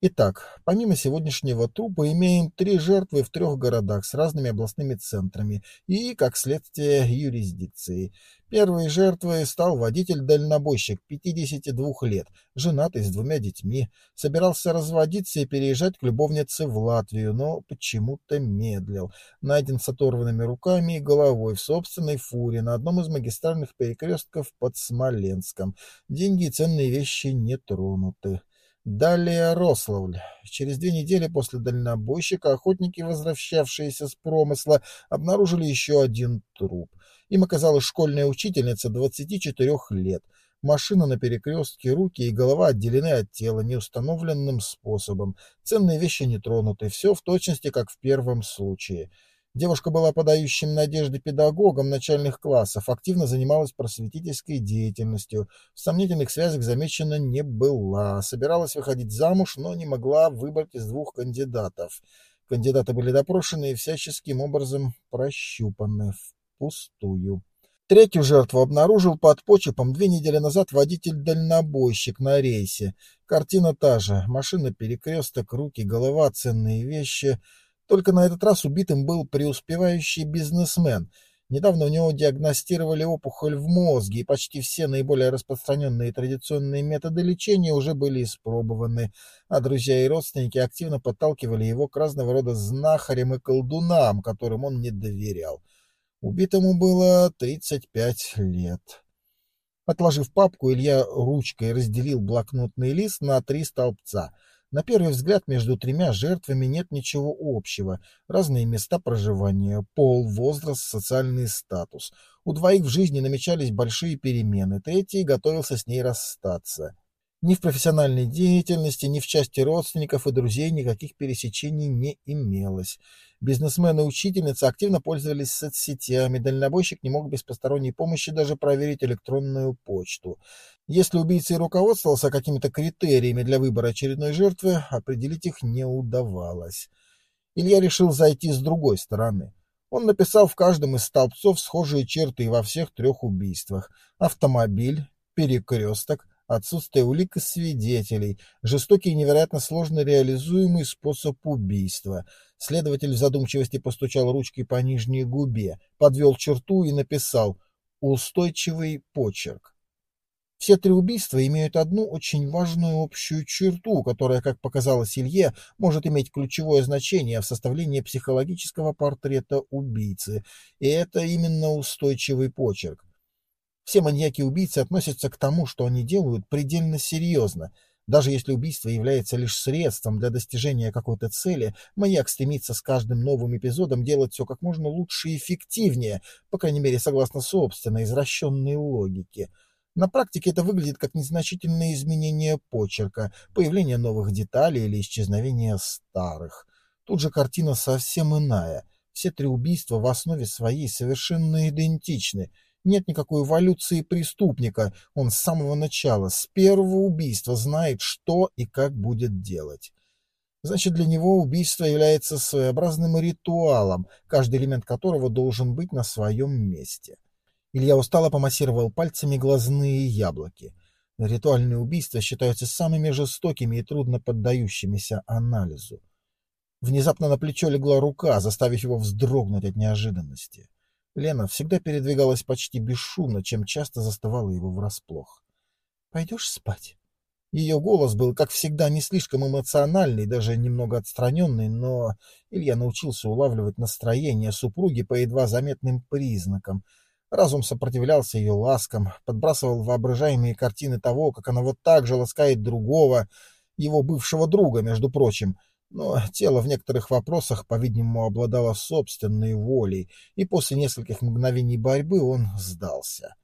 Итак, помимо сегодняшнего трупа имеем три жертвы в трех городах с разными областными центрами и, как следствие, юрисдикцией. Первой жертвой стал водитель-дальнобойщик 52 лет, женатый с двумя детьми. Собирался разводиться и переезжать к любовнице в Латвию, но почему-то медлил. Найден с оторванными руками и головой в собственной фуре на одном из магистральных перекрестков под Смоленском. Деньги и ценные вещи не тронуты. Далее Рославль. Через две недели после дальнобойщика охотники, возвращавшиеся с промысла, обнаружили еще один труп. Им оказалась школьная учительница 24 лет. Машина на перекрестке, руки и голова отделены от тела неустановленным способом. Ценные вещи не тронуты. Все в точности, как в первом случае. Девушка была подающим надежды педагогом начальных классов, активно занималась просветительской деятельностью, сомнительных связях замечена не была, собиралась выходить замуж, но не могла выбрать из двух кандидатов. Кандидаты были допрошены и всяческим образом прощупаны впустую. Третью жертву обнаружил под почепом две недели назад водитель-дальнобойщик на рейсе. Картина та же. Машина, перекресток, руки, голова, ценные вещи. Только на этот раз убитым был преуспевающий бизнесмен. Недавно у него диагностировали опухоль в мозге, и почти все наиболее распространенные традиционные методы лечения уже были испробованы, а друзья и родственники активно подталкивали его к разного рода знахарям и колдунам, которым он не доверял. Убитому было 35 лет. Отложив папку, Илья ручкой разделил блокнотный лист на три столбца. На первый взгляд между тремя жертвами нет ничего общего. Разные места проживания, пол, возраст, социальный статус. У двоих в жизни намечались большие перемены, третий готовился с ней расстаться. Ни в профессиональной деятельности, ни в части родственников и друзей никаких пересечений не имелось. Бизнесмен и учительница активно пользовались соцсетями, дальнобойщик не мог без посторонней помощи даже проверить электронную почту. Если убийца и руководствовался какими-то критериями для выбора очередной жертвы, определить их не удавалось. Илья решил зайти с другой стороны. Он написал в каждом из столбцов схожие черты во всех трех убийствах. Автомобиль, перекресток, отсутствие улик и свидетелей, жестокий и невероятно сложно реализуемый способ убийства. Следователь в задумчивости постучал ручкой по нижней губе, подвел черту и написал «устойчивый почерк». Все три убийства имеют одну очень важную общую черту, которая, как показалось Илье, может иметь ключевое значение в составлении психологического портрета убийцы, и это именно устойчивый почерк. Все маньяки-убийцы относятся к тому, что они делают, предельно серьезно. Даже если убийство является лишь средством для достижения какой-то цели, маньяк стремится с каждым новым эпизодом делать все как можно лучше и эффективнее, по крайней мере, согласно собственной извращенной логике. На практике это выглядит как незначительное изменение почерка, появление новых деталей или исчезновение старых. Тут же картина совсем иная. Все три убийства в основе своей совершенно идентичны — нет никакой эволюции преступника. Он с самого начала, с первого убийства знает, что и как будет делать. Значит, для него убийство является своеобразным ритуалом, каждый элемент которого должен быть на своем месте. Илья устало помассировал пальцами глазные яблоки. Ритуальные убийства считаются самыми жестокими и трудно поддающимися анализу. Внезапно на плечо легла рука, заставив его вздрогнуть от неожиданности. Лена всегда передвигалась почти бесшумно, чем часто заставала его врасплох. — Пойдешь спать? Ее голос был, как всегда, не слишком эмоциональный, даже немного отстраненный, но Илья научился улавливать настроение супруги по едва заметным признакам. Разум сопротивлялся ее ласкам, подбрасывал воображаемые картины того, как она вот так же ласкает другого, его бывшего друга, между прочим, но тело в некоторых вопросах, по-видимому, обладало собственной волей, и после нескольких мгновений борьбы он сдался.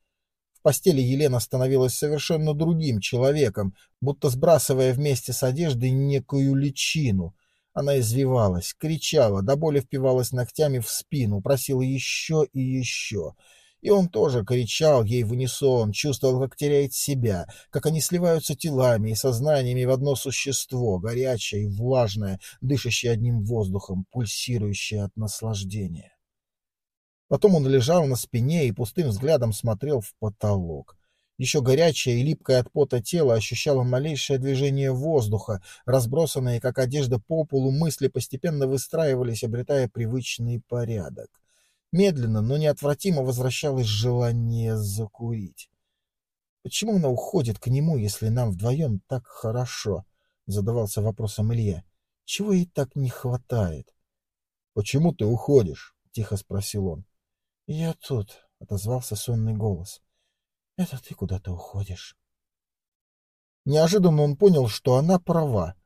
В постели Елена становилась совершенно другим человеком, будто сбрасывая вместе с одеждой некую личину. Она извивалась, кричала, до боли впивалась ногтями в спину, просила еще и еще — и он тоже кричал ей в унисон, чувствовал, как теряет себя, как они сливаются телами и сознаниями в одно существо, горячее и влажное, дышащее одним воздухом, пульсирующее от наслаждения. Потом он лежал на спине и пустым взглядом смотрел в потолок. Еще горячее и липкое от пота тело ощущало малейшее движение воздуха, разбросанные, как одежда по полу, мысли постепенно выстраивались, обретая привычный порядок. Медленно, но неотвратимо возвращалось желание закурить. «Почему она уходит к нему, если нам вдвоем так хорошо?» — задавался вопросом Илья. «Чего ей так не хватает?» «Почему ты уходишь?» — тихо спросил он. «Я тут», — отозвался сонный голос. «Это ты куда-то уходишь». Неожиданно он понял, что она права.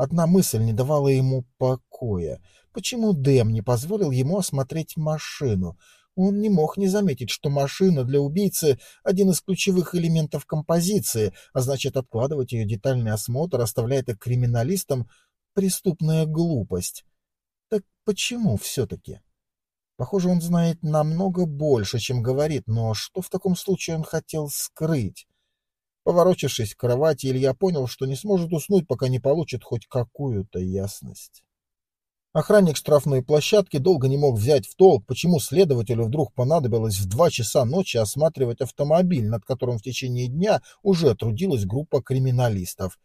Одна мысль не давала ему покоя. Почему Дэм не позволил ему осмотреть машину? Он не мог не заметить, что машина для убийцы — один из ключевых элементов композиции, а значит, откладывать ее детальный осмотр, оставляя это криминалистам, преступная глупость. Так почему все-таки? Похоже, он знает намного больше, чем говорит, но что в таком случае он хотел скрыть? Поворочившись в кровати, Илья понял, что не сможет уснуть, пока не получит хоть какую-то ясность. Охранник штрафной площадки долго не мог взять в толк, почему следователю вдруг понадобилось в два часа ночи осматривать автомобиль, над которым в течение дня уже трудилась группа криминалистов.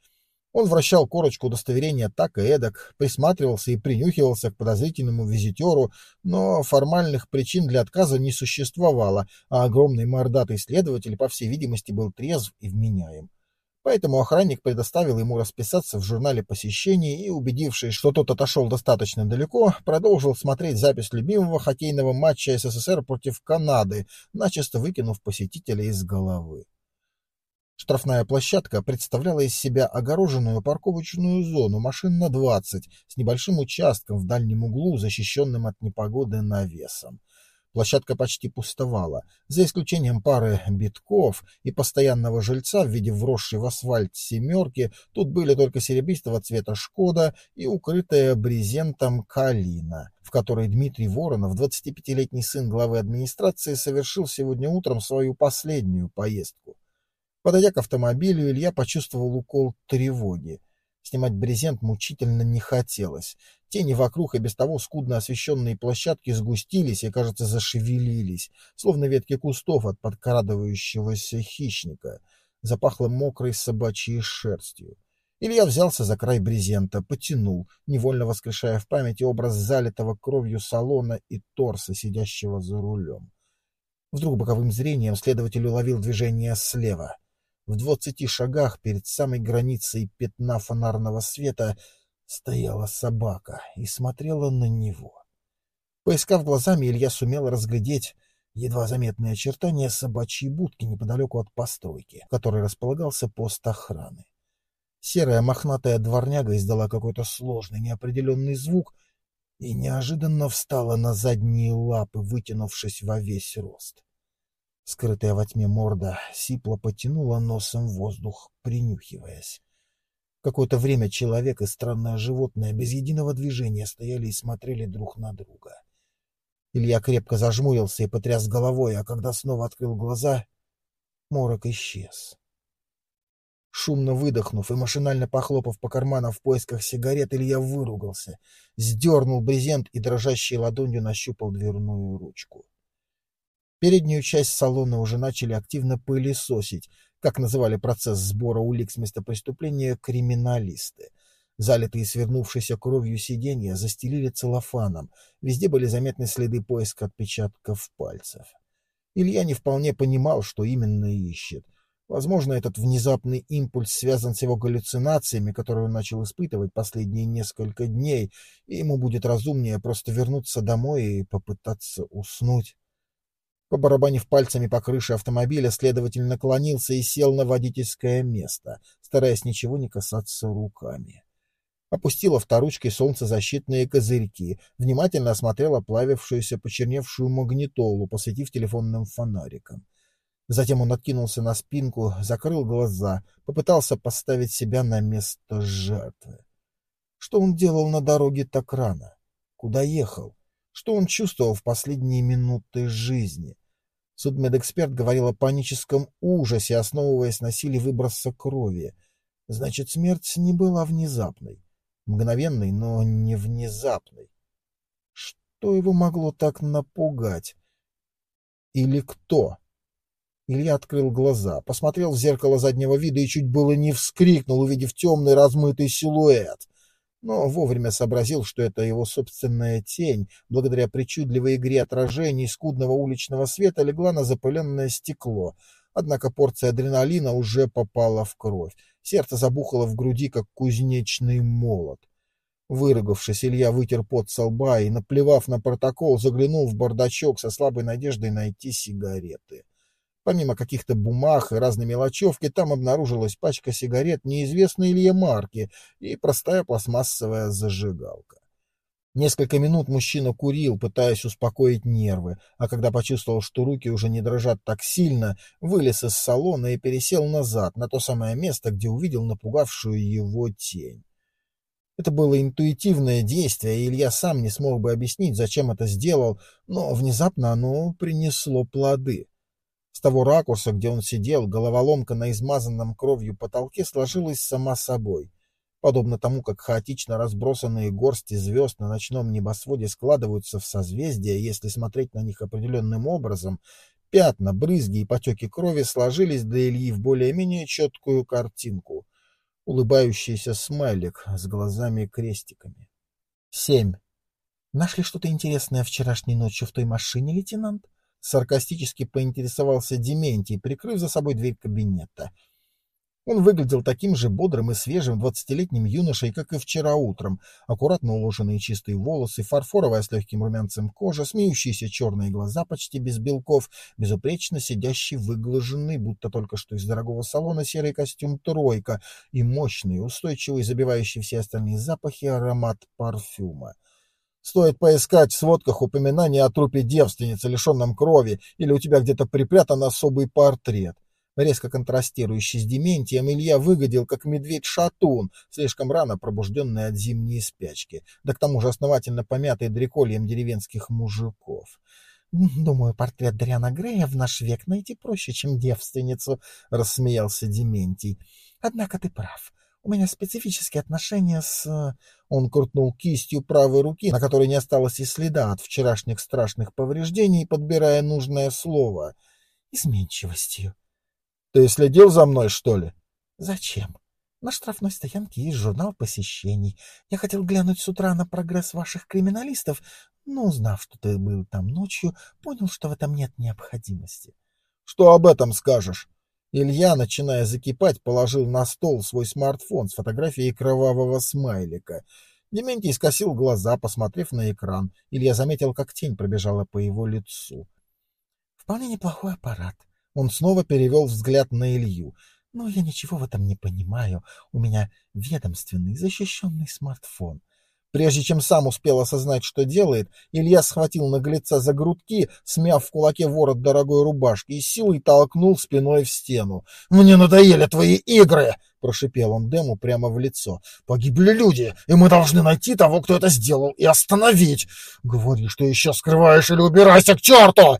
Он вращал корочку удостоверения так и эдак, присматривался и принюхивался к подозрительному визитеру, но формальных причин для отказа не существовало, а огромный мордатый следователь, по всей видимости, был трезв и вменяем. Поэтому охранник предоставил ему расписаться в журнале посещений и, убедившись, что тот отошел достаточно далеко, продолжил смотреть запись любимого хоккейного матча СССР против Канады, начисто выкинув посетителя из головы. Штрафная площадка представляла из себя огороженную парковочную зону машин на 20 с небольшим участком в дальнем углу, защищенным от непогоды навесом. Площадка почти пустовала, за исключением пары битков и постоянного жильца в виде вросшей в асфальт семерки, тут были только серебристого цвета «Шкода» и укрытая брезентом «Калина», в которой Дмитрий Воронов, 25-летний сын главы администрации, совершил сегодня утром свою последнюю поездку. Подойдя к автомобилю, Илья почувствовал укол тревоги. Снимать брезент мучительно не хотелось. Тени вокруг и без того скудно освещенные площадки сгустились и, кажется, зашевелились, словно ветки кустов от подкрадывающегося хищника. Запахло мокрой собачьей шерстью. Илья взялся за край брезента, потянул, невольно воскрешая в памяти образ залитого кровью салона и торса, сидящего за рулем. Вдруг боковым зрением следователь уловил движение слева. В двадцати шагах перед самой границей пятна фонарного света стояла собака и смотрела на него. Поискав глазами, Илья сумел разглядеть едва заметные очертания собачьей будки неподалеку от постройки, в которой располагался пост охраны. Серая мохнатая дворняга издала какой-то сложный неопределенный звук и неожиданно встала на задние лапы, вытянувшись во весь рост. Скрытая во тьме морда сипло потянула носом воздух, принюхиваясь. Какое-то время человек и странное животное без единого движения стояли и смотрели друг на друга. Илья крепко зажмурился и потряс головой, а когда снова открыл глаза, морок исчез. Шумно выдохнув и машинально похлопав по карманам в поисках сигарет, Илья выругался, сдернул брезент и дрожащей ладонью нащупал дверную ручку. Переднюю часть салона уже начали активно пылесосить, как называли процесс сбора улик с места преступления криминалисты. Залитые свернувшейся кровью сиденья застелили целлофаном, везде были заметны следы поиска отпечатков пальцев. Илья не вполне понимал, что именно ищет. Возможно, этот внезапный импульс связан с его галлюцинациями, которые он начал испытывать последние несколько дней, и ему будет разумнее просто вернуться домой и попытаться уснуть. Побарабанив пальцами по крыше автомобиля, следователь наклонился и сел на водительское место, стараясь ничего не касаться руками. Опустил авторучкой солнцезащитные козырьки, внимательно осмотрел оплавившуюся, почерневшую магнитолу, посветив телефонным фонариком. Затем он откинулся на спинку, закрыл глаза, попытался поставить себя на место жертвы. Что он делал на дороге так рано? Куда ехал? Что он чувствовал в последние минуты жизни? Судмедэксперт говорил о паническом ужасе, основываясь на силе выброса крови. Значит, смерть не была внезапной. Мгновенной, но не внезапной. Что его могло так напугать? Или кто? Илья открыл глаза, посмотрел в зеркало заднего вида и чуть было не вскрикнул, увидев темный размытый силуэт но вовремя сообразил, что это его собственная тень, благодаря причудливой игре отражений скудного уличного света легла на запыленное стекло. Однако порция адреналина уже попала в кровь. Сердце забухало в груди, как кузнечный молот. Выругавшись, Илья вытер пот со лба и, наплевав на протокол, заглянул в бардачок со слабой надеждой найти сигареты. Помимо каких-то бумаг и разной мелочевки, там обнаружилась пачка сигарет неизвестной Илье марки и простая пластмассовая зажигалка. Несколько минут мужчина курил, пытаясь успокоить нервы, а когда почувствовал, что руки уже не дрожат так сильно, вылез из салона и пересел назад, на то самое место, где увидел напугавшую его тень. Это было интуитивное действие, и Илья сам не смог бы объяснить, зачем это сделал, но внезапно оно принесло плоды. С того ракурса, где он сидел, головоломка на измазанном кровью потолке сложилась сама собой. Подобно тому, как хаотично разбросанные горсти звезд на ночном небосводе складываются в созвездия, если смотреть на них определенным образом, пятна, брызги и потеки крови сложились для Ильи в более-менее четкую картинку улыбающийся смайлик с глазами-крестиками. Семь. Нашли что-то интересное вчерашней ночью в той машине, лейтенант? Саркастически поинтересовался Дементий, прикрыв за собой дверь кабинета. — он выглядел таким же бодрым и свежим двадцатилетним юношей, как и вчера утром. Аккуратно уложенные чистые волосы, фарфоровая с легким румянцем кожа, смеющиеся черные глаза почти без белков, безупречно сидящий выглаженный, будто только что из дорогого салона, серый костюм «тройка» и мощный, устойчивый, забивающий все остальные запахи аромат парфюма. Стоит поискать в сводках упоминания о трупе девственницы, лишенном крови, или у тебя где-то припрятан особый портрет. Резко контрастирующий с дементием, Илья выглядел как медведь-шатун, слишком рано пробужденный от зимней спячки, да к тому же основательно помятый дрекольем деревенских мужиков. «Думаю, портрет Дриана Грея в наш век найти проще, чем девственницу», — рассмеялся Дементий. «Однако ты прав. У меня специфические отношения с...» Он крутнул кистью правой руки, на которой не осталось и следа от вчерашних страшных повреждений, подбирая нужное слово. «Изменчивостью». Ты следил за мной, что ли? Зачем? На штрафной стоянке есть журнал посещений. Я хотел глянуть с утра на прогресс ваших криминалистов, но, узнав, что ты был там ночью, понял, что в этом нет необходимости. Что об этом скажешь? Илья, начиная закипать, положил на стол свой смартфон с фотографией кровавого смайлика. Дементий скосил глаза, посмотрев на экран. Илья заметил, как тень пробежала по его лицу. Вполне неплохой аппарат. Он снова перевел взгляд на Илью. «Но я ничего в этом не понимаю. У меня ведомственный, защищенный смартфон». Прежде чем сам успел осознать, что делает, Илья схватил наглеца за грудки, смяв в кулаке ворот дорогой рубашки и силой толкнул спиной в стену. «Мне надоели твои игры!» — прошипел он Дему прямо в лицо. «Погибли люди, и мы должны найти того, кто это сделал, и остановить! Говори, что еще скрываешь, или убирайся к черту!»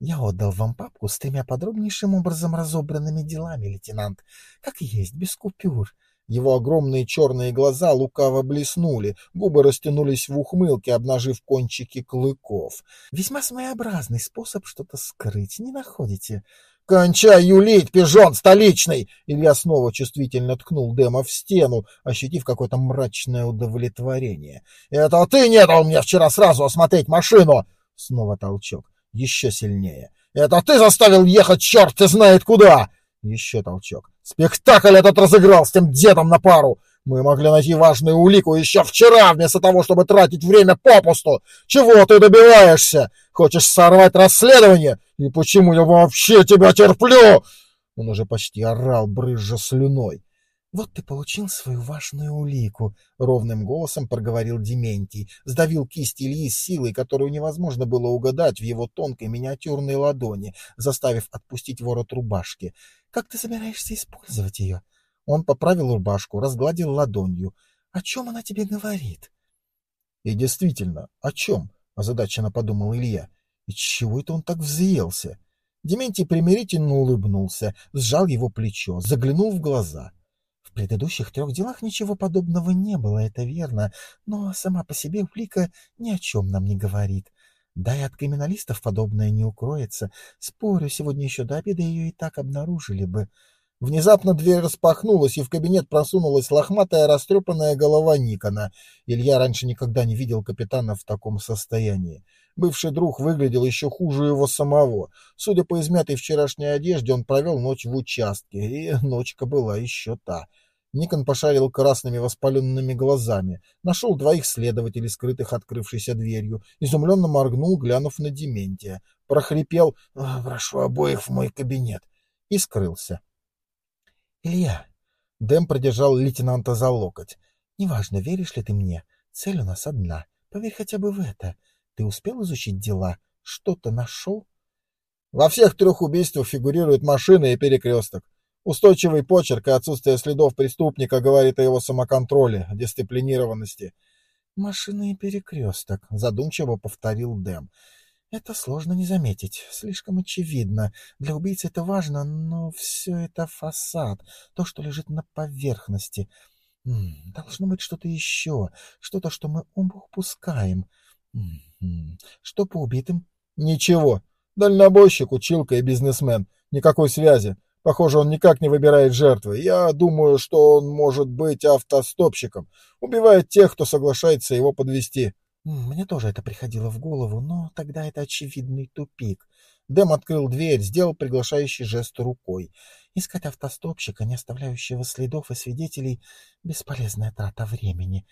Я отдал вам папку с тремя подробнейшим образом разобранными делами, лейтенант. Как есть, без купюр. Его огромные черные глаза лукаво блеснули, губы растянулись в ухмылке, обнажив кончики клыков. Весьма своеобразный способ что-то скрыть, не находите? «Кончай юлить, пижон столичный!» Илья снова чувствительно ткнул Дема в стену, ощутив какое-то мрачное удовлетворение. «Это ты не дал мне вчера сразу осмотреть машину!» Снова толчок еще сильнее. «Это ты заставил ехать черт ты знает куда!» Еще толчок. «Спектакль этот разыграл с тем дедом на пару! Мы могли найти важную улику еще вчера, вместо того, чтобы тратить время попусту! Чего ты добиваешься? Хочешь сорвать расследование? И почему я вообще тебя терплю?» Он уже почти орал, брызжа слюной. «Вот ты получил свою важную улику», — ровным голосом проговорил Дементий, сдавил кисть Ильи с силой, которую невозможно было угадать в его тонкой миниатюрной ладони, заставив отпустить ворот рубашки. «Как ты собираешься использовать ее?» Он поправил рубашку, разгладил ладонью. «О чем она тебе говорит?» «И действительно, о чем?» — озадаченно подумал Илья. «И чего это он так взъелся?» Дементий примирительно улыбнулся, сжал его плечо, заглянул в глаза — предыдущих трех делах ничего подобного не было, это верно, но сама по себе улика ни о чем нам не говорит. Да и от криминалистов подобное не укроется. Спорю, сегодня еще до обеда ее и так обнаружили бы. Внезапно дверь распахнулась, и в кабинет просунулась лохматая растрепанная голова Никона. Илья раньше никогда не видел капитана в таком состоянии. Бывший друг выглядел еще хуже его самого. Судя по измятой вчерашней одежде, он провел ночь в участке, и ночка была еще та — Никон пошарил красными воспаленными глазами, нашел двоих следователей, скрытых открывшейся дверью, изумленно моргнул, глянув на Дементия, прохрипел «Прошу обоих в мой кабинет» и скрылся. «Илья!» — Дэм продержал лейтенанта за локоть. «Неважно, веришь ли ты мне, цель у нас одна. Поверь хотя бы в это. Ты успел изучить дела? Что-то нашел?» «Во всех трех убийствах фигурирует машина и перекресток. Устойчивый почерк и отсутствие следов преступника говорит о его самоконтроле, дисциплинированности. «Машинный перекресток», — задумчиво повторил Дэм. «Это сложно не заметить, слишком очевидно. Для убийцы это важно, но все это фасад, то, что лежит на поверхности. Должно быть что-то еще, что-то, что мы упускаем. Что по убитым?» «Ничего. Дальнобойщик, училка и бизнесмен. Никакой связи. Похоже, он никак не выбирает жертвы. Я думаю, что он может быть автостопщиком. Убивает тех, кто соглашается его подвести. Мне тоже это приходило в голову, но тогда это очевидный тупик. Дэм открыл дверь, сделал приглашающий жест рукой. Искать автостопщика, не оставляющего следов и свидетелей, бесполезная трата времени.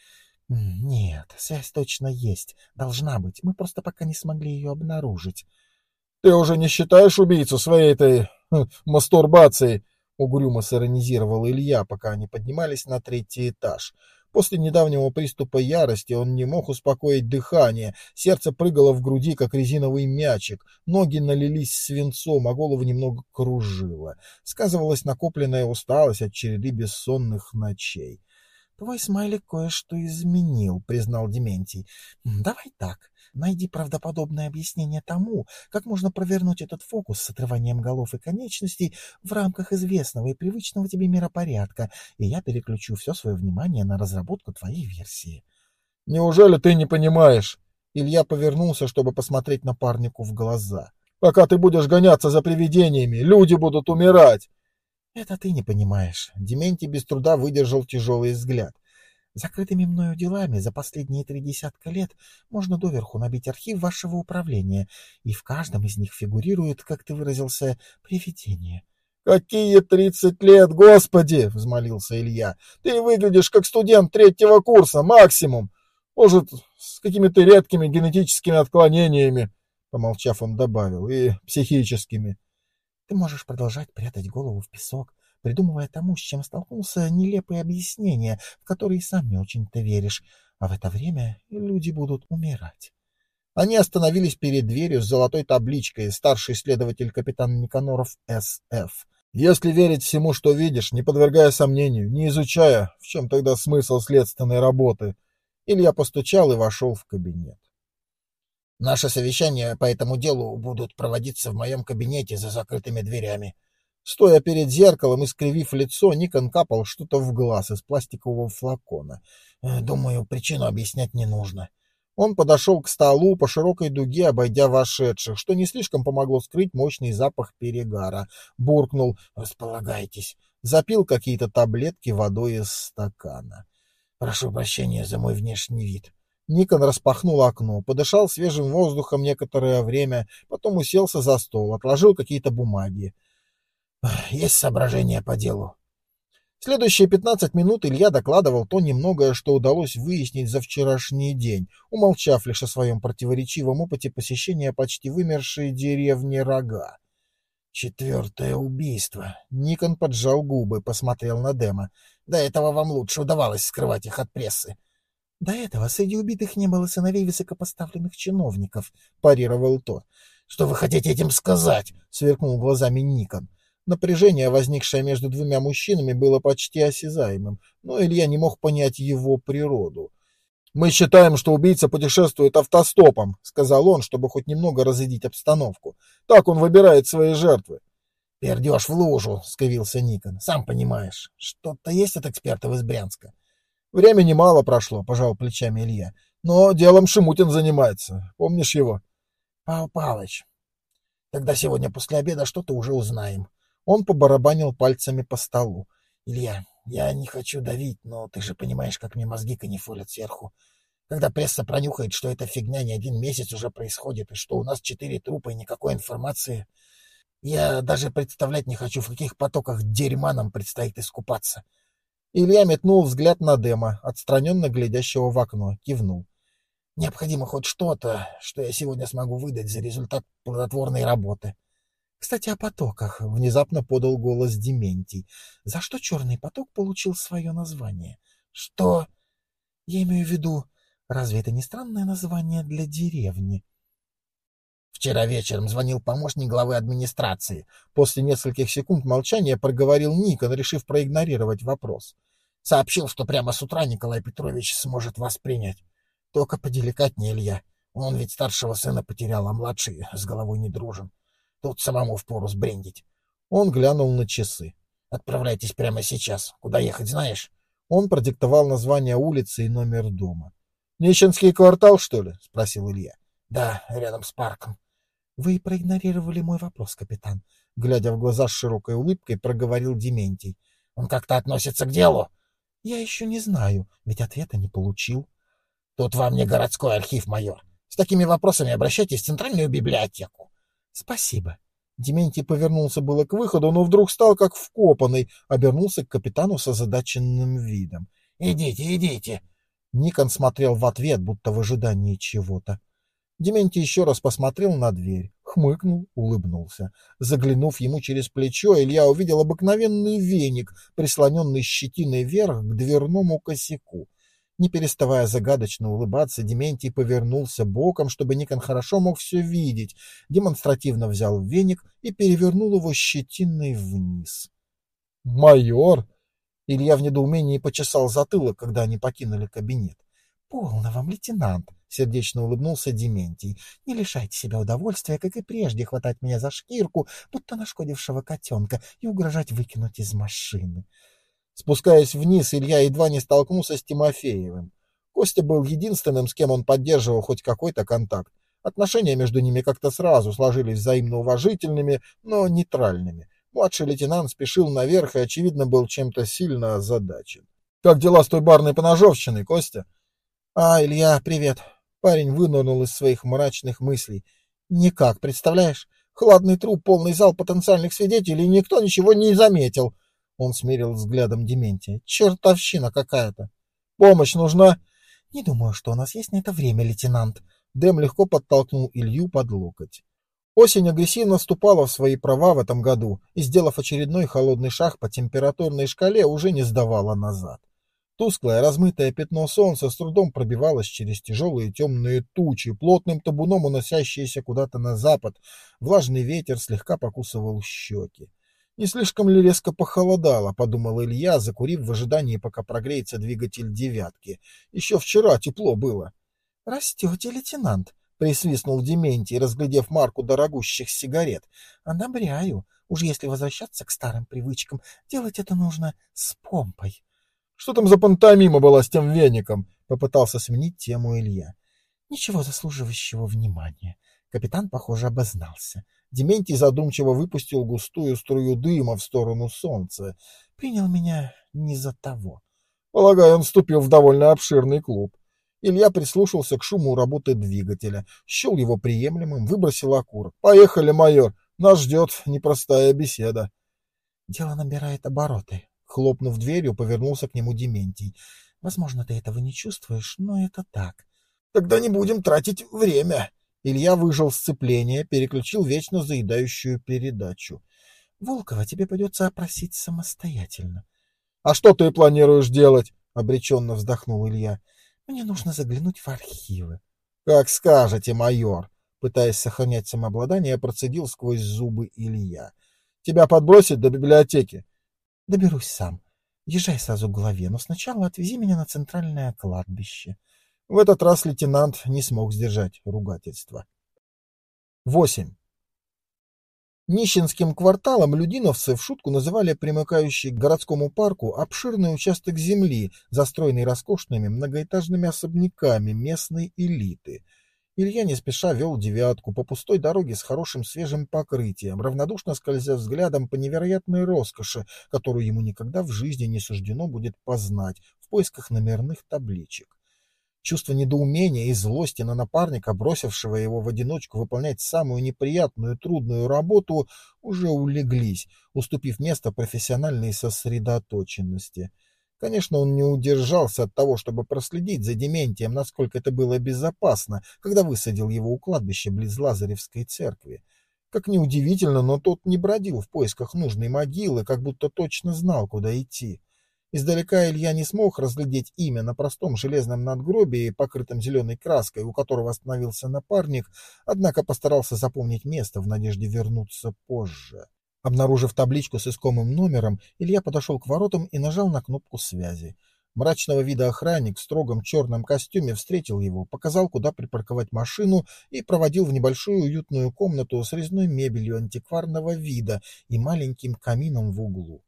Нет, связь точно есть, должна быть. Мы просто пока не смогли ее обнаружить. Ты уже не считаешь убийцу своей этой *laughs* мастурбацией? Угрюмо сиронизировал Илья, пока они поднимались на третий этаж. После недавнего приступа ярости он не мог успокоить дыхание, сердце прыгало в груди, как резиновый мячик, ноги налились свинцом, а голову немного кружило. Сказывалась накопленная усталость от череды бессонных ночей. «Твой смайлик кое-что изменил», — признал Дементий. «Давай так. Найди правдоподобное объяснение тому, как можно провернуть этот фокус с отрыванием голов и конечностей в рамках известного и привычного тебе миропорядка, и я переключу все свое внимание на разработку твоей версии. — Неужели ты не понимаешь? Илья повернулся, чтобы посмотреть напарнику в глаза. — Пока ты будешь гоняться за привидениями, люди будут умирать. — Это ты не понимаешь. Дементий без труда выдержал тяжелый взгляд. Закрытыми мною делами за последние три десятка лет можно доверху набить архив вашего управления, и в каждом из них фигурирует, как ты выразился, привидение. — Какие тридцать лет, господи! — взмолился Илья. — Ты выглядишь как студент третьего курса, максимум. Может, с какими-то редкими генетическими отклонениями, — помолчав, он добавил, — и психическими. — Ты можешь продолжать прятать голову в песок, придумывая тому, с чем столкнулся, нелепые объяснения, в которые сам не очень-то веришь, а в это время люди будут умирать. Они остановились перед дверью с золотой табличкой «Старший следователь капитан Никаноров С.Ф.» Если верить всему, что видишь, не подвергая сомнению, не изучая, в чем тогда смысл следственной работы, Илья постучал и вошел в кабинет. Наши совещания по этому делу будут проводиться в моем кабинете за закрытыми дверями. Стоя перед зеркалом и скривив лицо, Никон капал что-то в глаз из пластикового флакона. Э, думаю, причину объяснять не нужно. Он подошел к столу по широкой дуге, обойдя вошедших, что не слишком помогло скрыть мощный запах перегара. Буркнул «Располагайтесь». Запил какие-то таблетки водой из стакана. «Прошу прощения за мой внешний вид». Никон распахнул окно, подышал свежим воздухом некоторое время, потом уселся за стол, отложил какие-то бумаги. Есть соображения по делу. Следующие пятнадцать минут Илья докладывал то немногое, что удалось выяснить за вчерашний день, умолчав лишь о своем противоречивом опыте посещения почти вымершей деревни Рога. Четвертое убийство. Никон поджал губы, посмотрел на Дема. До этого вам лучше удавалось скрывать их от прессы. До этого среди убитых не было сыновей высокопоставленных чиновников, парировал тот. Что вы хотите этим сказать? сверкнул глазами Никон. Напряжение, возникшее между двумя мужчинами, было почти осязаемым, но Илья не мог понять его природу. «Мы считаем, что убийца путешествует автостопом», — сказал он, чтобы хоть немного разрядить обстановку. «Так он выбирает свои жертвы». «Пердешь в лужу», — скривился Никон. «Сам понимаешь, что-то есть от экспертов из Брянска». «Времени мало прошло», — пожал плечами Илья. «Но делом Шимутин занимается. Помнишь его?» «Пал Палыч. Тогда сегодня после обеда что-то уже узнаем. Он побарабанил пальцами по столу. — Илья, я не хочу давить, но ты же понимаешь, как мне мозги канифолят сверху. Когда пресса пронюхает, что эта фигня не один месяц уже происходит, и что у нас четыре трупа и никакой информации, я даже представлять не хочу, в каких потоках дерьма нам предстоит искупаться. Илья метнул взгляд на Дема, отстраненно глядящего в окно, кивнул. Необходимо хоть что-то, что я сегодня смогу выдать за результат плодотворной работы. Кстати, о потоках, — внезапно подал голос Дементий. За что черный поток получил свое название? Что? Я имею в виду, разве это не странное название для деревни? Вчера вечером звонил помощник главы администрации. После нескольких секунд молчания проговорил Никон, решив проигнорировать вопрос. Сообщил, что прямо с утра Николай Петрович сможет вас принять. Только поделикатнее, Илья. Он ведь старшего сына потерял, а младший с головой не дружен. Тут самому впору сбрендить. Он глянул на часы. Отправляйтесь прямо сейчас. Куда ехать, знаешь? Он продиктовал название улицы и номер дома. «Нищенский квартал, что ли?» — спросил Илья. «Да, рядом с парком». «Вы проигнорировали мой вопрос, капитан», — глядя в глаза с широкой улыбкой, проговорил Дементий. «Он как-то относится к делу?» «Я еще не знаю, ведь ответа не получил». «Тут вам не городской архив, майор. С такими вопросами обращайтесь в Центральную библиотеку». «Спасибо». Дементий повернулся было к выходу, но вдруг стал как вкопанный, обернулся к капитану с озадаченным видом. «Идите, идите!» Никон смотрел в ответ, будто в ожидании чего-то. Дементий еще раз посмотрел на дверь, хмыкнул, улыбнулся. Заглянув ему через плечо, Илья увидел обыкновенный веник, прислоненный щетиной вверх к дверному косяку. Не переставая загадочно улыбаться, Дементий повернулся боком, чтобы Никон хорошо мог все видеть, демонстративно взял веник и перевернул его щетиной вниз. «Майор!» Илья в недоумении почесал затылок, когда они покинули кабинет. «Полно вам, лейтенант!» — сердечно улыбнулся Дементий. «Не лишайте себя удовольствия, как и прежде, хватать меня за шкирку, будто нашкодившего котенка, и угрожать выкинуть из машины. Спускаясь вниз, Илья едва не столкнулся с Тимофеевым. Костя был единственным, с кем он поддерживал хоть какой-то контакт. Отношения между ними как-то сразу сложились взаимно уважительными, но нейтральными. Младший лейтенант спешил наверх и, очевидно, был чем-то сильно озадачен. — Как дела с той барной поножовщиной, Костя? — А, Илья, привет. Парень вынырнул из своих мрачных мыслей. — Никак, представляешь? Хладный труп, полный зал потенциальных свидетелей, никто ничего не заметил. Он смерил взглядом Дементия. Чертовщина какая-то. Помощь нужна? Не думаю, что у нас есть на это время, лейтенант. Дэм легко подтолкнул Илью под локоть. Осень агрессивно вступала в свои права в этом году и, сделав очередной холодный шаг по температурной шкале, уже не сдавала назад. Тусклое, размытое пятно солнца с трудом пробивалось через тяжелые темные тучи, плотным табуном уносящиеся куда-то на запад. Влажный ветер слегка покусывал щеки. Не слишком ли резко похолодало, подумал Илья, закурив в ожидании, пока прогреется двигатель девятки. Еще вчера тепло было. Растете, лейтенант, присвистнул Дементий, разглядев марку дорогущих сигарет. Одобряю. Уж если возвращаться к старым привычкам, делать это нужно с помпой. Что там за пантомима была с тем веником? Попытался сменить тему Илья. Ничего заслуживающего внимания. Капитан, похоже, обознался. Дементий задумчиво выпустил густую струю дыма в сторону солнца. Принял меня не за того. Полагаю, он вступил в довольно обширный клуб. Илья прислушался к шуму работы двигателя, счел его приемлемым, выбросил окурок. «Поехали, майор! Нас ждет непростая беседа». «Дело набирает обороты», — хлопнув дверью, повернулся к нему Дементий. «Возможно, ты этого не чувствуешь, но это так». «Тогда не будем тратить время», Илья выжил сцепление, переключил вечно заедающую передачу. — Волкова тебе придется опросить самостоятельно. — А что ты планируешь делать? — обреченно вздохнул Илья. — Мне нужно заглянуть в архивы. — Как скажете, майор. Пытаясь сохранять самообладание, процедил сквозь зубы Илья. — Тебя подбросить до библиотеки? — Доберусь сам. Езжай сразу к голове, но сначала отвези меня на центральное кладбище. — в этот раз лейтенант не смог сдержать ругательства. 8. Нищенским кварталом людиновцы в шутку называли примыкающий к городскому парку обширный участок земли, застроенный роскошными многоэтажными особняками местной элиты. Илья не спеша вел девятку по пустой дороге с хорошим свежим покрытием, равнодушно скользя взглядом по невероятной роскоши, которую ему никогда в жизни не суждено будет познать в поисках номерных табличек. Чувство недоумения и злости на напарника, бросившего его в одиночку выполнять самую неприятную и трудную работу, уже улеглись, уступив место профессиональной сосредоточенности. Конечно, он не удержался от того, чтобы проследить за Дементием, насколько это было безопасно, когда высадил его у кладбища близ Лазаревской церкви. Как ни удивительно, но тот не бродил в поисках нужной могилы, как будто точно знал, куда идти. Издалека Илья не смог разглядеть имя на простом железном надгробии, покрытом зеленой краской, у которого остановился напарник, однако постарался запомнить место в надежде вернуться позже. Обнаружив табличку с искомым номером, Илья подошел к воротам и нажал на кнопку связи. Мрачного вида охранник в строгом черном костюме встретил его, показал, куда припарковать машину и проводил в небольшую уютную комнату с резной мебелью антикварного вида и маленьким камином в углу.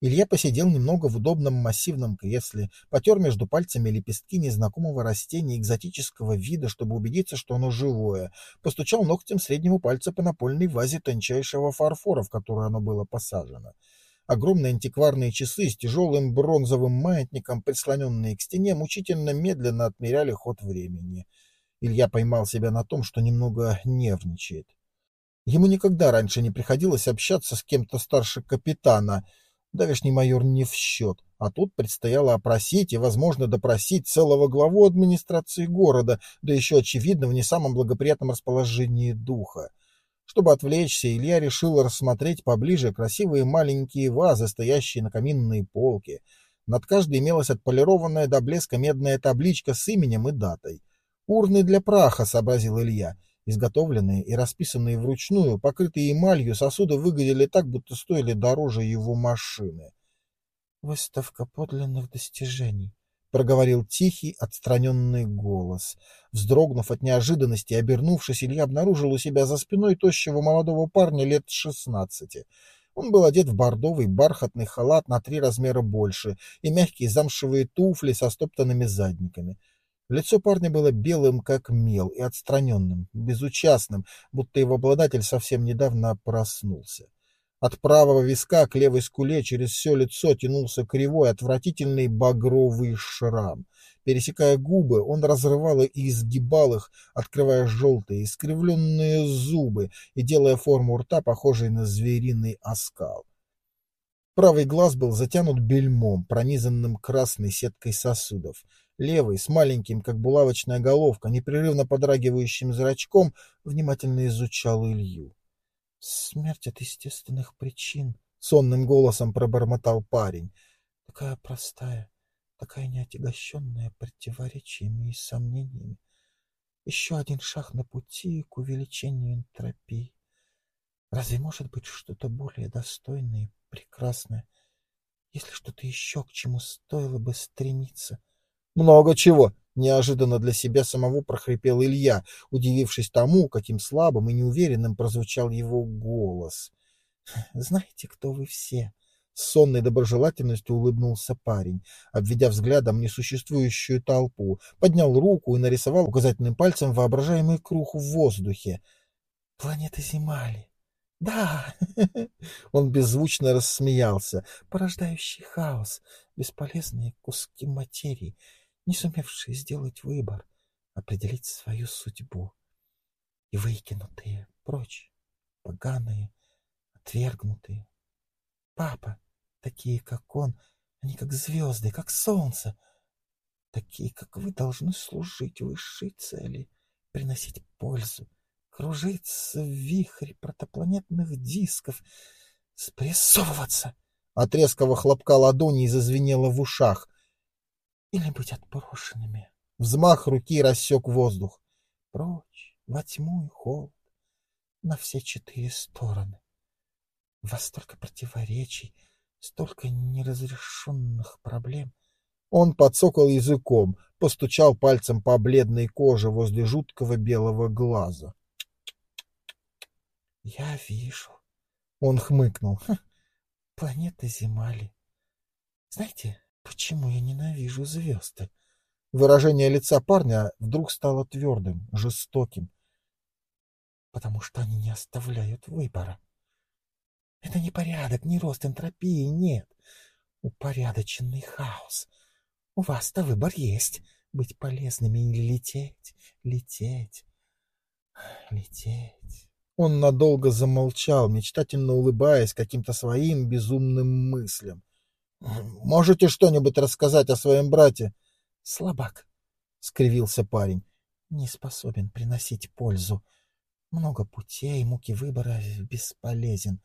Илья посидел немного в удобном массивном кресле, потер между пальцами лепестки незнакомого растения экзотического вида, чтобы убедиться, что оно живое, постучал ногтем среднего пальца по напольной вазе тончайшего фарфора, в которую оно было посажено. Огромные антикварные часы с тяжелым бронзовым маятником, прислоненные к стене, мучительно медленно отмеряли ход времени. Илья поймал себя на том, что немного нервничает. Ему никогда раньше не приходилось общаться с кем-то старше капитана — Давешний майор не в счет, а тут предстояло опросить и, возможно, допросить целого главу администрации города, да еще, очевидно, в не самом благоприятном расположении духа. Чтобы отвлечься, Илья решил рассмотреть поближе красивые маленькие вазы, стоящие на каминной полке. Над каждой имелась отполированная до блеска медная табличка с именем и датой. «Урны для праха», — сообразил Илья. Изготовленные и расписанные вручную, покрытые эмалью, сосуды выглядели так, будто стоили дороже его машины. «Выставка подлинных достижений», — проговорил тихий, отстраненный голос. Вздрогнув от неожиданности обернувшись, Илья обнаружил у себя за спиной тощего молодого парня лет шестнадцати. Он был одет в бордовый бархатный халат на три размера больше и мягкие замшевые туфли со стоптанными задниками. Лицо парня было белым, как мел, и отстраненным, безучастным, будто его обладатель совсем недавно проснулся. От правого виска к левой скуле через все лицо тянулся кривой, отвратительный багровый шрам. Пересекая губы, он разрывал и изгибал их, открывая желтые, искривленные зубы и делая форму рта, похожей на звериный оскал. Правый глаз был затянут бельмом, пронизанным красной сеткой сосудов. Левый, с маленьким, как булавочная головка, непрерывно подрагивающим зрачком, внимательно изучал Илью. — Смерть от естественных причин, — сонным голосом пробормотал парень. — Такая простая, такая неотягощенная противоречиями и сомнениями. Еще один шаг на пути к увеличению энтропии. Разве может быть что-то более достойное и прекрасное, если что-то еще, к чему стоило бы стремиться — много чего, неожиданно для себя самого прохрипел Илья, удивившись тому, каким слабым и неуверенным прозвучал его голос. «Знаете, кто вы все?» С сонной доброжелательностью улыбнулся парень, обведя взглядом несуществующую толпу, поднял руку и нарисовал указательным пальцем воображаемый круг в воздухе. «Планета Земали. Да!» Он беззвучно рассмеялся. «Порождающий хаос, бесполезные куски материи, не сумевшие сделать выбор, определить свою судьбу. И выкинутые прочь, поганые, отвергнутые. Папа, такие, как он, они как звезды, как солнце. Такие, как вы, должны служить высшей цели, приносить пользу, кружиться в вихре протопланетных дисков, спрессовываться. От резкого хлопка ладони зазвенело в ушах или быть отброшенными. Взмах руки рассек воздух. Прочь, во тьму и холод, на все четыре стороны. Во столько противоречий, столько неразрешенных проблем. Он подсокал языком, постучал пальцем по бледной коже возле жуткого белого глаза. — Я вижу. Он хмыкнул. — Планета Земали. Знаете, Почему я ненавижу звезды? Выражение лица парня вдруг стало твердым, жестоким. Потому что они не оставляют выбора. Это не порядок, не рост энтропии, нет. Упорядоченный хаос. У вас-то выбор есть. Быть полезными или лететь, лететь, лететь. Он надолго замолчал, мечтательно улыбаясь каким-то своим безумным мыслям. Можете что-нибудь рассказать о своем брате? — Слабак, — скривился парень, — не способен приносить пользу. Много путей, муки выбора бесполезен.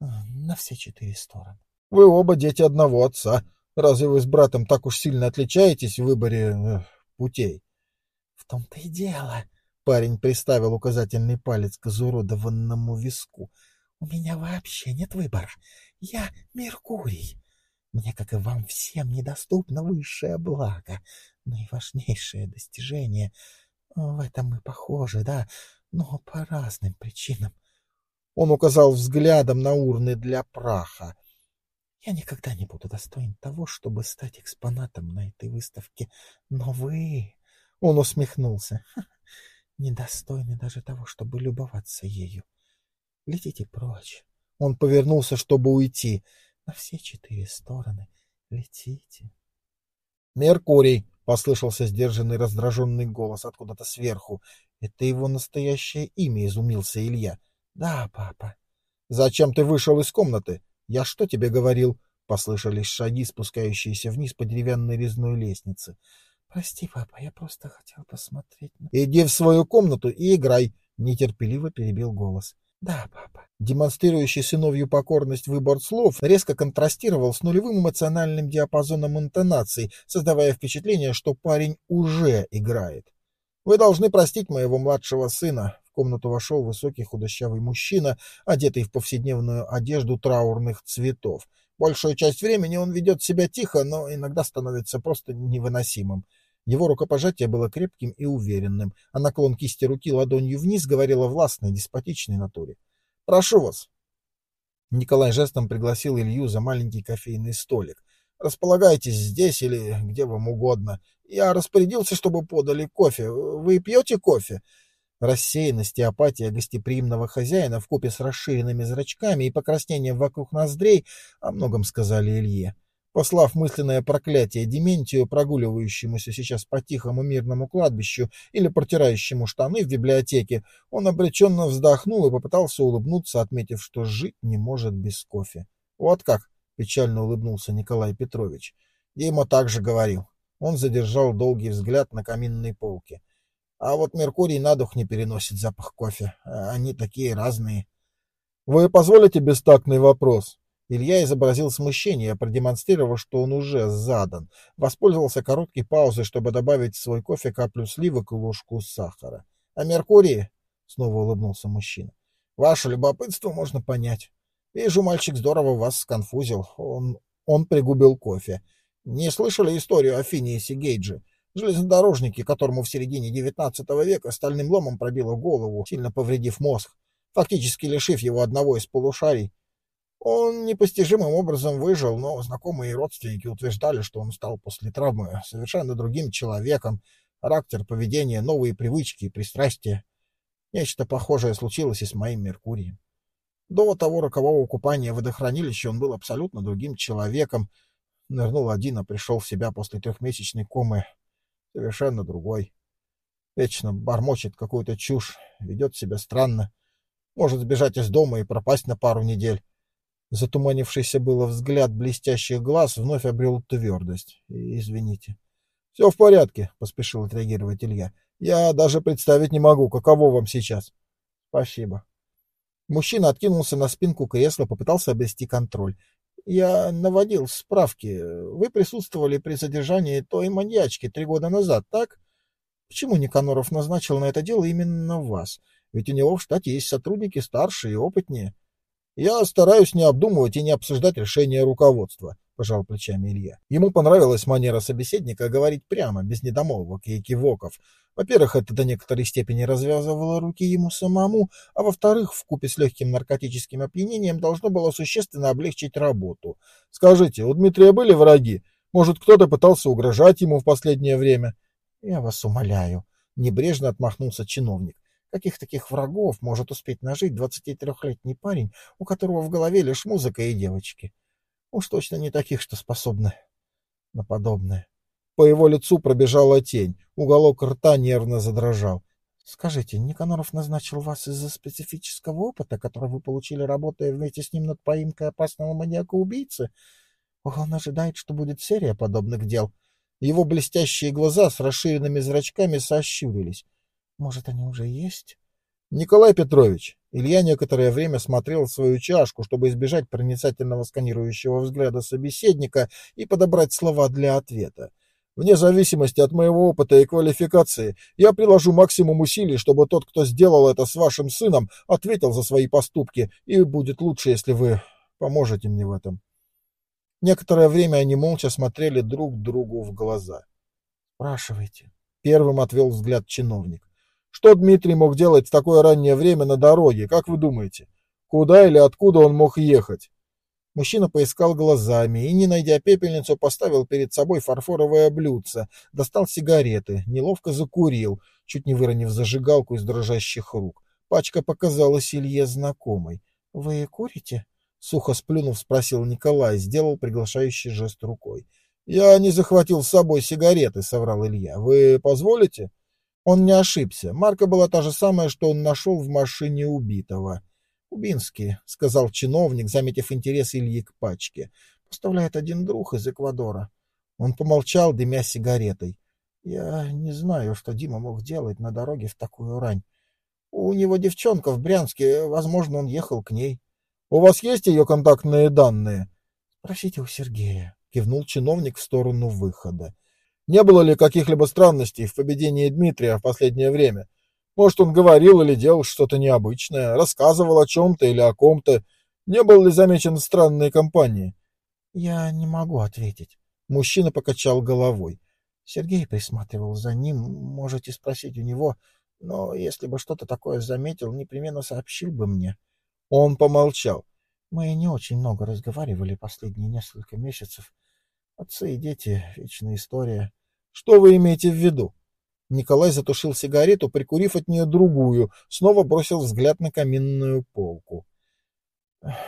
На все четыре стороны. — Вы оба дети одного отца, Разве вы с братом так уж сильно отличаетесь в выборе э, путей? — В том-то и дело. Парень приставил указательный палец к изуродованному виску. — У меня вообще нет выбора. Я Меркурий. Мне, как и вам всем, недоступно высшее благо, наиважнейшее достижение. В этом мы похожи, да, но по разным причинам. Он указал взглядом на урны для праха. Я никогда не буду достоин того, чтобы стать экспонатом на этой выставке. Но вы... Он усмехнулся. Недостойны даже того, чтобы любоваться ею. Летите прочь. Он повернулся, чтобы уйти. На все четыре стороны. Летите. «Меркурий!» — послышался сдержанный раздраженный голос откуда-то сверху. «Это его настоящее имя», — изумился Илья. «Да, папа». «Зачем ты вышел из комнаты? Я что тебе говорил?» Послышались шаги, спускающиеся вниз по деревянной резной лестнице. «Прости, папа, я просто хотел посмотреть...» «Иди в свою комнату и играй!» — нетерпеливо перебил голос. «Да, папа». Демонстрирующий сыновью покорность выбор слов резко контрастировал с нулевым эмоциональным диапазоном интонаций, создавая впечатление, что парень уже играет. «Вы должны простить моего младшего сына». В комнату вошел высокий худощавый мужчина, одетый в повседневную одежду траурных цветов. Большую часть времени он ведет себя тихо, но иногда становится просто невыносимым. Его рукопожатие было крепким и уверенным, а наклон кисти руки ладонью вниз говорил о властной, деспотичной натуре. «Прошу вас!» Николай жестом пригласил Илью за маленький кофейный столик. «Располагайтесь здесь или где вам угодно. Я распорядился, чтобы подали кофе. Вы пьете кофе?» Рассеянность и апатия гостеприимного хозяина вкупе с расширенными зрачками и покраснением вокруг ноздрей о многом сказали Илье. Послав мысленное проклятие Дементию, прогуливающемуся сейчас по тихому мирному кладбищу или протирающему штаны в библиотеке, он обреченно вздохнул и попытался улыбнуться, отметив, что жить не может без кофе. «Вот как!» — печально улыбнулся Николай Петрович. Я ему так же говорил. Он задержал долгий взгляд на каминной полке. А вот Меркурий на дух не переносит запах кофе. Они такие разные. — Вы позволите бестактный вопрос? Илья изобразил смущение, продемонстрировав, что он уже задан. Воспользовался короткой паузой, чтобы добавить в свой кофе каплю сливок и ложку сахара. — А Меркурий? — снова улыбнулся мужчина. — Ваше любопытство можно понять. Вижу, мальчик здорово вас сконфузил. Он, он пригубил кофе. Не слышали историю о Финисе Гейджи? Железнодорожнике, которому в середине XIX века стальным ломом пробило голову, сильно повредив мозг, фактически лишив его одного из полушарий, он непостижимым образом выжил, но знакомые и родственники утверждали, что он стал после травмы совершенно другим человеком. Характер, поведение, новые привычки и пристрастия. Нечто похожее случилось и с моим Меркурием. До того рокового купания в водохранилище он был абсолютно другим человеком. Нырнул один, а пришел в себя после трехмесячной комы. Совершенно другой. Вечно бормочет какую-то чушь, ведет себя странно. Может сбежать из дома и пропасть на пару недель. Затуманившийся было взгляд блестящих глаз вновь обрел твердость. «Извините». «Все в порядке», — поспешил отреагировать Илья. «Я даже представить не могу, каково вам сейчас». «Спасибо». Мужчина откинулся на спинку кресла, попытался обрести контроль. «Я наводил справки. Вы присутствовали при задержании той маньячки три года назад, так? Почему Никаноров назначил на это дело именно вас? Ведь у него в штате есть сотрудники старше и опытнее». Я стараюсь не обдумывать и не обсуждать решения руководства, пожал плечами Илья. Ему понравилась манера собеседника говорить прямо, без недомолвок и кивоков. Во-первых, это до некоторой степени развязывало руки ему самому, а во-вторых, в купе с легким наркотическим опьянением должно было существенно облегчить работу. Скажите, у Дмитрия были враги? Может, кто-то пытался угрожать ему в последнее время? Я вас умоляю, небрежно отмахнулся чиновник. Каких таких врагов может успеть нажить двадцатитрехлетний парень, у которого в голове лишь музыка и девочки? Уж точно не таких, что способны на подобное. По его лицу пробежала тень, уголок рта нервно задрожал. — Скажите, Никаноров назначил вас из-за специфического опыта, который вы получили, работая вместе с ним над поимкой опасного маньяка-убийцы? Он ожидает, что будет серия подобных дел. Его блестящие глаза с расширенными зрачками сощурились. Может, они уже есть? Николай Петрович, Илья некоторое время смотрел в свою чашку, чтобы избежать проницательного сканирующего взгляда собеседника и подобрать слова для ответа. Вне зависимости от моего опыта и квалификации, я приложу максимум усилий, чтобы тот, кто сделал это с вашим сыном, ответил за свои поступки, и будет лучше, если вы поможете мне в этом. Некоторое время они молча смотрели друг другу в глаза. «Спрашивайте». Первым отвел взгляд чиновник. «Что Дмитрий мог делать в такое раннее время на дороге, как вы думаете? Куда или откуда он мог ехать?» Мужчина поискал глазами и, не найдя пепельницу, поставил перед собой фарфоровое блюдце, достал сигареты, неловко закурил, чуть не выронив зажигалку из дрожащих рук. Пачка показалась Илье знакомой. — Вы курите? — сухо сплюнув, спросил Николай, сделал приглашающий жест рукой. — Я не захватил с собой сигареты, — соврал Илья. — Вы позволите? Он не ошибся. Марка была та же самая, что он нашел в машине убитого. — Кубинский, — сказал чиновник, заметив интерес Ильи к пачке. — Поставляет один друг из Эквадора. Он помолчал, дымя сигаретой. Я не знаю, что Дима мог делать на дороге в такую рань. У него девчонка в Брянске, возможно, он ехал к ней. — У вас есть ее контактные данные? — Спросите у Сергея, — кивнул чиновник в сторону выхода. — Не было ли каких-либо странностей в поведении Дмитрия в последнее время? Может, он говорил или делал что-то необычное, рассказывал о чем-то или о ком-то. Не был ли замечен в странной компании? Я не могу ответить. Мужчина покачал головой. Сергей присматривал за ним, можете спросить у него, но если бы что-то такое заметил, непременно сообщил бы мне. Он помолчал. Мы не очень много разговаривали последние несколько месяцев. Отцы и дети — вечная история. Что вы имеете в виду? Николай затушил сигарету, прикурив от нее другую, снова бросил взгляд на каминную полку.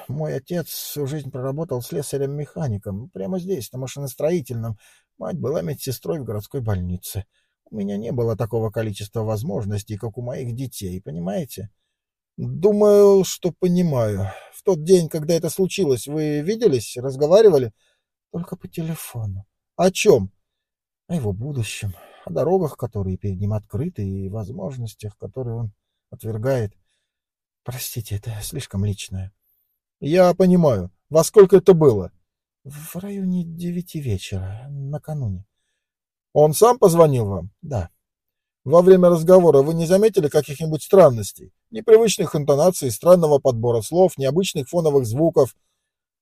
Мой отец всю жизнь проработал слесарем-механиком, прямо здесь, на машиностроительном. Мать была медсестрой в городской больнице. У меня не было такого количества возможностей, как у моих детей, понимаете? Думаю, что понимаю. В тот день, когда это случилось, вы виделись, разговаривали? Только по телефону. О чем? О его будущем, о дорогах, которые перед ним открыты, и возможностях, которые он отвергает. Простите, это слишком личное. Я понимаю. Во сколько это было? В районе девяти вечера, накануне. Он сам позвонил вам? Да. Во время разговора вы не заметили каких-нибудь странностей? Непривычных интонаций, странного подбора слов, необычных фоновых звуков?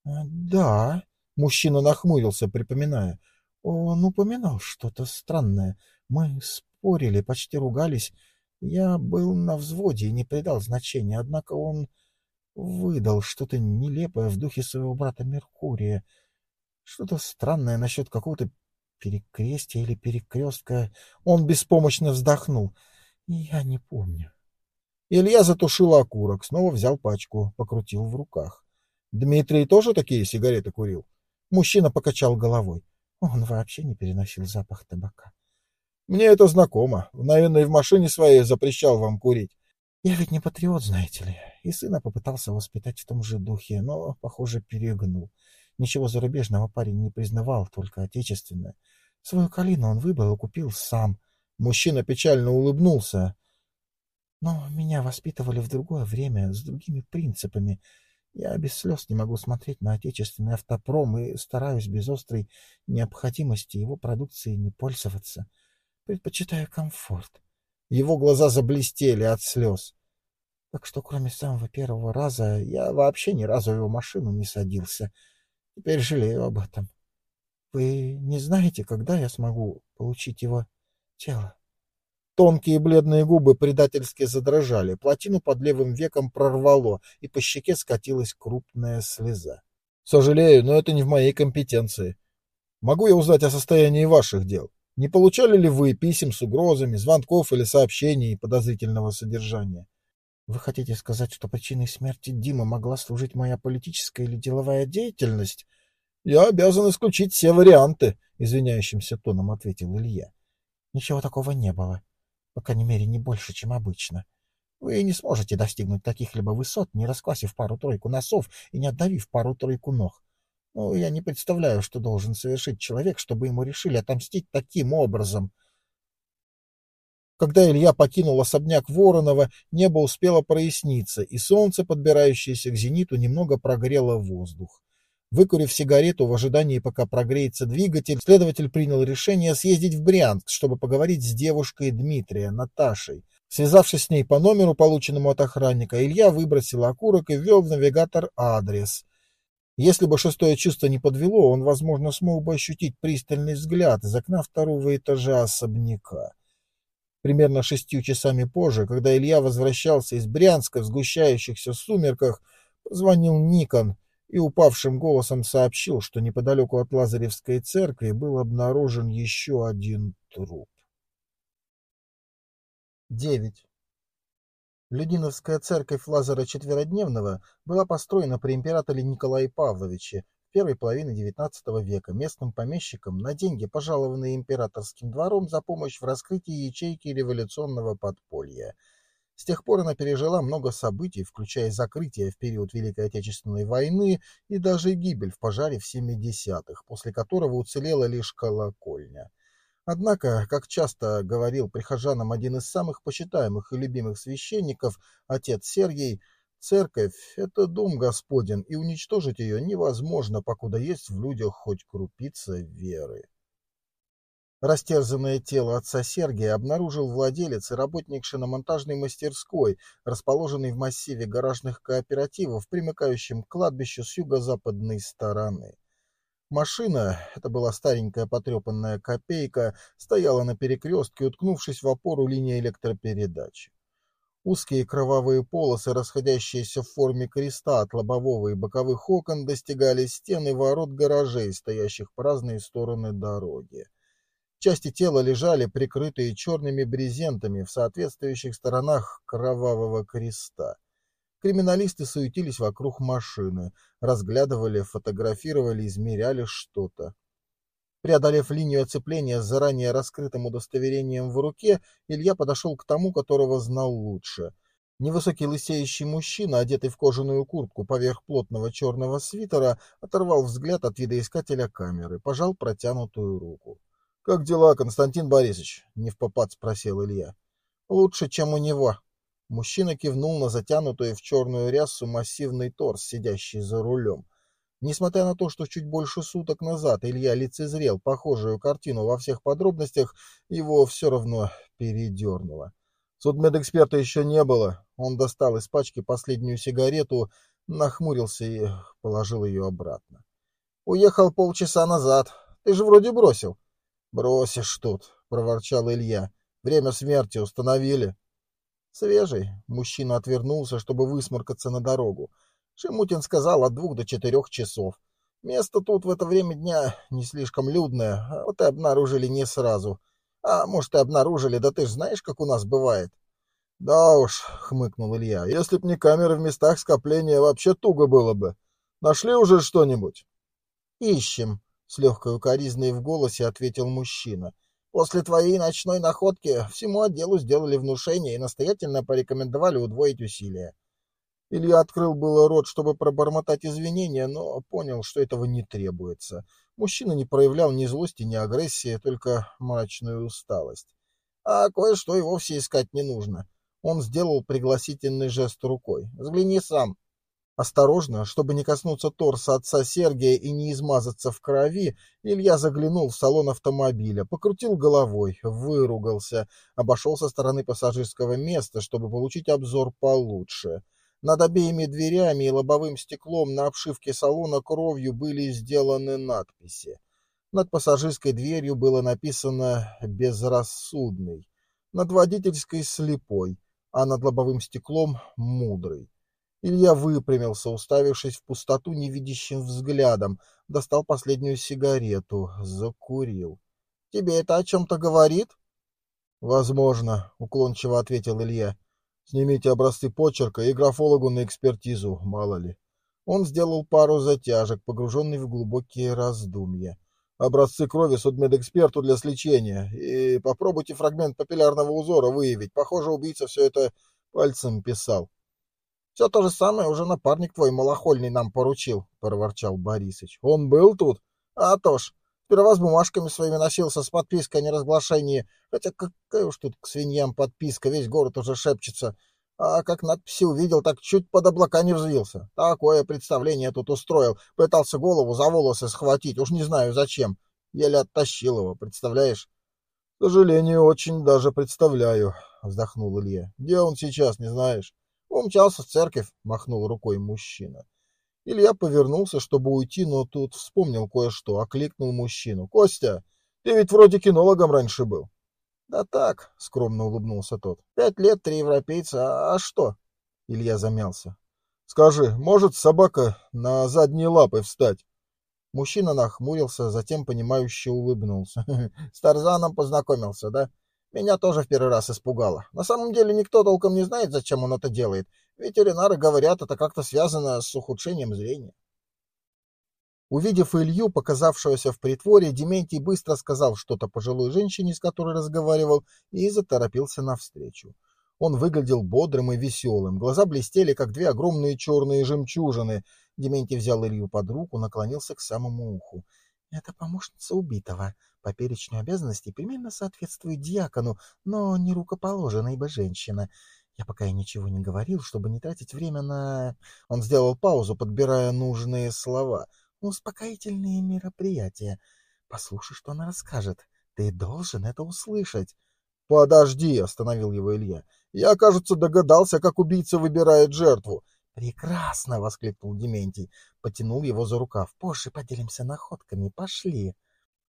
Да. Мужчина нахмурился, припоминая. Он упоминал что-то странное. Мы спорили, почти ругались. Я был на взводе и не придал значения, однако он выдал что-то нелепое в духе своего брата Меркурия. Что-то странное насчет какого-то перекрестия или перекрестка. Он беспомощно вздохнул. Я не помню. Илья затушил окурок, снова взял пачку, покрутил в руках. Дмитрий тоже такие сигареты курил? Мужчина покачал головой. Он вообще не переносил запах табака. Мне это знакомо. Наверное, в машине своей запрещал вам курить. Я ведь не патриот, знаете ли. И сына попытался воспитать в том же духе, но, похоже, перегнул. Ничего зарубежного парень не признавал, только отечественное. Свою калину он выбрал и купил сам. Мужчина печально улыбнулся. Но меня воспитывали в другое время, с другими принципами. Я без слез не могу смотреть на отечественный автопром и стараюсь без острой необходимости его продукцией не пользоваться. Предпочитаю комфорт. Его глаза заблестели от слез. Так что, кроме самого первого раза, я вообще ни разу в его машину не садился. Теперь жалею об этом. Вы не знаете, когда я смогу получить его тело? Тонкие бледные губы предательски задрожали, плотину под левым веком прорвало, и по щеке скатилась крупная слеза. — Сожалею, но это не в моей компетенции. Могу я узнать о состоянии ваших дел? Не получали ли вы писем с угрозами, звонков или сообщений подозрительного содержания? Вы хотите сказать, что причиной смерти Димы могла служить моя политическая или деловая деятельность? Я обязан исключить все варианты, извиняющимся тоном ответил Илья. Ничего такого не было. По крайней мере, не больше, чем обычно. Вы не сможете достигнуть таких-либо высот, не расквасив пару-тройку носов и не отдавив пару-тройку ног. Ну, я не представляю, что должен совершить человек, чтобы ему решили отомстить таким образом. Когда Илья покинул особняк Воронова, небо успело проясниться, и солнце, подбирающееся к зениту, немного прогрело воздух. Выкурив сигарету в ожидании, пока прогреется двигатель, следователь принял решение съездить в Брянск, чтобы поговорить с девушкой Дмитрия, Наташей. Связавшись с ней по номеру, полученному от охранника, Илья выбросил окурок и ввел в навигатор адрес. Если бы шестое чувство не подвело, он, возможно, смог бы ощутить пристальный взгляд из окна второго этажа особняка. Примерно шестью часами позже, когда Илья возвращался из Брянска в сгущающихся сумерках, позвонил Никон и упавшим голосом сообщил, что неподалеку от Лазаревской церкви был обнаружен еще один труп. 9. Людиновская церковь Лазара Четверодневного была построена при императоре Николае Павловиче первой половины XIX века местным помещиком на деньги, пожалованные императорским двором за помощь в раскрытии ячейки революционного подполья. С тех пор она пережила много событий, включая закрытие в период Великой Отечественной войны и даже гибель в пожаре в 70-х, после которого уцелела лишь колокольня. Однако, как часто говорил прихожанам один из самых почитаемых и любимых священников, отец Сергий, Церковь — это дом Господен, и уничтожить ее невозможно, покуда есть в людях хоть крупица веры. Растерзанное тело отца Сергия обнаружил владелец и работник шиномонтажной мастерской, расположенной в массиве гаражных кооперативов, примыкающем к кладбищу с юго-западной стороны. Машина, это была старенькая потрепанная копейка, стояла на перекрестке, уткнувшись в опору линии электропередачи. Узкие кровавые полосы, расходящиеся в форме креста от лобового и боковых окон, достигали стены ворот гаражей, стоящих по разные стороны дороги. Части тела лежали прикрытые черными брезентами в соответствующих сторонах кровавого креста. Криминалисты суетились вокруг машины, разглядывали, фотографировали, измеряли что-то. Преодолев линию оцепления с заранее раскрытым удостоверением в руке, Илья подошел к тому, которого знал лучше. Невысокий лысеющий мужчина, одетый в кожаную куртку поверх плотного черного свитера, оторвал взгляд от видоискателя камеры, пожал протянутую руку. — Как дела, Константин Борисович? — невпопад спросил Илья. — Лучше, чем у него. Мужчина кивнул на затянутую в черную рясу массивный торс, сидящий за рулем. Несмотря на то, что чуть больше суток назад Илья лицезрел похожую картину во всех подробностях, его все равно передернуло. Судмедэксперта еще не было. Он достал из пачки последнюю сигарету, нахмурился и положил ее обратно. «Уехал полчаса назад. Ты же вроде бросил». «Бросишь тут», — проворчал Илья. «Время смерти установили». «Свежий». Мужчина отвернулся, чтобы высморкаться на дорогу. Шимутин сказал от двух до четырех часов. Место тут в это время дня не слишком людное, а вот и обнаружили не сразу. А может, и обнаружили, да ты ж знаешь, как у нас бывает. — Да уж, — хмыкнул Илья, — если б не камеры в местах скопления, вообще туго было бы. Нашли уже что-нибудь? — Ищем, — с легкой укоризной в голосе ответил мужчина. — После твоей ночной находки всему отделу сделали внушение и настоятельно порекомендовали удвоить усилия. Илья открыл было рот, чтобы пробормотать извинения, но понял, что этого не требуется. Мужчина не проявлял ни злости, ни агрессии, только мрачную усталость. А кое-что и вовсе искать не нужно. Он сделал пригласительный жест рукой. «Взгляни сам». Осторожно, чтобы не коснуться торса отца Сергия и не измазаться в крови, Илья заглянул в салон автомобиля, покрутил головой, выругался, обошел со стороны пассажирского места, чтобы получить обзор получше. Над обеими дверями и лобовым стеклом на обшивке салона кровью были сделаны надписи. Над пассажирской дверью было написано «Безрассудный», над водительской «Слепой», а над лобовым стеклом «Мудрый». Илья выпрямился, уставившись в пустоту невидящим взглядом, достал последнюю сигарету, закурил. — Тебе это о чем-то говорит? — Возможно, — уклончиво ответил Илья. Снимите образцы почерка и графологу на экспертизу, мало ли. Он сделал пару затяжек, погруженный в глубокие раздумья. Образцы крови судмедэксперту для сличения. И попробуйте фрагмент папиллярного узора выявить. Похоже, убийца все это пальцем писал. — Все то же самое уже напарник твой малохольный нам поручил, — проворчал Борисыч. — Он был тут? — А то ж. Сперва с бумажками своими носился, с подпиской о неразглашении. Хотя какая уж тут к свиньям подписка, весь город уже шепчется. А как надписи увидел, так чуть под облака не взвился. Такое представление тут устроил. Пытался голову за волосы схватить, уж не знаю зачем. Еле оттащил его, представляешь? — К сожалению, очень даже представляю, — вздохнул Илья. — Где он сейчас, не знаешь? — Умчался в церковь, — махнул рукой мужчина. Илья повернулся, чтобы уйти, но тут вспомнил кое-что, окликнул мужчину. — Костя, ты ведь вроде кинологом раньше был. — Да так, — скромно улыбнулся тот. — Пять лет, три европейца, а, а что? Илья замялся. — Скажи, может собака на задние лапы встать? Мужчина нахмурился, затем понимающе улыбнулся. *laughs* — С Тарзаном познакомился, да? Меня тоже в первый раз испугало. На самом деле никто толком не знает, зачем он это делает. Ветеринары говорят, это как-то связано с ухудшением зрения. Увидев Илью, показавшегося в притворе, Дементий быстро сказал что-то пожилой женщине, с которой разговаривал, и заторопился навстречу. Он выглядел бодрым и веселым, глаза блестели, как две огромные черные жемчужины. Дементий взял Илью под руку, наклонился к самому уху. — Это помощница убитого. По перечню обязанностей примерно соответствует диакону, но не рукоположена, ибо женщина. Я пока и ничего не говорил, чтобы не тратить время на... Он сделал паузу, подбирая нужные слова — успокоительные мероприятия. Послушай, что она расскажет. Ты должен это услышать. — Подожди, — остановил его Илья. — Я, кажется, догадался, как убийца выбирает жертву. — Прекрасно! — воскликнул Дементий. Потянул его за рукав. — Позже поделимся находками. Пошли.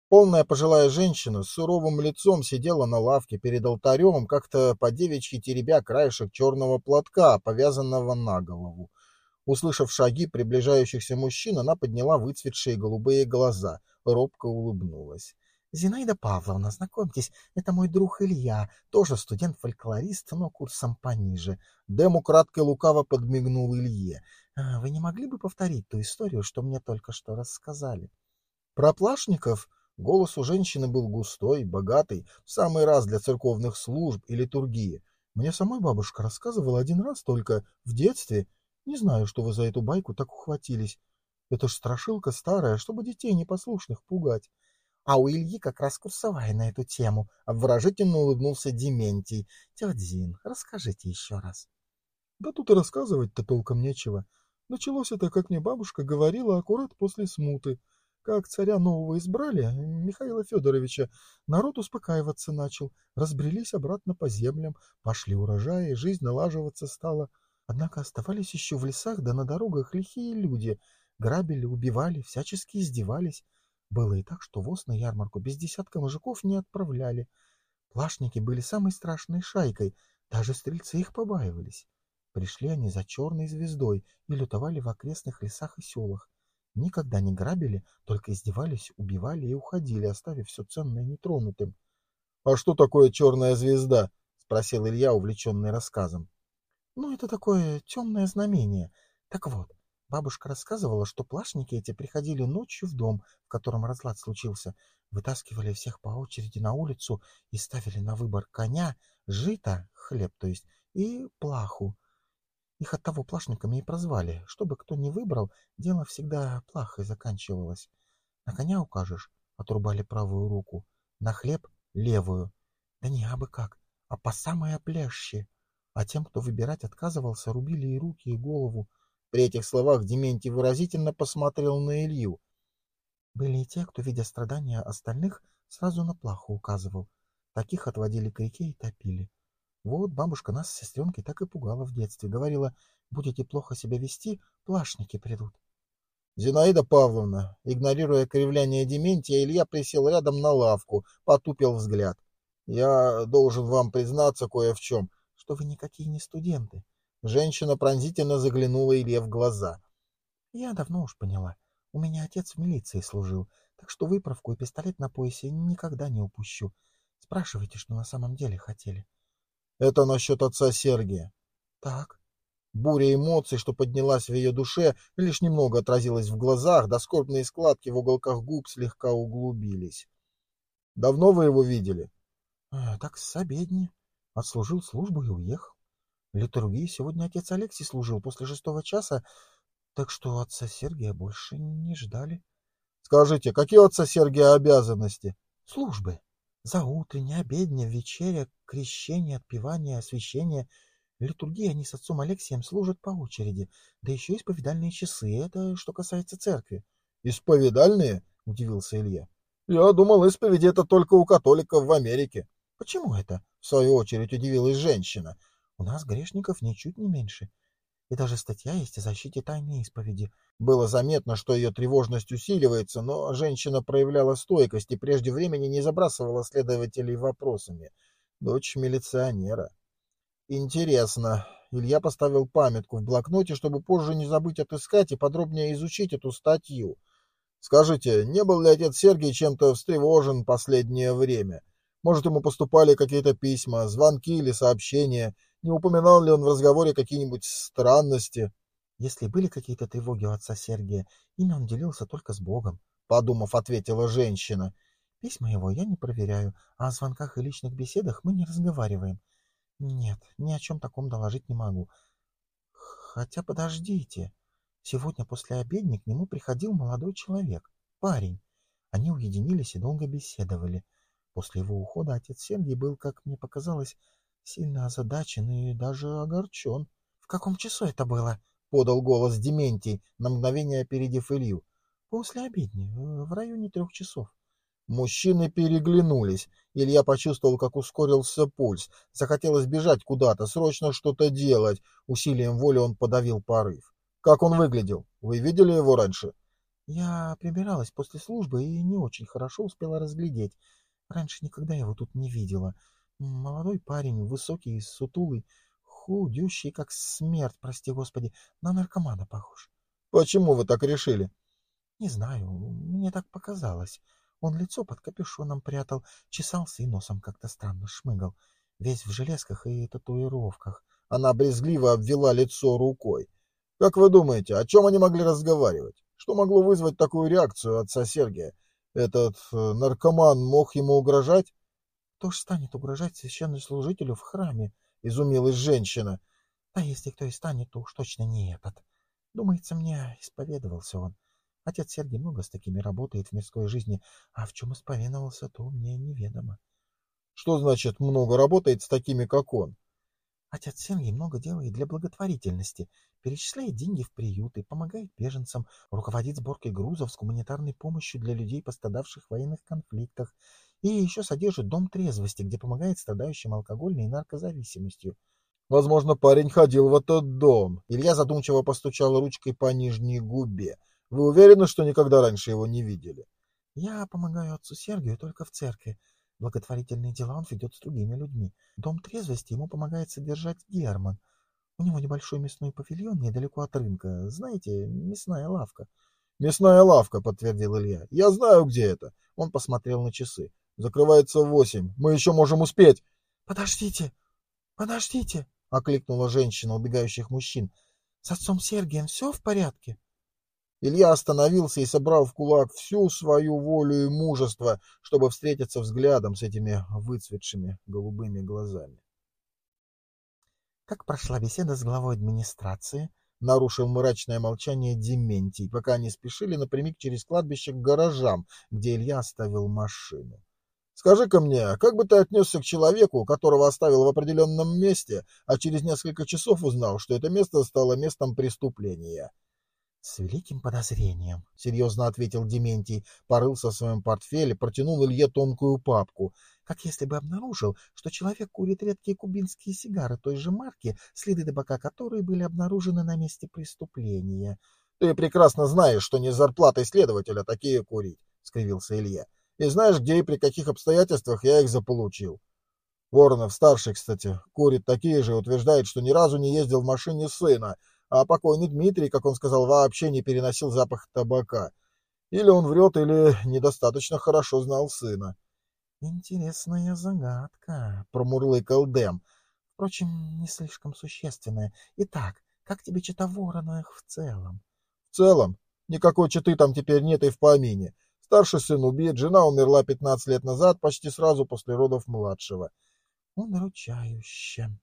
Полная пожилая женщина с суровым лицом сидела на лавке перед алтарем, как-то по девичьи теребя краешек черного платка, повязанного на голову. Услышав шаги приближающихся мужчин, она подняла выцветшие голубые глаза, робко улыбнулась. «Зинаида Павловна, знакомьтесь, это мой друг Илья, тоже студент-фольклорист, но курсом пониже». Дему кратко лукаво подмигнул Илье. «А «Вы не могли бы повторить ту историю, что мне только что рассказали?» «Про Плашников?» Голос у женщины был густой, богатый, в самый раз для церковных служб и литургии. Мне самой бабушка рассказывала один раз только, в детстве, не знаю, что вы за эту байку так ухватились. Это ж страшилка старая, чтобы детей непослушных пугать. А у Ильи как раз курсовая на эту тему. Обворожительно улыбнулся Дементий. Тетя Зин, расскажите еще раз. Да тут и рассказывать-то толком нечего. Началось это, как мне бабушка говорила, аккурат после смуты. Как царя нового избрали, Михаила Федоровича, народ успокаиваться начал, разбрелись обратно по землям, пошли урожаи, жизнь налаживаться стала — Однако оставались еще в лесах да на дорогах лихие люди. Грабили, убивали, всячески издевались. Было и так, что воз на ярмарку без десятка мужиков не отправляли. Плашники были самой страшной шайкой, даже стрельцы их побаивались. Пришли они за черной звездой и лютовали в окрестных лесах и селах. Никогда не грабили, только издевались, убивали и уходили, оставив все ценное нетронутым. — А что такое черная звезда? — спросил Илья, увлеченный рассказом. Ну, это такое темное знамение. Так вот, бабушка рассказывала, что плашники эти приходили ночью в дом, в котором разлад случился, вытаскивали всех по очереди на улицу и ставили на выбор коня, жито, хлеб то есть, и плаху. Их от того плашниками и прозвали. Чтобы кто не выбрал, дело всегда плахой заканчивалось. На коня укажешь — отрубали правую руку, на хлеб — левую. Да не абы как, а по самой оплещи а тем, кто выбирать отказывался, рубили и руки, и голову. При этих словах Дементий выразительно посмотрел на Илью. Были и те, кто, видя страдания остальных, сразу на плаху указывал. Таких отводили к реке и топили. Вот бабушка нас с сестренкой так и пугала в детстве. Говорила, будете плохо себя вести, плашники придут. Зинаида Павловна, игнорируя кривляние Дементия, Илья присел рядом на лавку, потупил взгляд. Я должен вам признаться кое в чем что вы никакие не студенты. Женщина пронзительно заглянула Илье в глаза. Я давно уж поняла. У меня отец в милиции служил, так что выправку и пистолет на поясе никогда не упущу. Спрашивайте, что на самом деле хотели. Это насчет отца Сергия. Так. Буря эмоций, что поднялась в ее душе, лишь немного отразилась в глазах, да скорбные складки в уголках губ слегка углубились. Давно вы его видели? А, так с обедни. Отслужил службу и уехал. Литургии сегодня отец Алексей служил после шестого часа, так что отца Сергия больше не ждали. Скажите, какие у отца Сергия обязанности? Службы. За утреннее, обедня, вечеря, крещение, отпевание, освящение. Литургии они с отцом Алексием служат по очереди, да еще исповедальные часы. Это что касается церкви. Исповедальные? — удивился Илья. Я думал, исповеди это только у католиков в Америке. Почему это? В свою очередь удивилась женщина. У нас грешников ничуть не меньше. И даже статья есть о защите тайной исповеди. Было заметно, что ее тревожность усиливается, но женщина проявляла стойкость и прежде времени не забрасывала следователей вопросами. Дочь милиционера. Интересно. Илья поставил памятку в блокноте, чтобы позже не забыть отыскать и подробнее изучить эту статью. Скажите, не был ли отец Сергий чем-то встревожен последнее время? Может, ему поступали какие-то письма, звонки или сообщения? Не упоминал ли он в разговоре какие-нибудь странности? Если были какие-то тревоги у отца Сергия, ими он делился только с Богом, — подумав, ответила женщина. Письма его я не проверяю, а о звонках и личных беседах мы не разговариваем. Нет, ни о чем таком доложить не могу. Хотя подождите. Сегодня после обедни к нему приходил молодой человек, парень. Они уединились и долго беседовали. После его ухода отец Сергий был, как мне показалось, сильно озадачен и даже огорчен. — В каком часу это было? — подал голос Дементий, на мгновение опередив Илью. — После обедни, в районе трех часов. Мужчины переглянулись. Илья почувствовал, как ускорился пульс. Захотелось бежать куда-то, срочно что-то делать. Усилием воли он подавил порыв. Как он выглядел? Вы видели его раньше? Я прибиралась после службы и не очень хорошо успела разглядеть. Раньше никогда его тут не видела. Молодой парень, высокий, сутулый, худющий, как смерть, прости господи, на наркомана похож. Почему вы так решили? Не знаю, мне так показалось. Он лицо под капюшоном прятал, чесался и носом как-то странно шмыгал. Весь в железках и татуировках. Она брезгливо обвела лицо рукой. Как вы думаете, о чем они могли разговаривать? Что могло вызвать такую реакцию отца Сергия? Этот э, наркоман мог ему угрожать? Кто ж станет угрожать священнослужителю в храме? Изумилась женщина. А если кто и станет, то уж точно не этот. Думается мне, исповедовался он. Отец Сергий много с такими работает в мирской жизни, а в чем исповедовался, то мне неведомо. Что значит много работает с такими, как он? Отец Сергий много делает для благотворительности, перечисляет деньги в приюты, помогает беженцам, руководит сборкой грузов с гуманитарной помощью для людей, пострадавших в военных конфликтах, и еще содержит дом трезвости, где помогает страдающим алкогольной и наркозависимостью. Возможно, парень ходил в этот дом. Илья задумчиво постучал ручкой по нижней губе. Вы уверены, что никогда раньше его не видели? Я помогаю отцу Сергию только в церкви. Благотворительные дела он ведет с другими людьми. Дом трезвости ему помогает содержать Герман. У него небольшой мясной павильон недалеко от рынка. Знаете, мясная лавка. Мясная лавка, подтвердил Илья. Я знаю, где это. Он посмотрел на часы. Закрывается в восемь. Мы еще можем успеть. Подождите, подождите, окликнула женщина убегающих мужчин. С отцом Сергием все в порядке? Илья остановился и собрал в кулак всю свою волю и мужество, чтобы встретиться взглядом с этими выцветшими голубыми глазами. Как прошла беседа с главой администрации? Нарушил мрачное молчание Дементий, пока они спешили напрямик через кладбище к гаражам, где Илья оставил машину. Скажи-ка мне, как бы ты отнесся к человеку, которого оставил в определенном месте, а через несколько часов узнал, что это место стало местом преступления? С великим подозрением, — серьезно ответил Дементий, порылся в своем портфеле, протянул Илье тонкую папку. Как если бы обнаружил, что человек курит редкие кубинские сигары той же марки, следы табака которой были обнаружены на месте преступления. — Ты прекрасно знаешь, что не с зарплатой следователя такие курить, — скривился Илья. — И знаешь, где и при каких обстоятельствах я их заполучил. Воронов, старший, кстати, курит такие же, утверждает, что ни разу не ездил в машине сына, а покойный Дмитрий, как он сказал, вообще не переносил запах табака. Или он врет, или недостаточно хорошо знал сына. — Интересная загадка, — промурлыкал Дэм. — Впрочем, не слишком существенная. Итак, как тебе чита Вороновых в целом? — В целом? Никакой читы там теперь нет и в помине. Старший сын убит, жена умерла пятнадцать лет назад, почти сразу после родов младшего. — Удручающе.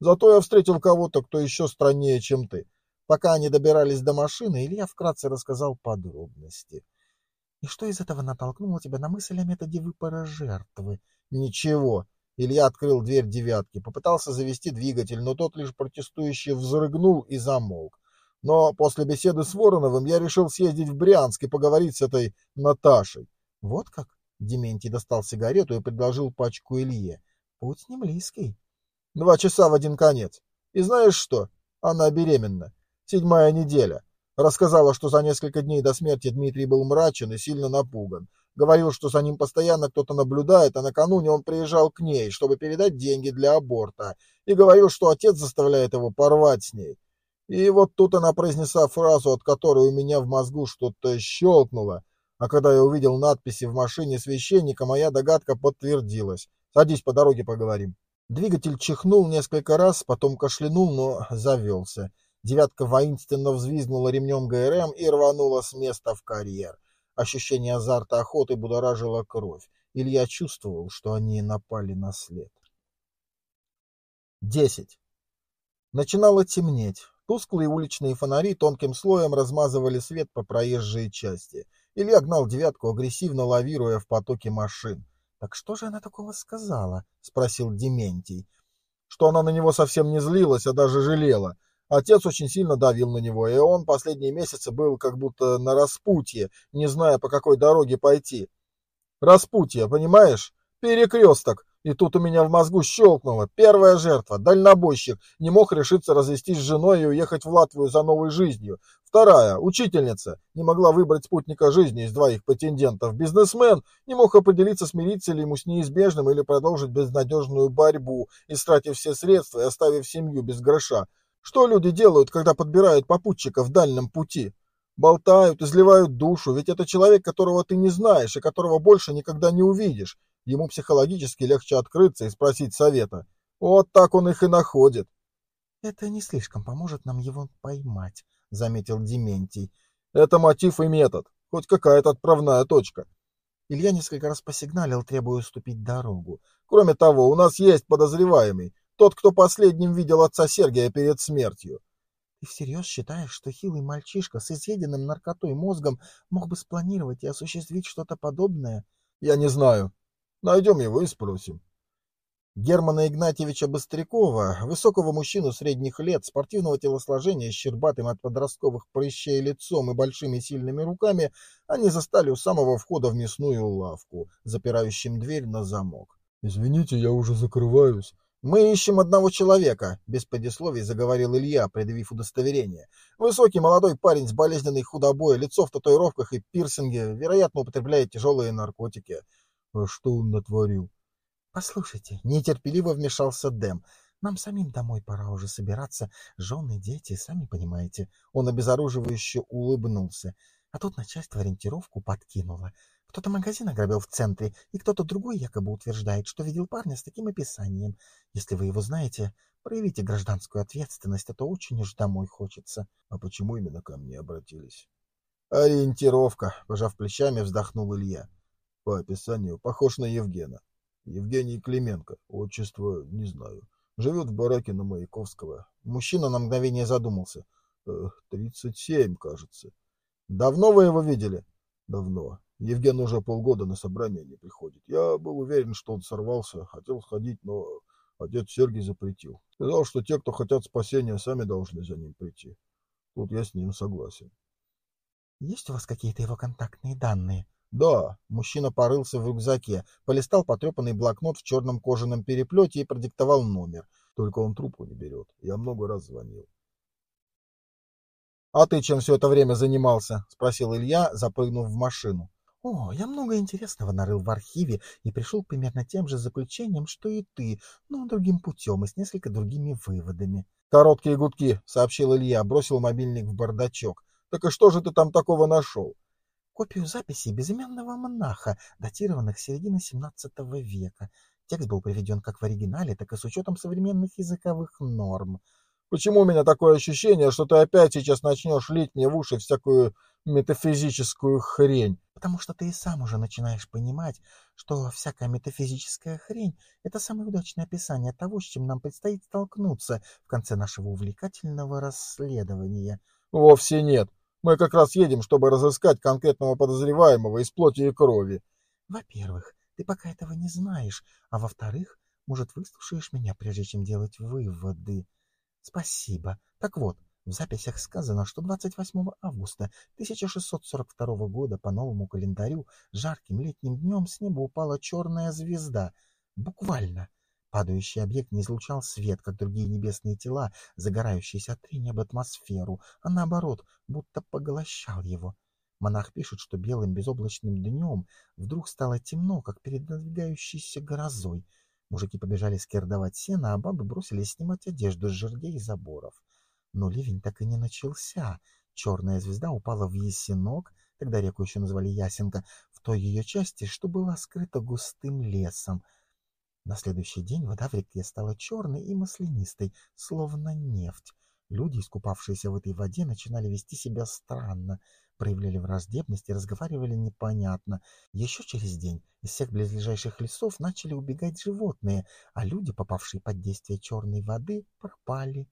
Зато я встретил кого-то, кто еще страннее, чем ты. Пока они добирались до машины, Илья вкратце рассказал подробности. И что из этого натолкнуло тебя на мысль о методе выпора жертвы? Ничего. Илья открыл дверь девятки, попытался завести двигатель, но тот лишь протестующе взрыгнул и замолк. Но после беседы с Вороновым я решил съездить в Брянск и поговорить с этой Наташей. Вот как? Дементий достал сигарету и предложил пачку Илье. Путь не близкий. Два часа в один конец. И знаешь что? Она беременна. Седьмая неделя. Рассказала, что за несколько дней до смерти Дмитрий был мрачен и сильно напуган. Говорил, что за ним постоянно кто-то наблюдает, а накануне он приезжал к ней, чтобы передать деньги для аборта. И говорил, что отец заставляет его порвать с ней. И вот тут она произнесла фразу, от которой у меня в мозгу что-то щелкнуло. А когда я увидел надписи в машине священника, моя догадка подтвердилась. Садись, по дороге поговорим. Двигатель чихнул несколько раз, потом кашлянул, но завелся. Девятка воинственно взвизгнула ремнем ГРМ и рванула с места в карьер. Ощущение азарта охоты будоражило кровь. Илья чувствовал, что они напали на след. Десять. Начинало темнеть. Тусклые уличные фонари тонким слоем размазывали свет по проезжей части. Илья гнал девятку, агрессивно лавируя в потоке машин. «Так что же она такого сказала?» — спросил Дементий. «Что она на него совсем не злилась, а даже жалела. Отец очень сильно давил на него, и он последние месяцы был как будто на распутье, не зная, по какой дороге пойти. Распутье, понимаешь? Перекресток. И тут у меня в мозгу щелкнуло. Первая жертва, дальнобойщик, не мог решиться развестись с женой и уехать в Латвию за новой жизнью. Вторая, учительница, не могла выбрать спутника жизни из двоих претендентов. Бизнесмен не мог определиться, смириться ли ему с неизбежным или продолжить безнадежную борьбу, истратив все средства и оставив семью без гроша. Что люди делают, когда подбирают попутчика в дальнем пути? Болтают, изливают душу, ведь это человек, которого ты не знаешь и которого больше никогда не увидишь. Ему психологически легче открыться и спросить совета. Вот так он их и находит. — Это не слишком поможет нам его поймать, — заметил Дементий. — Это мотив и метод, хоть какая-то отправная точка. Илья несколько раз посигналил, требуя уступить дорогу. Кроме того, у нас есть подозреваемый. Тот, кто последним видел отца Сергия перед смертью. Ты всерьез считаешь, что хилый мальчишка с изъеденным наркотой мозгом мог бы спланировать и осуществить что-то подобное? Я не знаю. Найдем его и спросим. Германа Игнатьевича Быстрякова, высокого мужчину средних лет, спортивного телосложения щербатым от подростковых прыщей лицом и большими сильными руками, они застали у самого входа в мясную лавку, запирающим дверь на замок. «Извините, я уже закрываюсь. «Мы ищем одного человека», — без предисловий заговорил Илья, предъявив удостоверение. «Высокий молодой парень с болезненной худобой, лицо в татуировках и пирсинге, вероятно, употребляет тяжелые наркотики». «А что он натворил?» «Послушайте», — нетерпеливо вмешался Дэм, — «нам самим домой пора уже собираться. Жены, дети, сами понимаете». Он обезоруживающе улыбнулся. А тут начальство ориентировку подкинуло. Кто-то магазин ограбил в центре, и кто-то другой якобы утверждает, что видел парня с таким описанием. Если вы его знаете, проявите гражданскую ответственность, а то очень уж домой хочется. А почему именно ко мне обратились? Ориентировка, пожав плечами, вздохнул Илья. По описанию похож на Евгена. Евгений Клименко, отчество не знаю. Живет в бараке на Маяковского. Мужчина на мгновение задумался. Э, тридцать семь, кажется. Давно вы его видели? Давно. Евген уже полгода на собрание не приходит. Я был уверен, что он сорвался, хотел сходить, но отец Сергий запретил. Сказал, что те, кто хотят спасения, сами должны за ним прийти. Тут я с ним согласен. Есть у вас какие-то его контактные данные? Да. Мужчина порылся в рюкзаке, полистал потрепанный блокнот в черном кожаном переплете и продиктовал номер. Только он трубку не берет. Я много раз звонил. — А ты чем все это время занимался? — спросил Илья, запрыгнув в машину. О, я много интересного нарыл в архиве и пришел примерно тем же заключением, что и ты, но другим путем и с несколько другими выводами. Короткие гудки, сообщил Илья, бросил мобильник в бардачок. Так и что же ты там такого нашел? Копию записей безымянного монаха, датированных середины XVII века. Текст был приведен как в оригинале, так и с учетом современных языковых норм. Почему у меня такое ощущение, что ты опять сейчас начнешь лить мне в уши всякую метафизическую хрень? Потому что ты и сам уже начинаешь понимать, что всякая метафизическая хрень — это самое удачное описание того, с чем нам предстоит столкнуться в конце нашего увлекательного расследования. Вовсе нет. Мы как раз едем, чтобы разыскать конкретного подозреваемого из плоти и крови. Во-первых, ты пока этого не знаешь, а во-вторых, может, выслушаешь меня, прежде чем делать выводы. Спасибо. Так вот, в записях сказано, что 28 августа 1642 года по новому календарю жарким летним днем с неба упала черная звезда. Буквально. Падающий объект не излучал свет, как другие небесные тела, загорающиеся от трения об атмосферу, а наоборот, будто поглощал его. Монах пишет, что белым безоблачным днем вдруг стало темно, как перед надвигающейся грозой. Мужики побежали скирдовать сено, а бабы бросились снимать одежду с жердей и заборов. Но ливень так и не начался. Черная звезда упала в Ясенок, тогда реку еще называли Ясенка, в той ее части, что была скрыта густым лесом. На следующий день вода в реке стала черной и маслянистой, словно нефть. Люди, искупавшиеся в этой воде, начинали вести себя странно, проявляли враждебность и разговаривали непонятно. Еще через день из всех близлежащих лесов начали убегать животные, а люди, попавшие под действие черной воды, пропали.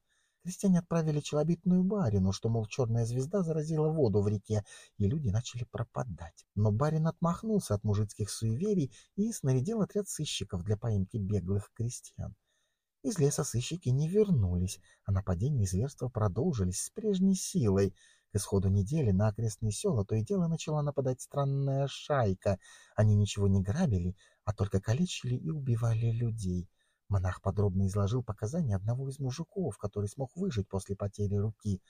Крестьяне отправили челобитную барину, что, мол, черная звезда заразила воду в реке, и люди начали пропадать. Но барин отмахнулся от мужицких суеверий и снарядил отряд сыщиков для поимки беглых крестьян. Из леса сыщики не вернулись, а нападения и зверства продолжились с прежней силой. К исходу недели на окрестные села то и дело начала нападать странная шайка. Они ничего не грабили, а только калечили и убивали людей. Монах подробно изложил показания одного из мужиков, который смог выжить после потери руки.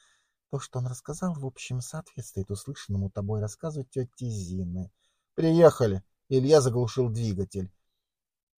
То, что он рассказал, в общем, соответствует услышанному тобой рассказу тети Зины. «Приехали!» Илья заглушил двигатель.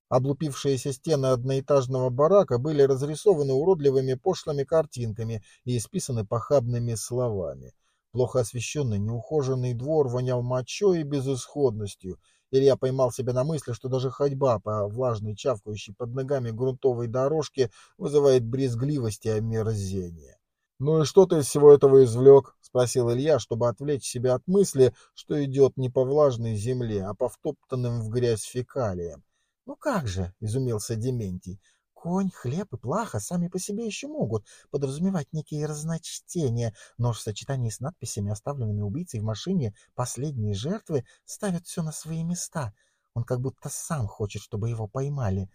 Облупившиеся стены одноэтажного барака были разрисованы уродливыми пошлыми картинками и исписаны похабными словами. Плохо освещенный неухоженный двор вонял мочой и безысходностью — Илья поймал себя на мысли, что даже ходьба по влажной, чавкающей под ногами грунтовой дорожке вызывает брезгливость и омерзение. «Ну и что ты из всего этого извлек?» — спросил Илья, чтобы отвлечь себя от мысли, что идет не по влажной земле, а по втоптанным в грязь фекалиям. «Ну как же?» — изумился Дементий. Конь, хлеб и плаха сами по себе еще могут подразумевать некие разночтения, но в сочетании с надписями, оставленными убийцей в машине, последние жертвы ставят все на свои места. Он как будто сам хочет, чтобы его поймали.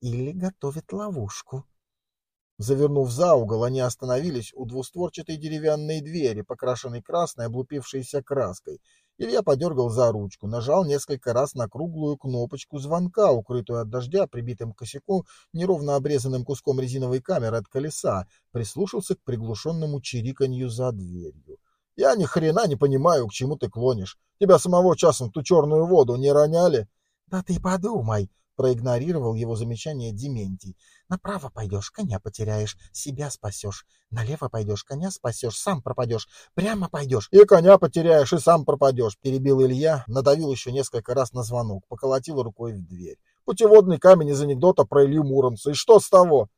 Или готовит ловушку. Завернув за угол, они остановились у двустворчатой деревянной двери, покрашенной красной облупившейся краской. Илья подергал за ручку, нажал несколько раз на круглую кнопочку звонка, укрытую от дождя, прибитым к косяку неровно обрезанным куском резиновой камеры от колеса, прислушался к приглушенному чириканью за дверью. «Я ни хрена не понимаю, к чему ты клонишь. Тебя самого часом в ту черную воду не роняли?» «Да ты подумай!» Проигнорировал его замечание Дементий. Направо пойдешь, коня потеряешь, себя спасешь. Налево пойдешь, коня спасешь, сам пропадешь. Прямо пойдешь. И коня потеряешь, и сам пропадешь. Перебил Илья, надавил еще несколько раз на звонок, поколотил рукой в дверь. Путеводный камень из анекдота про Илью Муромца. И что с того?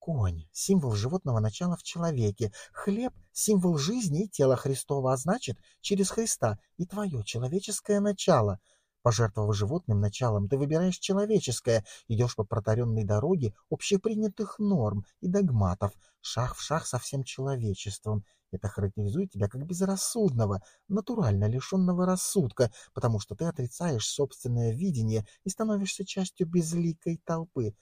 Конь — символ животного начала в человеке. Хлеб — символ жизни и тела Христова, а значит, через Христа и твое человеческое начало — Пожертвовав животным началом, ты выбираешь человеческое, идешь по протаренной дороге общепринятых норм и догматов, шаг в шаг со всем человечеством. Это характеризует тебя как безрассудного, натурально лишенного рассудка, потому что ты отрицаешь собственное видение и становишься частью безликой толпы.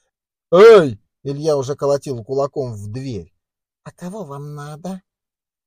«Эй!» — Илья уже колотил кулаком в дверь. «А кого вам надо?»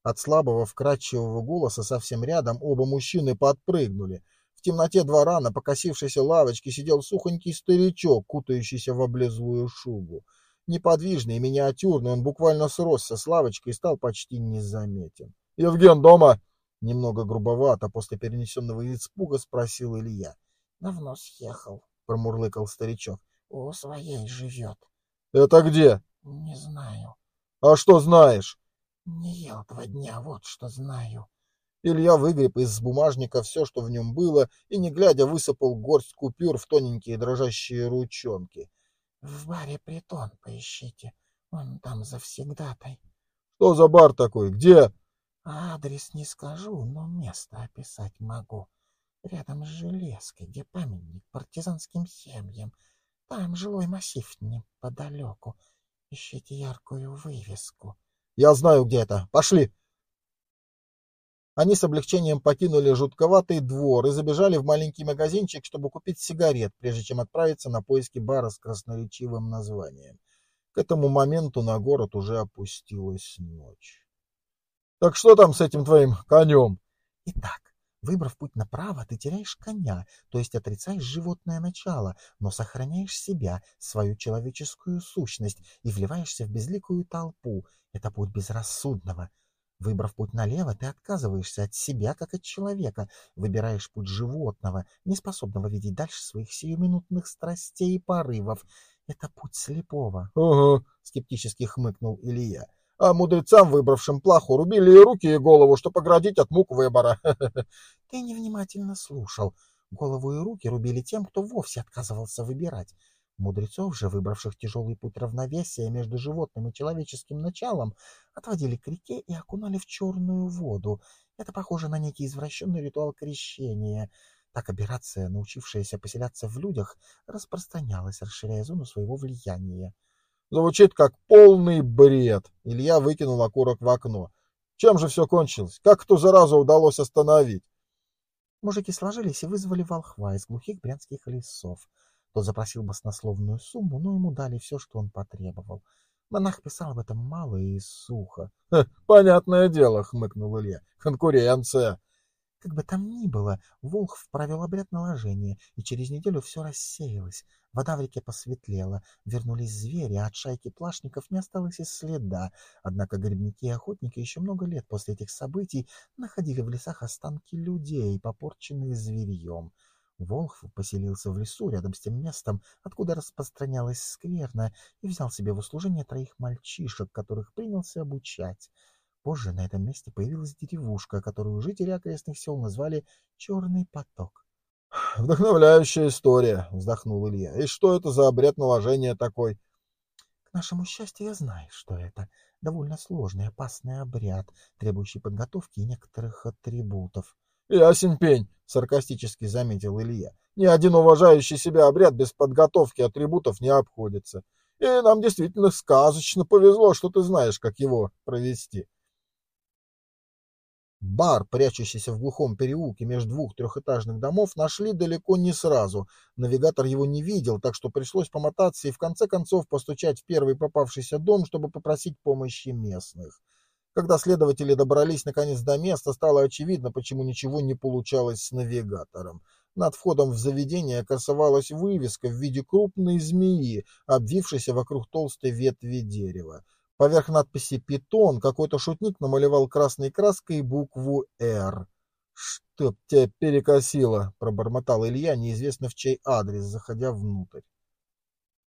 От слабого вкрадчивого голоса совсем рядом оба мужчины подпрыгнули — темноте двора на покосившейся лавочке сидел сухонький старичок, кутающийся в облезлую шубу. Неподвижный и миниатюрный, он буквально сросся с лавочкой и стал почти незаметен. — Евген дома? — немного грубовато после перенесенного испуга спросил Илья. — Давно съехал, — промурлыкал старичок. — У своей живет. — Это где? — Не знаю. — А что знаешь? — Не ел два дня, вот что знаю. Илья выгреб из бумажника все, что в нем было, и, не глядя, высыпал горсть купюр в тоненькие дрожащие ручонки. — В баре притон поищите. Он там завсегдатай. — Что за бар такой? Где? — Адрес не скажу, но место описать могу. Рядом с железкой, где памятник партизанским семьям. Там жилой массив неподалеку. Ищите яркую вывеску. — Я знаю, где это. Пошли. Они с облегчением покинули жутковатый двор и забежали в маленький магазинчик, чтобы купить сигарет, прежде чем отправиться на поиски бара с красноречивым названием. К этому моменту на город уже опустилась ночь. — Так что там с этим твоим конем? — Итак, выбрав путь направо, ты теряешь коня, то есть отрицаешь животное начало, но сохраняешь себя, свою человеческую сущность и вливаешься в безликую толпу. Это путь безрассудного. Выбрав путь налево, ты отказываешься от себя, как от человека, выбираешь путь животного, неспособного видеть дальше своих сиюминутных страстей и порывов. Это путь слепого. — Угу, — скептически хмыкнул Илья. — А мудрецам, выбравшим плаху, рубили и руки, и голову, чтобы оградить от мук выбора. *laughs* — Ты невнимательно слушал. Голову и руки рубили тем, кто вовсе отказывался выбирать. Мудрецов же, выбравших тяжелый путь равновесия между животным и человеческим началом, отводили к реке и окунали в черную воду. Это похоже на некий извращенный ритуал крещения. Так операция, научившаяся поселяться в людях, распространялась, расширяя зону своего влияния. Звучит как полный бред. Илья выкинул окурок в окно. Чем же все кончилось? Как эту заразу удалось остановить? Мужики сложились и вызвали волхва из глухих брянских лесов. Тот запросил баснословную сумму, но ему дали все, что он потребовал. Монах писал об этом мало и сухо. — Понятное дело, — хмыкнул Илья. — Конкуренция. Как бы там ни было, Волхв провел обряд наложения, и через неделю все рассеялось. Вода в реке посветлела, вернулись звери, а от шайки плашников не осталось и следа. Однако грибники и охотники еще много лет после этих событий находили в лесах останки людей, попорченные зверьем. Волхв поселился в лесу рядом с тем местом, откуда распространялась скверна, и взял себе в услужение троих мальчишек, которых принялся обучать. Позже на этом месте появилась деревушка, которую жители окрестных сел назвали «Черный поток». — Вдохновляющая история, — вздохнул Илья. — И что это за обряд наложения такой? — К нашему счастью, я знаю, что это. Довольно сложный, опасный обряд, требующий подготовки и некоторых атрибутов. — Ясен пень, — саркастически заметил Илья. — Ни один уважающий себя обряд без подготовки атрибутов не обходится. И нам действительно сказочно повезло, что ты знаешь, как его провести. Бар, прячущийся в глухом переулке между двух трехэтажных домов, нашли далеко не сразу. Навигатор его не видел, так что пришлось помотаться и в конце концов постучать в первый попавшийся дом, чтобы попросить помощи местных. Когда следователи добрались наконец до места, стало очевидно, почему ничего не получалось с навигатором. Над входом в заведение красовалась вывеска в виде крупной змеи, обвившейся вокруг толстой ветви дерева. Поверх надписи «Питон» какой-то шутник намалевал красной краской букву «Р». «Чтоб тебя перекосило!» — пробормотал Илья, неизвестно в чей адрес, заходя внутрь.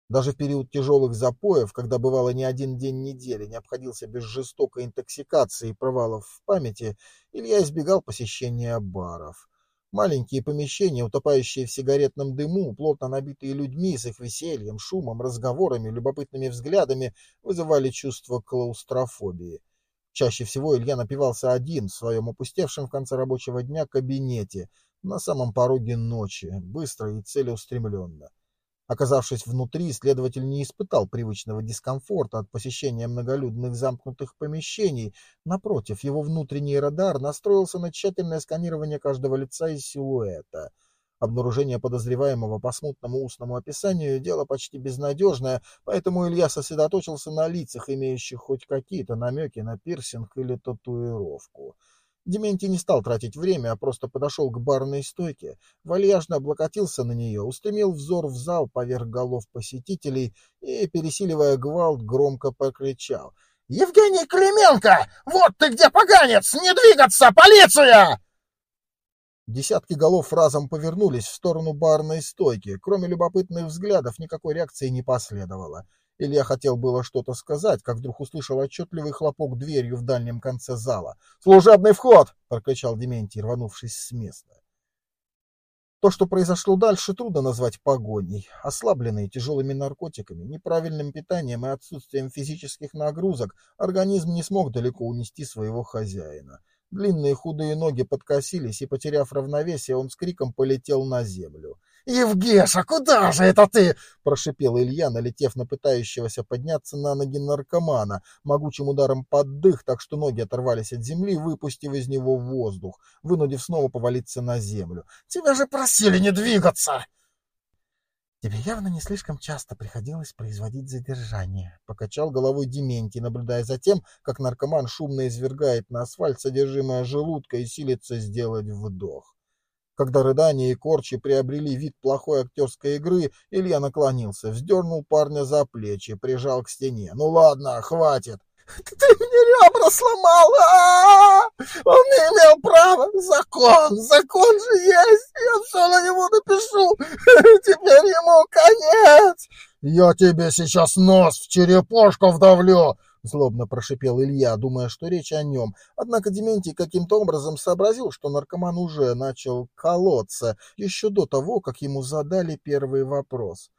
Даже в период тяжелых запоев, когда бывало не один день недели, не обходился без жестокой интоксикации и провалов в памяти, Илья избегал посещения баров. Маленькие помещения, утопающие в сигаретном дыму, плотно набитые людьми с их весельем, шумом, разговорами, любопытными взглядами, вызывали чувство клаустрофобии. Чаще всего Илья напивался один в своем опустевшем в конце рабочего дня кабинете, на самом пороге ночи, быстро и целеустремленно. Оказавшись внутри, следователь не испытал привычного дискомфорта от посещения многолюдных замкнутых помещений. Напротив, его внутренний радар настроился на тщательное сканирование каждого лица и силуэта. Обнаружение подозреваемого по смутному устному описанию – дело почти безнадежное, поэтому Илья сосредоточился на лицах, имеющих хоть какие-то намеки на пирсинг или татуировку. Дементий не стал тратить время, а просто подошел к барной стойке, вальяжно облокотился на нее, устремил взор в зал поверх голов посетителей и, пересиливая гвалт, громко покричал. — Евгений Клименко! Вот ты где, поганец! Не двигаться! Полиция! Десятки голов разом повернулись в сторону барной стойки. Кроме любопытных взглядов, никакой реакции не последовало. Илья хотел было что-то сказать, как вдруг услышал отчетливый хлопок дверью в дальнем конце зала. «Служебный вход!» — прокричал Дементий, рванувшись с места. То, что произошло дальше, трудно назвать погоней. Ослабленный тяжелыми наркотиками, неправильным питанием и отсутствием физических нагрузок, организм не смог далеко унести своего хозяина. Длинные худые ноги подкосились, и, потеряв равновесие, он с криком полетел на землю. «Евгеша, куда же это ты?» — прошипел Илья, налетев на пытающегося подняться на ноги наркомана, могучим ударом под дых, так что ноги оторвались от земли, выпустив из него воздух, вынудив снова повалиться на землю. «Тебя же просили не двигаться!» «Тебе явно не слишком часто приходилось производить задержание», — покачал головой Дементий, наблюдая за тем, как наркоман шумно извергает на асфальт содержимое желудка и силится сделать вдох. Когда рыдания и корчи приобрели вид плохой актерской игры, Илья наклонился, вздернул парня за плечи, прижал к стене. «Ну ладно, хватит!» *laughs* Ты мне ребра сломал! А -а -а! Он не имел права! Закон! Закон же есть! Я все на него напишу! *laughs* Теперь ему конец!» «Я тебе сейчас нос в черепушку вдавлю!» Злобно прошипел Илья, думая, что речь о нем. Однако Дементий каким-то образом сообразил, что наркоман уже начал колоться, еще до того, как ему задали первый вопрос.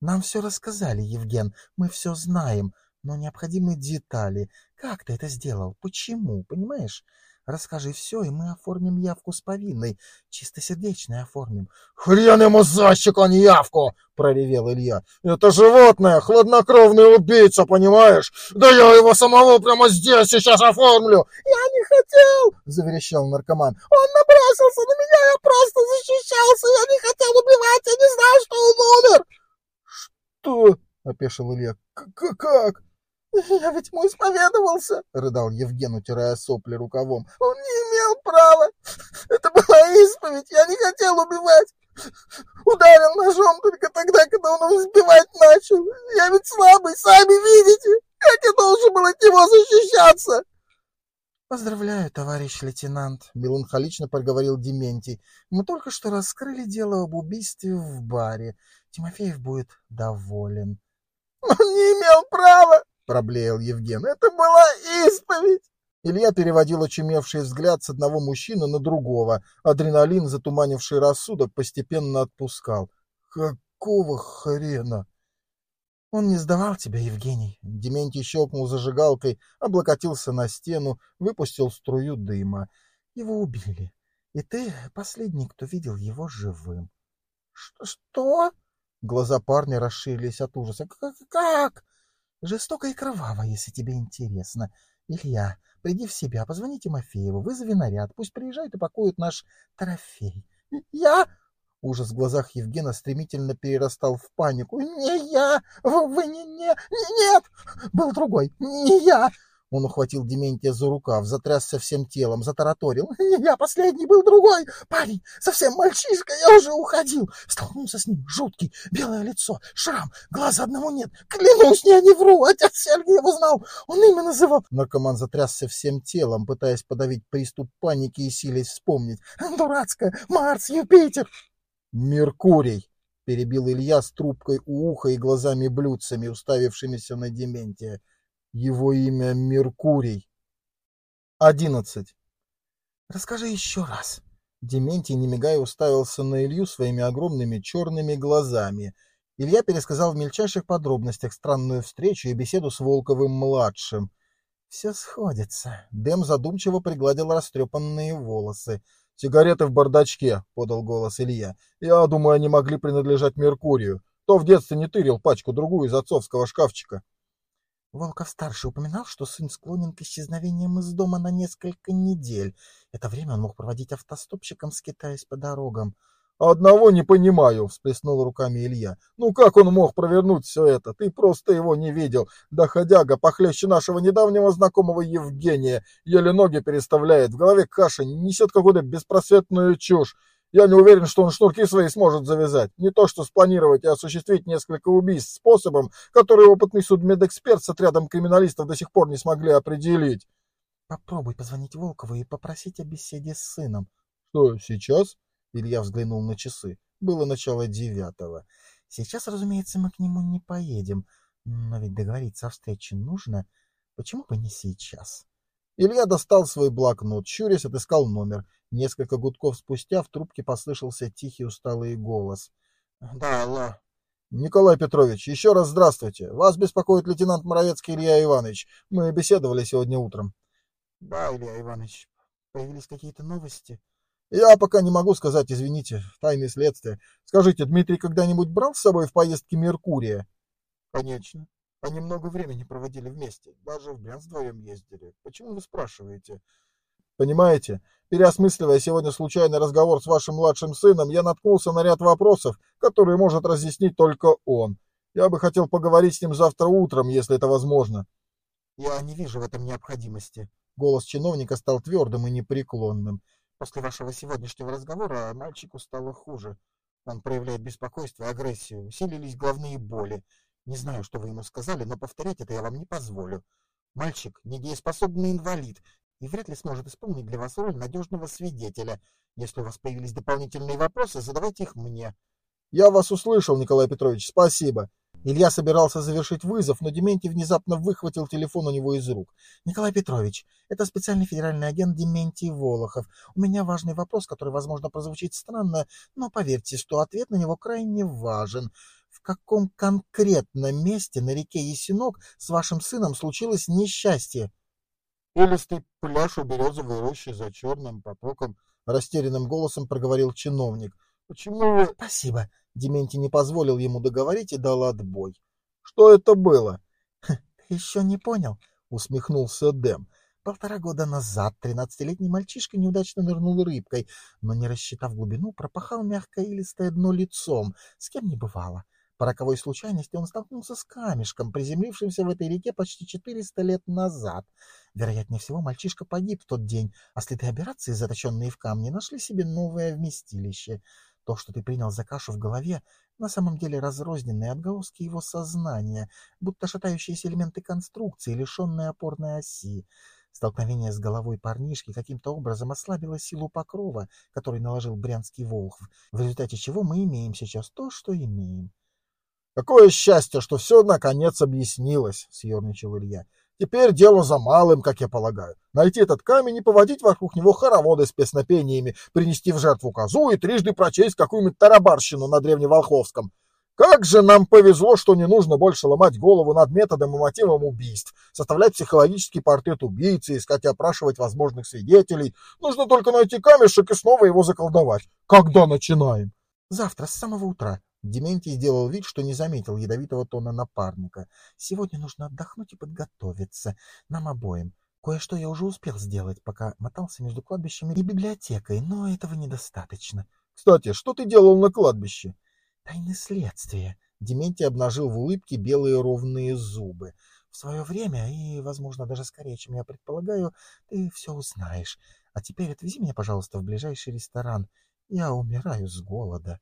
«Нам все рассказали, Евген, мы все знаем, но необходимы детали. Как ты это сделал? Почему? Понимаешь? Расскажи все, и мы оформим явку с повинной. Чистосердечно оформим. — Хрен ему защик, а не явку! — проревел Илья. — Это животное, хладнокровный убийца, понимаешь? Да я его самого прямо здесь сейчас оформлю! — Я не хотел! — заверещал наркоман. — Он набросился на меня, я просто защищался! Я не хотел убивать, я не знал, что он умер! — Что? — опешил Илья. — Как? *laughs* «Я ведь ему исповедовался!» — рыдал Евген, утирая сопли рукавом. «Он не имел права! *laughs* Это была исповедь! Я не хотел убивать! *laughs* Ударил ножом только тогда, когда он избивать начал! Я ведь слабый, сами видите! Как я должен был от него защищаться?» «Поздравляю, товарищ лейтенант», — меланхолично проговорил Дементий. «Мы только что раскрыли дело об убийстве в баре. Тимофеев будет доволен». «Он не имел права!» Проблеял Евген. Это была исповедь. Илья переводил очумевший взгляд с одного мужчины на другого. Адреналин, затуманивший рассудок, постепенно отпускал. Какого хрена? Он не сдавал тебя, Евгений. Дементий щелкнул зажигалкой, облокотился на стену, выпустил струю дыма. Его убили. И ты последний, кто видел его живым. Что? Глаза парня расширились от ужаса. Как? Жестоко и кроваво, если тебе интересно. Илья, приди в себя, позвони Тимофееву, вызови наряд, пусть приезжает и пакует наш трофей. Я... Ужас в глазах Евгена стремительно перерастал в панику. «Не я! Вы не... не... Нет! Был другой! Не я! Он ухватил Дементия за рукав, затрясся всем телом, затараторил. «Я последний был другой! Парень, совсем мальчишка, я уже уходил! Столкнулся с ним, жуткий, белое лицо, шрам, глаза одного нет! Клянусь, я не вру! Отец Сергей его знал! Он имя называл!» Наркоман затрясся всем телом, пытаясь подавить приступ паники и силясь вспомнить. «Дурацкая! Марс, Юпитер!» «Меркурий!» — перебил Илья с трубкой у уха и глазами-блюдцами, уставившимися на Дементия. Его имя Меркурий. Одиннадцать. Расскажи еще раз. Дементий, не мигая, уставился на Илью своими огромными черными глазами. Илья пересказал в мельчайших подробностях странную встречу и беседу с Волковым-младшим. Все сходится. Дэм задумчиво пригладил растрепанные волосы. «Сигареты в бардачке», — подал голос Илья. «Я думаю, они могли принадлежать Меркурию. То в детстве не тырил пачку-другую из отцовского шкафчика». Волков-старший упоминал, что сын склонен к исчезновениям из дома на несколько недель. Это время он мог проводить автостопщиком, скитаясь по дорогам. «Одного не понимаю», — всплеснул руками Илья. «Ну как он мог провернуть все это? Ты просто его не видел. Доходяга похлеще нашего недавнего знакомого Евгения. Еле ноги переставляет, в голове каша, несет какую-то беспросветную чушь. Я не уверен, что он шнурки свои сможет завязать. Не то что спланировать и осуществить несколько убийств способом, который опытный судмедэксперт с отрядом криминалистов до сих пор не смогли определить. Попробуй позвонить Волкову и попросить о беседе с сыном. Что, сейчас? Илья взглянул на часы. Было начало девятого. Сейчас, разумеется, мы к нему не поедем. Но ведь договориться о встрече нужно. Почему бы не сейчас? Илья достал свой блокнот, щурясь, отыскал номер. Несколько гудков спустя в трубке послышался тихий усталый голос. — Да, алло. — Николай Петрович, еще раз здравствуйте. Вас беспокоит лейтенант Моровецкий Илья Иванович. Мы беседовали сегодня утром. — Да, Илья Иванович. Появились какие-то новости? Я пока не могу сказать, извините, тайны следствия. Скажите, Дмитрий когда-нибудь брал с собой в поездки Меркурия? Конечно. Они много времени проводили вместе, даже в Брянск вдвоем ездили. Почему вы спрашиваете? Понимаете, переосмысливая сегодня случайный разговор с вашим младшим сыном, я наткнулся на ряд вопросов, которые может разъяснить только он. Я бы хотел поговорить с ним завтра утром, если это возможно. Я не вижу в этом необходимости. Голос чиновника стал твердым и непреклонным. После вашего сегодняшнего разговора мальчику стало хуже. Он проявляет беспокойство и агрессию. Усилились головные боли. Не знаю, что вы ему сказали, но повторять это я вам не позволю. Мальчик – недееспособный инвалид и вряд ли сможет исполнить для вас роль надежного свидетеля. Если у вас появились дополнительные вопросы, задавайте их мне. Я вас услышал, Николай Петрович, спасибо. Илья собирался завершить вызов, но Дементий внезапно выхватил телефон у него из рук. «Николай Петрович, это специальный федеральный агент Дементий Волохов. У меня важный вопрос, который, возможно, прозвучит странно, но поверьте, что ответ на него крайне важен. В каком конкретном месте на реке Есенок с вашим сыном случилось несчастье?» «Илистый пляж у березовой рощи за черным потоком», — растерянным голосом проговорил чиновник. «Почему вы...» «Спасибо. Дементий не позволил ему договорить и дал отбой. «Что это было?» «Ты еще не понял?» — усмехнулся Дэм. Полтора года назад тринадцатилетний мальчишка неудачно нырнул рыбкой, но, не рассчитав глубину, пропахал мягкое илистое дно лицом, с кем не бывало. По роковой случайности он столкнулся с камешком, приземлившимся в этой реке почти 400 лет назад. Вероятнее всего, мальчишка погиб в тот день, а следы операции, заточенные в камни, нашли себе новое вместилище. То, что ты принял за кашу в голове, на самом деле разрозненные отголоски его сознания, будто шатающиеся элементы конструкции, лишенные опорной оси. Столкновение с головой парнишки каким-то образом ослабило силу покрова, который наложил брянский Волхв, в результате чего мы имеем сейчас то, что имеем. «Какое счастье, что все наконец объяснилось!» — съерничал Илья. Теперь дело за малым, как я полагаю. Найти этот камень и поводить вокруг него хороводы с песнопениями, принести в жертву козу и трижды прочесть какую-нибудь тарабарщину на древневолховском. Как же нам повезло, что не нужно больше ломать голову над методом и мотивом убийств, составлять психологический портрет убийцы, искать и опрашивать возможных свидетелей. Нужно только найти камешек и снова его заколдовать. Когда начинаем? Завтра, с самого утра. Дементий сделал вид, что не заметил ядовитого тона напарника. «Сегодня нужно отдохнуть и подготовиться. Нам обоим. Кое-что я уже успел сделать, пока мотался между кладбищем и библиотекой, но этого недостаточно». «Кстати, что ты делал на кладбище?» «Тайны следствия». Дементий обнажил в улыбке белые ровные зубы. «В свое время, и, возможно, даже скорее, чем я предполагаю, ты все узнаешь. А теперь отвези меня, пожалуйста, в ближайший ресторан. Я умираю с голода».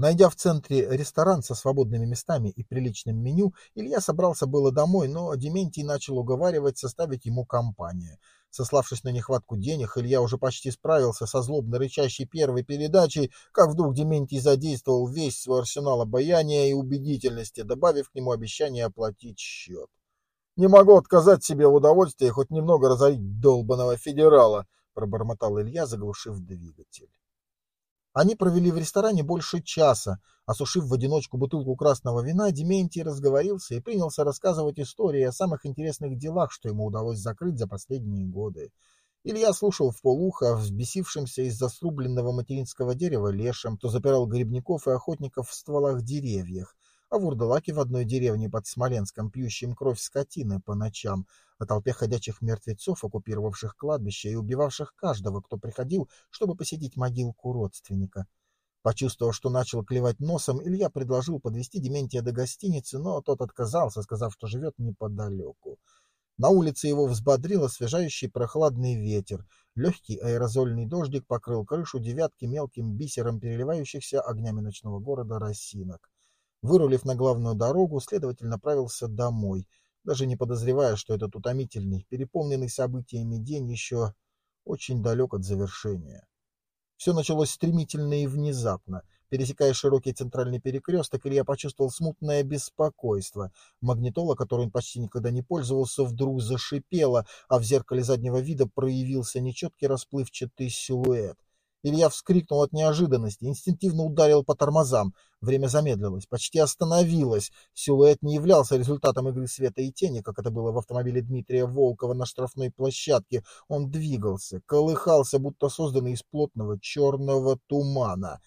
Найдя в центре ресторан со свободными местами и приличным меню, Илья собрался было домой, но Дементий начал уговаривать составить ему компанию. Сославшись на нехватку денег, Илья уже почти справился со злобно рычащей первой передачей, как вдруг Дементий задействовал весь свой арсенал обаяния и убедительности, добавив к нему обещание оплатить счет. «Не могу отказать себе в удовольствии хоть немного разорить долбаного федерала», — пробормотал Илья, заглушив двигатель. Они провели в ресторане больше часа. Осушив в одиночку бутылку красного вина, Дементий разговорился и принялся рассказывать истории о самых интересных делах, что ему удалось закрыть за последние годы. Илья слушал в полухо, взбесившимся из-за срубленного материнского дерева лешим, кто запирал грибников и охотников в стволах деревьях, о вурдалаке в одной деревне под Смоленском, пьющем кровь скотины по ночам, о толпе ходячих мертвецов, оккупировавших кладбище и убивавших каждого, кто приходил, чтобы посетить могилку родственника. Почувствовав, что начал клевать носом, Илья предложил подвести Дементия до гостиницы, но тот отказался, сказав, что живет неподалеку. На улице его взбодрил освежающий прохладный ветер. Легкий аэрозольный дождик покрыл крышу девятки мелким бисером переливающихся огнями ночного города росинок. Вырулив на главную дорогу, следователь направился домой — даже не подозревая, что этот утомительный, переполненный событиями день еще очень далек от завершения. Все началось стремительно и внезапно. Пересекая широкий центральный перекресток, Илья почувствовал смутное беспокойство. Магнитола, которой он почти никогда не пользовался, вдруг зашипела, а в зеркале заднего вида проявился нечеткий расплывчатый силуэт. Илья вскрикнул от неожиданности, инстинктивно ударил по тормозам. Время замедлилось, почти остановилось. Силуэт не являлся результатом игры света и тени, как это было в автомобиле Дмитрия Волкова на штрафной площадке. Он двигался, колыхался, будто созданный из плотного черного тумана.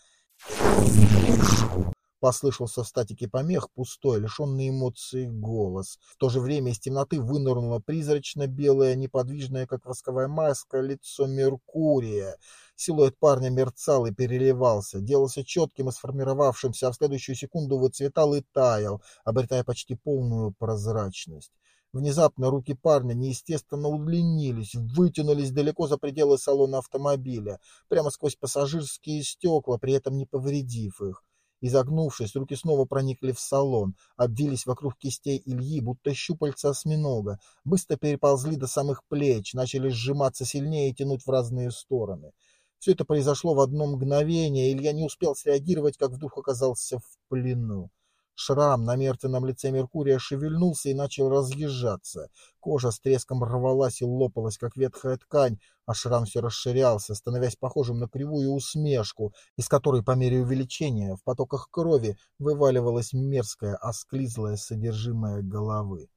Послышался в статике помех пустой, лишенный эмоций голос. В то же время из темноты вынырнуло призрачно-белое, неподвижное, как восковая маска, лицо Меркурия. Силуэт парня мерцал и переливался, делался четким и сформировавшимся, а в следующую секунду выцветал и таял, обретая почти полную прозрачность. Внезапно руки парня неестественно удлинились, вытянулись далеко за пределы салона автомобиля, прямо сквозь пассажирские стекла, при этом не повредив их. Изогнувшись, руки снова проникли в салон, обвились вокруг кистей Ильи, будто щупальца осьминога, быстро переползли до самых плеч, начали сжиматься сильнее и тянуть в разные стороны. Все это произошло в одно мгновение, Илья не успел среагировать, как вдруг оказался в плену. Шрам на мертвенном лице Меркурия шевельнулся и начал разъезжаться. Кожа с треском рвалась и лопалась, как ветхая ткань, а шрам все расширялся, становясь похожим на кривую усмешку, из которой по мере увеличения в потоках крови вываливалось мерзкое, осклизлое содержимое головы.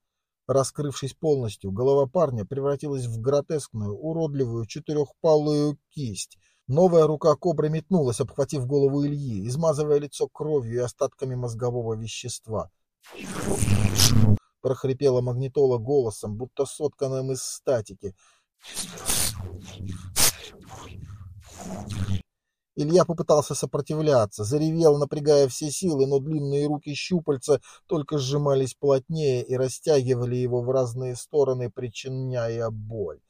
Раскрывшись полностью, голова парня превратилась в гротескную, уродливую четырехпалую кисть — Новая рука кобры метнулась, обхватив голову Ильи, измазывая лицо кровью и остатками мозгового вещества. Прохрипела магнитола голосом, будто сотканным из статики. Илья попытался сопротивляться, заревел, напрягая все силы, но длинные руки щупальца только сжимались плотнее и растягивали его в разные стороны, причиняя боль.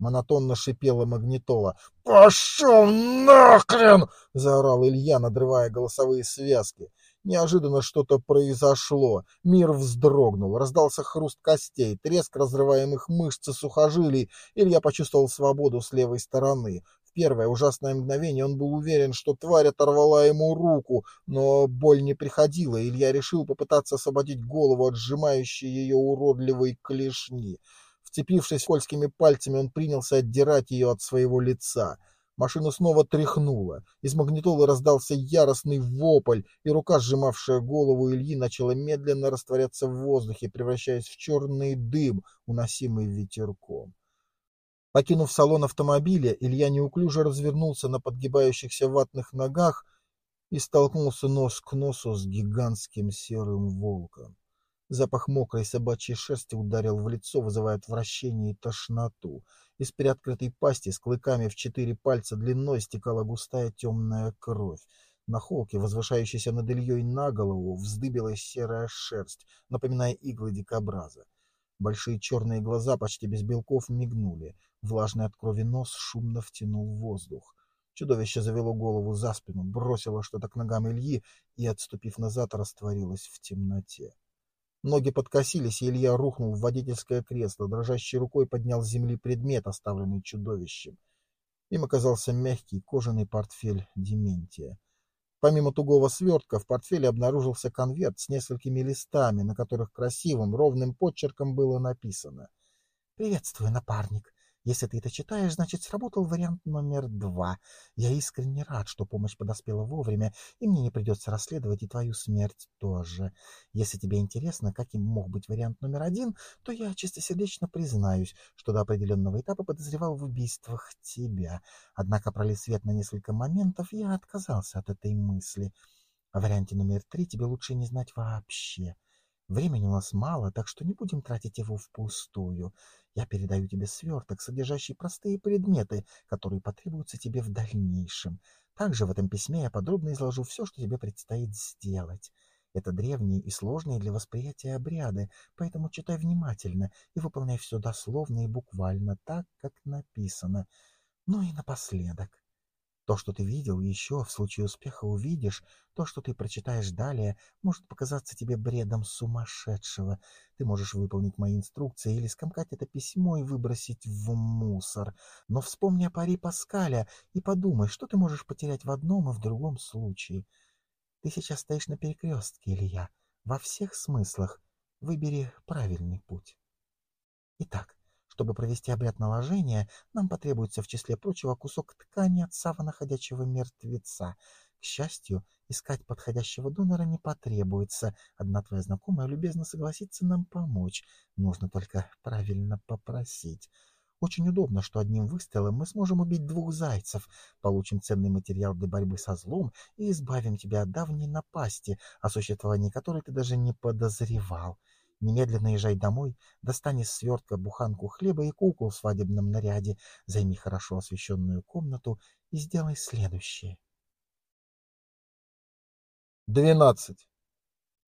Монотонно шипела магнитола. «Пошел нахрен!» — заорал Илья, надрывая голосовые связки. Неожиданно что-то произошло. Мир вздрогнул. Раздался хруст костей, треск разрываемых мышц и сухожилий. Илья почувствовал свободу с левой стороны. В первое ужасное мгновение он был уверен, что тварь оторвала ему руку, но боль не приходила. Илья решил попытаться освободить голову от сжимающей ее уродливой клешни. Вцепившись скользкими пальцами, он принялся отдирать ее от своего лица. Машину снова тряхнуло. Из магнитолы раздался яростный вопль, и рука, сжимавшая голову Ильи, начала медленно растворяться в воздухе, превращаясь в черный дым, уносимый ветерком. Покинув салон автомобиля, Илья неуклюже развернулся на подгибающихся ватных ногах и столкнулся нос к носу с гигантским серым волком. Запах мокрой собачьей шерсти ударил в лицо, вызывая отвращение и тошноту. Из приоткрытой пасти с клыками в четыре пальца длиной стекала густая темная кровь. На холке, возвышающейся над Ильей на голову, вздыбилась серая шерсть, напоминая иглы дикобраза. Большие черные глаза почти без белков мигнули. Влажный от крови нос шумно втянул воздух. Чудовище завело голову за спину, бросило что-то к ногам Ильи и, отступив назад, растворилось в темноте. Ноги подкосились, и Илья рухнул в водительское кресло, дрожащей рукой поднял с земли предмет, оставленный чудовищем. Им оказался мягкий кожаный портфель Дементия. Помимо тугого свертка, в портфеле обнаружился конверт с несколькими листами, на которых красивым, ровным почерком было написано «Приветствую, напарник. Если ты это читаешь, значит, сработал вариант номер два. Я искренне рад, что помощь подоспела вовремя, и мне не придется расследовать и твою смерть тоже. Если тебе интересно, каким мог быть вариант номер один, то я чистосердечно признаюсь, что до определенного этапа подозревал в убийствах тебя. Однако, пролив свет на несколько моментов, я отказался от этой мысли. О варианте номер три тебе лучше не знать вообще. Времени у нас мало, так что не будем тратить его впустую. Я передаю тебе сверток, содержащий простые предметы, которые потребуются тебе в дальнейшем. Также в этом письме я подробно изложу все, что тебе предстоит сделать. Это древние и сложные для восприятия обряды, поэтому читай внимательно и выполняй все дословно и буквально так, как написано. Ну и напоследок. То, что ты видел, еще в случае успеха увидишь, то, что ты прочитаешь далее, может показаться тебе бредом сумасшедшего. Ты можешь выполнить мои инструкции или скомкать это письмо и выбросить в мусор. Но вспомни о пари Паскаля и подумай, что ты можешь потерять в одном и в другом случае. Ты сейчас стоишь на перекрестке, Илья. Во всех смыслах. Выбери правильный путь. Итак, Чтобы провести обряд наложения, нам потребуется в числе прочего кусок ткани от савана ходячего мертвеца. К счастью, искать подходящего донора не потребуется. Одна твоя знакомая любезно согласится нам помочь. Нужно только правильно попросить. Очень удобно, что одним выстрелом мы сможем убить двух зайцев, получим ценный материал для борьбы со злом и избавим тебя от давней напасти, о существовании которой ты даже не подозревал. Немедленно езжай домой, достань из свертка буханку хлеба и куклу в свадебном наряде, займи хорошо освещенную комнату и сделай следующее. Двенадцать.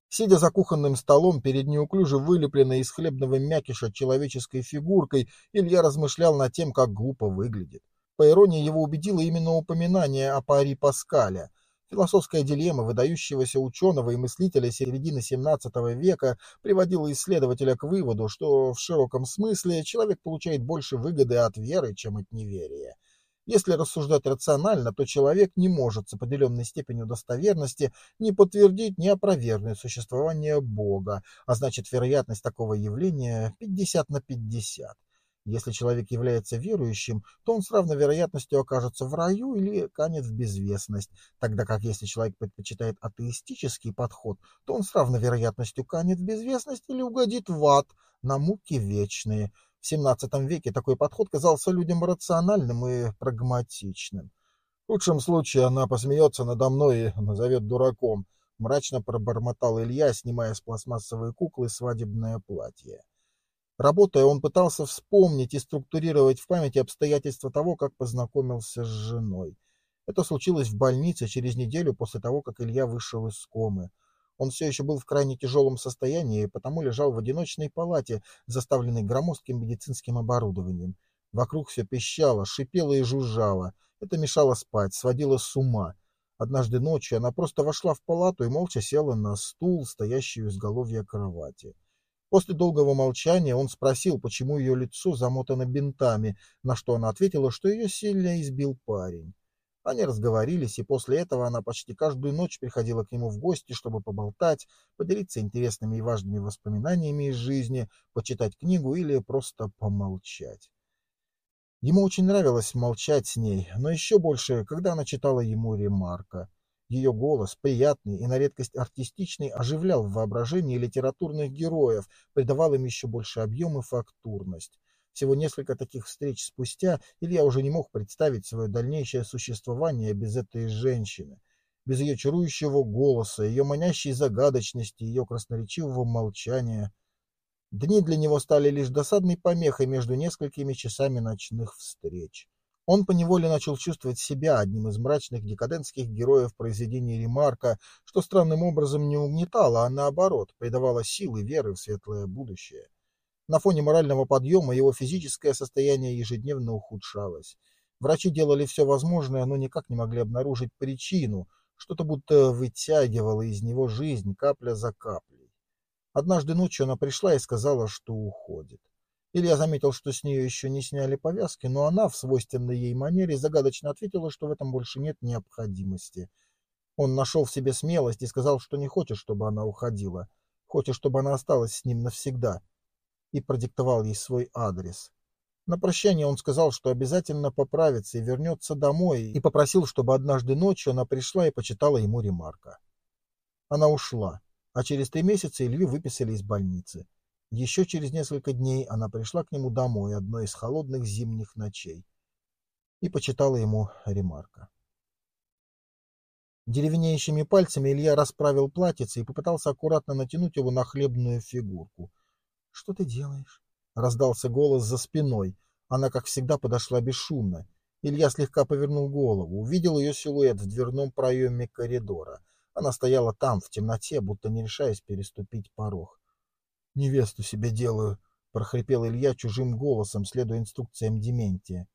Сидя за кухонным столом перед неуклюже вылепленной из хлебного мякиша человеческой фигуркой, Илья размышлял над тем, как глупо выглядит. По иронии его убедило именно упоминание о пари Паскаля — Философская дилемма выдающегося ученого и мыслителя середины XVII века приводила исследователя к выводу, что в широком смысле человек получает больше выгоды от веры, чем от неверия. Если рассуждать рационально, то человек не может с определенной степенью достоверности не подтвердить, не опровергнуть существование Бога, а значит вероятность такого явления 50 на 50. Если человек является верующим, то он с равной вероятностью окажется в раю или канет в безвестность, тогда как если человек предпочитает атеистический подход, то он с равной вероятностью канет в безвестность или угодит в ад на муки вечные. В XVII веке такой подход казался людям рациональным и прагматичным. В лучшем случае она посмеется надо мной и назовет дураком, мрачно пробормотал Илья, снимая с пластмассовой куклы свадебное платье. Работая, он пытался вспомнить и структурировать в памяти обстоятельства того, как познакомился с женой. Это случилось в больнице через неделю после того, как Илья вышел из комы. Он все еще был в крайне тяжелом состоянии, и потому лежал в одиночной палате, заставленной громоздким медицинским оборудованием. Вокруг все пищало, шипело и жужжало. Это мешало спать, сводило с ума. Однажды ночью она просто вошла в палату и молча села на стул, стоящий у изголовья кровати. После долгого молчания он спросил, почему ее лицо замотано бинтами, на что она ответила, что ее сильно избил парень. Они разговорились, и после этого она почти каждую ночь приходила к нему в гости, чтобы поболтать, поделиться интересными и важными воспоминаниями из жизни, почитать книгу или просто помолчать. Ему очень нравилось молчать с ней, но еще больше, когда она читала ему ремарка. Ее голос, приятный и на редкость артистичный, оживлял в воображении литературных героев, придавал им еще больше объем и фактурность. Всего несколько таких встреч спустя Илья уже не мог представить свое дальнейшее существование без этой женщины, без ее чарующего голоса, ее манящей загадочности, ее красноречивого молчания. Дни для него стали лишь досадной помехой между несколькими часами ночных встреч. Он поневоле начал чувствовать себя одним из мрачных декадентских героев произведений Ремарка, что странным образом не угнетало, а наоборот, придавало силы веры в светлое будущее. На фоне морального подъема его физическое состояние ежедневно ухудшалось. Врачи делали все возможное, но никак не могли обнаружить причину, что-то будто вытягивало из него жизнь капля за каплей. Однажды ночью она пришла и сказала, что уходит. Илья заметил, что с нее еще не сняли повязки, но она в свойственной ей манере загадочно ответила, что в этом больше нет необходимости. Он нашел в себе смелость и сказал, что не хочет, чтобы она уходила, хочет, чтобы она осталась с ним навсегда, и продиктовал ей свой адрес. На прощание он сказал, что обязательно поправится и вернется домой, и попросил, чтобы однажды ночью она пришла и почитала ему ремарка. Она ушла, а через три месяца Илью выписали из больницы. Еще через несколько дней она пришла к нему домой одной из холодных зимних ночей и почитала ему ремарка. Деревенеющими пальцами Илья расправил платьице и попытался аккуратно натянуть его на хлебную фигурку. — Что ты делаешь? — раздался голос за спиной. Она, как всегда, подошла бесшумно. Илья слегка повернул голову, увидел ее силуэт в дверном проеме коридора. Она стояла там, в темноте, будто не решаясь переступить порог. Невесту себе делаю, — прохрипел Илья чужим голосом, следуя инструкциям Дементия.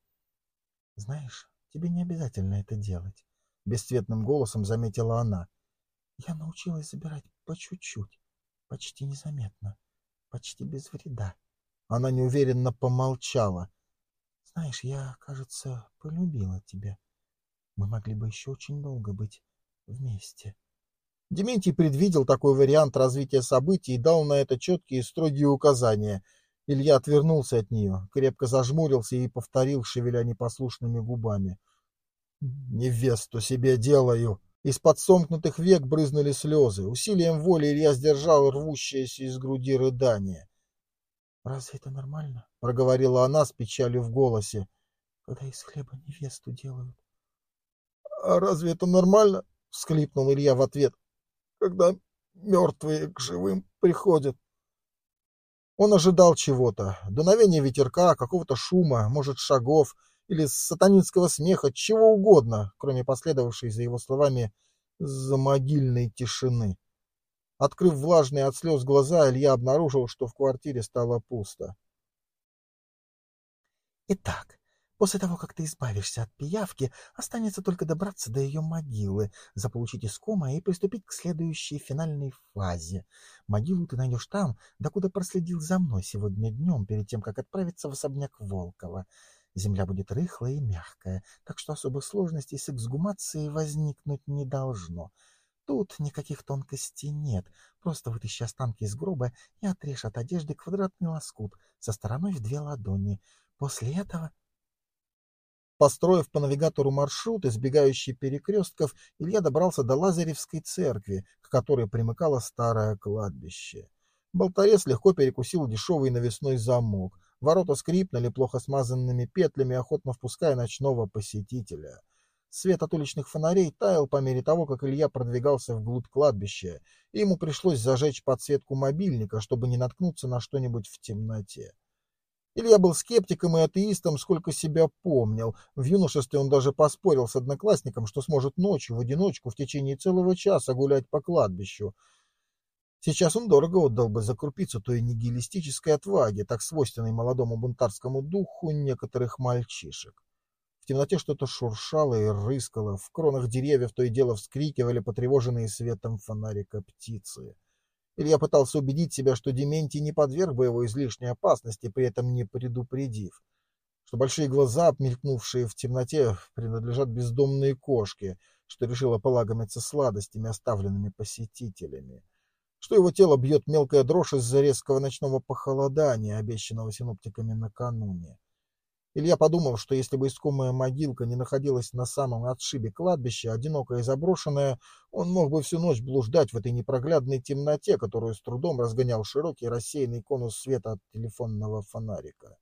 — Знаешь, тебе не обязательно это делать, — бесцветным голосом заметила она. — Я научилась забирать по чуть-чуть, почти незаметно, почти без вреда. Она неуверенно помолчала. — Знаешь, я, кажется, полюбила тебя. Мы могли бы еще очень долго быть вместе. — Дементий предвидел такой вариант развития событий и дал на это четкие и строгие указания. Илья отвернулся от нее, крепко зажмурился и повторил, шевеля непослушными губами. «Невесту себе делаю!» Из-под сомкнутых век брызнули слезы. Усилием воли Илья сдержал рвущееся из груди рыдание. «Разве это нормально?» — проговорила она с печалью в голосе. «Когда из хлеба невесту делают». «А разве это нормально?» — всхлипнул Илья в ответ. «Когда мертвые к живым приходят». Он ожидал чего-то. Дуновения ветерка, какого-то шума, может, шагов — или сатанинского смеха, чего угодно, кроме последовавшей за его словами замогильной тишины. Открыв влажные от слез глаза, Илья обнаружил, что в квартире стало пусто. «Итак, после того, как ты избавишься от пиявки, останется только добраться до ее могилы, заполучить искомое и приступить к следующей финальной фазе. Могилу ты найдешь там, докуда проследил за мной сегодня днем, перед тем, как отправиться в особняк Волкова. Земля будет рыхлая и мягкая, так что особых сложностей с эксгумацией возникнуть не должно. Тут никаких тонкостей нет, просто вытащи останки из гроба и отрежь от одежды квадратный лоскут со стороной в две ладони. После этого... Построив по навигатору маршрут, избегающий перекрестков, Илья добрался до Лазаревской церкви, к которой примыкало старое кладбище. Болторез легко перекусил дешевый навесной замок — Ворота скрипнули плохо смазанными петлями, охотно впуская ночного посетителя. Свет от уличных фонарей таял по мере того, как Илья продвигался вглубь кладбища, и ему пришлось зажечь подсветку мобильника, чтобы не наткнуться на что-нибудь в темноте. Илья был скептиком и атеистом, сколько себя помнил. В юношестве он даже поспорил с одноклассником, что сможет ночью в одиночку в течение целого часа гулять по кладбищу. Сейчас он дорого отдал бы за крупицу той нигилистической отваги, так свойственной молодому бунтарскому духу некоторых мальчишек. В темноте что-то шуршало и рыскало, в кронах деревьев то и дело вскрикивали потревоженные светом фонарика птицы. Илья пытался убедить себя, что Дементий не подверг бы его излишней опасности, при этом не предупредив, что большие глаза, мелькнувшие в темноте, принадлежат бездомной кошке, что решила полагомиться сладостями, оставленными посетителями что его тело бьет мелкая дрожь из-за резкого ночного похолодания, обещанного синоптиками накануне. Илья подумал, что если бы искомая могилка не находилась на самом отшибе кладбища, одинокая и заброшенная, он мог бы всю ночь блуждать в этой непроглядной темноте, которую с трудом разгонял широкий рассеянный конус света от телефонного фонарика.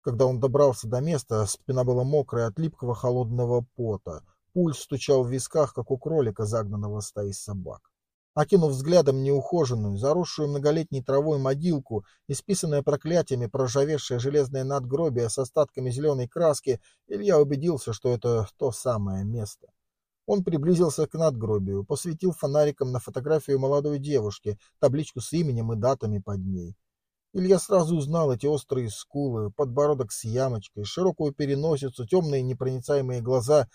Когда он добрался до места, спина была мокрая от липкого холодного пота, пульс стучал в висках, как у кролика, загнанного стаи собак. Окинув взглядом неухоженную, заросшую многолетней травой могилку, исписанное проклятиями проржавевшее железное надгробие с остатками зеленой краски, Илья убедился, что это то самое место. Он приблизился к надгробию, посветил фонариком на фотографию молодой девушки, табличку с именем и датами под ней. Илья сразу узнал эти острые скулы, подбородок с ямочкой, широкую переносицу, темные непроницаемые глаза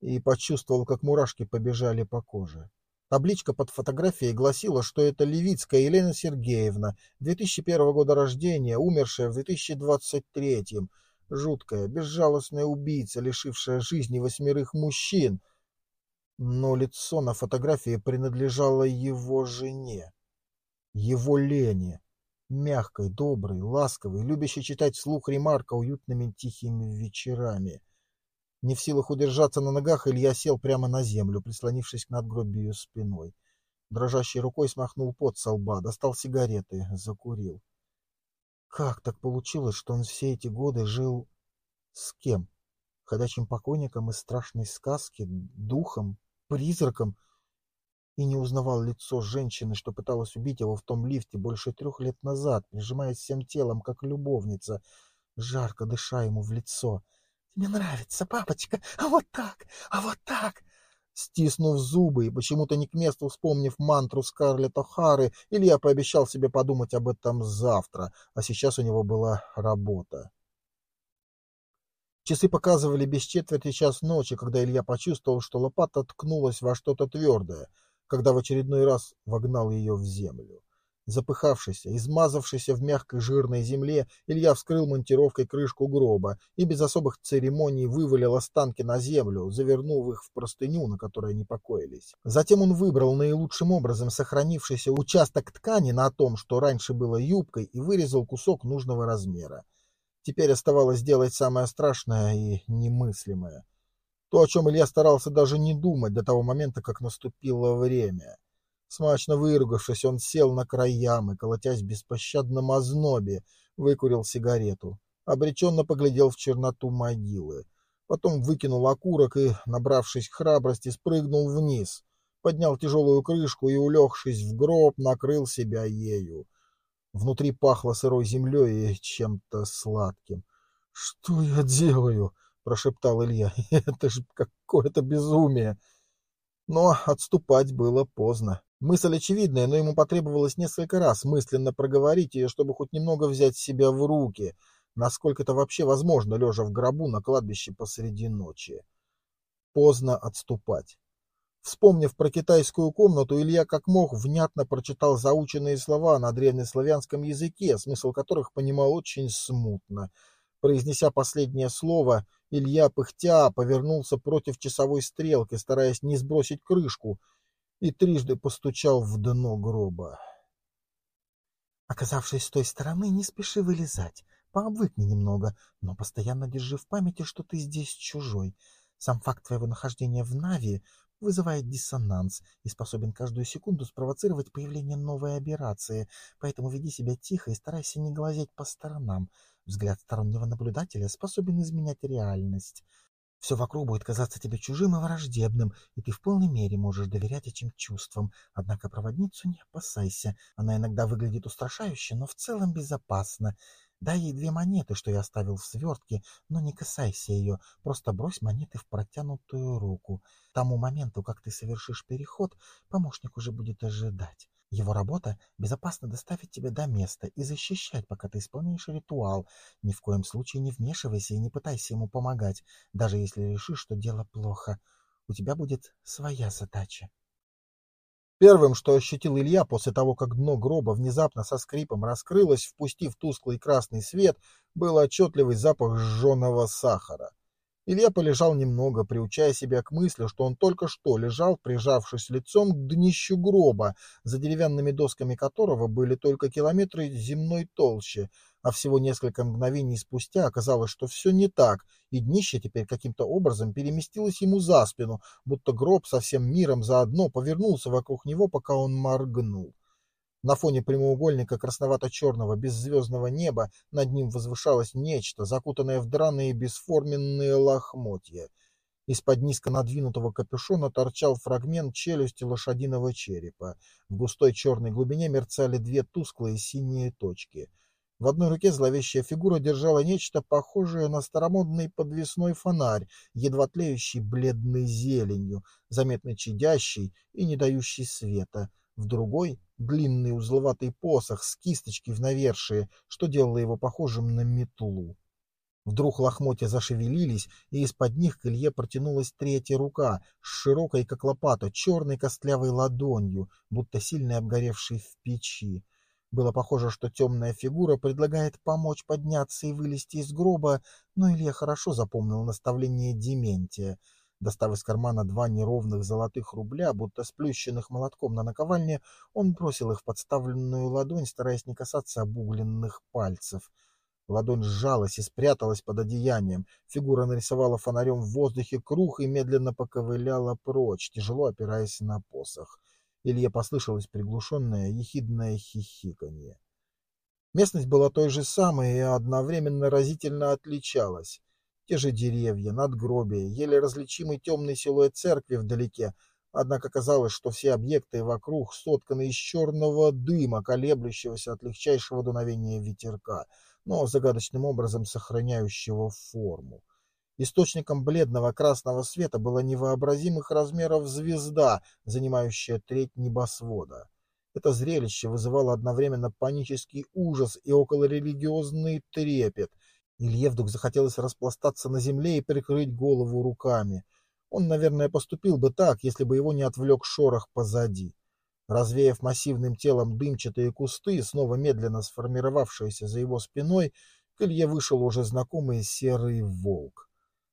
и почувствовал, как мурашки побежали по коже. Табличка под фотографией гласила, что это Левицкая Елена Сергеевна, 2001 года рождения, умершая в 2023. Жуткая, безжалостная убийца, лишившая жизни восьмерых мужчин. Но лицо на фотографии принадлежало его жене, его Лене, мягкой, доброй, ласковой, любящей читать вслух ремарка уютными тихими вечерами. Не в силах удержаться на ногах, Илья сел прямо на землю, прислонившись к надгробию спиной. Дрожащей рукой смахнул пот со лба, достал сигареты, закурил. Как так получилось, что он все эти годы жил с кем? Ходячим покойником из страшной сказки, духом, призраком, и не узнавал лицо женщины, что пыталась убить его в том лифте больше трех лет назад, прижимаясь всем телом, как любовница, жарко дыша ему в лицо — мне нравится, папочка, а вот так, а вот так. Стиснув зубы и почему-то не к месту вспомнив мантру Скарлетт О'Хары, Илья пообещал себе подумать об этом завтра, а сейчас у него была работа. Часы показывали без четверти час ночи, когда Илья почувствовал, что лопата ткнулась во что-то твердое, когда в очередной раз вогнал ее в землю. Запыхавшийся, измазавшийся в мягкой жирной земле, Илья вскрыл монтировкой крышку гроба и без особых церемоний вывалил останки на землю, завернув их в простыню, на которой они покоились. Затем он выбрал наилучшим образом сохранившийся участок ткани на том, что раньше было юбкой, и вырезал кусок нужного размера. Теперь оставалось сделать самое страшное и немыслимое. То, о чем Илья старался даже не думать до того момента, как наступило время. Смачно выругавшись, он сел на край ямы, колотясь в беспощадном ознобе, выкурил сигарету. Обреченно поглядел в черноту могилы. Потом выкинул окурок и, набравшись храбрости, спрыгнул вниз. Поднял тяжелую крышку и, улегшись в гроб, накрыл себя ею. Внутри пахло сырой землей и чем-то сладким. — Что я делаю? — прошептал Илья. — Это же какое-то безумие! Но отступать было поздно. Мысль очевидная, но ему потребовалось несколько раз мысленно проговорить ее, чтобы хоть немного взять себя в руки, насколько это вообще возможно, лежа в гробу на кладбище посреди ночи. Поздно отступать. Вспомнив про китайскую комнату, Илья как мог внятно прочитал заученные слова на древнеславянском языке, смысл которых понимал очень смутно. Произнеся последнее слово, Илья, пыхтя, повернулся против часовой стрелки, стараясь не сбросить крышку — и трижды постучал в дно гроба. Оказавшись с той стороны, не спеши вылезать. Пообвыкни немного, но постоянно держи в памяти, что ты здесь чужой. Сам факт твоего нахождения в Нави вызывает диссонанс и способен каждую секунду спровоцировать появление новой операции, поэтому веди себя тихо и старайся не глазеть по сторонам. Взгляд стороннего наблюдателя способен изменять реальность. Все вокруг будет казаться тебе чужим и враждебным, и ты в полной мере можешь доверять этим чувствам. Однако проводницу не опасайся. Она иногда выглядит устрашающе, но в целом безопасна. Дай ей две монеты, что я оставил в свертке, но не касайся ее. Просто брось монеты в протянутую руку. К тому моменту, как ты совершишь переход, помощник уже будет ожидать. Его работа — безопасно доставить тебя до места и защищать, пока ты исполняешь ритуал. Ни в коем случае не вмешивайся и не пытайся ему помогать, даже если решишь, что дело плохо. У тебя будет своя задача. Первым, что ощутил Илья после того, как дно гроба внезапно со скрипом раскрылось, впустив тусклый красный свет, был отчетливый запах сжженного сахара. Илья полежал немного, приучая себя к мысли, что он только что лежал, прижавшись лицом к днищу гроба, за деревянными досками которого были только километры земной толщи, а всего несколько мгновений спустя оказалось, что все не так, и днище теперь каким-то образом переместилось ему за спину, будто гроб со всем миром заодно повернулся вокруг него, пока он моргнул. На фоне прямоугольника красновато-черного беззвездного неба над ним возвышалось нечто, закутанное в драные бесформенные лохмотья. Из-под низко надвинутого капюшона торчал фрагмент челюсти лошадиного черепа. В густой черной глубине мерцали две тусклые синие точки. В одной руке зловещая фигура держала нечто похожее на старомодный подвесной фонарь, едва тлеющий бледной зеленью, заметно чадящий и не дающий света. В другой длинный узловатый посох с кисточкой в навершие, что делало его похожим на метлу. Вдруг лохмотья зашевелились, и из-под них к Илье протянулась третья рука, с широкой, как лопата, черной костлявой ладонью, будто сильно обгоревшей в печи. Было похоже, что темная фигура предлагает помочь подняться и вылезти из гроба, но Илья хорошо запомнил наставление Дементия — Достав из кармана два неровных золотых рубля, будто сплющенных молотком на наковальне, он бросил их в подставленную ладонь, стараясь не касаться обугленных пальцев. Ладонь сжалась и спряталась под одеянием. Фигура нарисовала фонарем в воздухе круг и медленно поковыляла прочь, тяжело опираясь на посох. Илье послышалось приглушенное, ехидное хихиканье. Местность была той же самой и одновременно разительно отличалась. Те же деревья, надгробия, еле различимый темный силуэт церкви вдалеке, однако казалось, что все объекты вокруг сотканы из черного дыма, колеблющегося от легчайшего дуновения ветерка, но загадочным образом сохраняющего форму. Источником бледного красного света была невообразимых размеров звезда, занимающая треть небосвода. Это зрелище вызывало одновременно панический ужас и околорелигиозный трепет — Илье вдруг захотелось распластаться на земле и прикрыть голову руками. Он, наверное, поступил бы так, если бы его не отвлек шорох позади. Развеяв массивным телом дымчатые кусты, снова медленно сформировавшиеся за его спиной, к Илье вышел уже знакомый серый волк.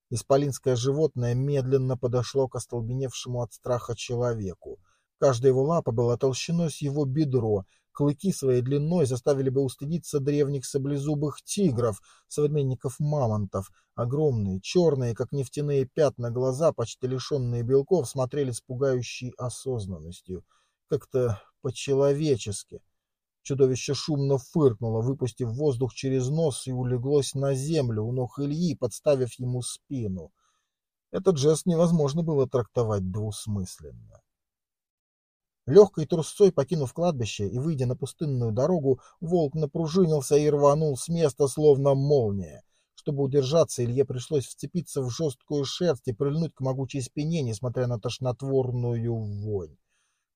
Исполинское животное медленно подошло к остолбеневшему от страха человеку. Каждая его лапа была толщиной с его бедро, клыки своей длиной заставили бы устыдиться древних саблезубых тигров, современников мамонтов. Огромные, черные, как нефтяные пятна, глаза, почти лишенные белков, смотрели с пугающей осознанностью как-то по-человечески. Чудовище шумно фыркнуло, выпустив воздух через нос и улеглось на землю у ног Ильи, подставив ему спину. Этот жест невозможно было трактовать двусмысленно. Легкой трусцой покинув кладбище и выйдя на пустынную дорогу, волк напружинился и рванул с места, словно молния. Чтобы удержаться, Илье пришлось вцепиться в жесткую шерсть и прильнуть к могучей спине, несмотря на тошнотворную вонь.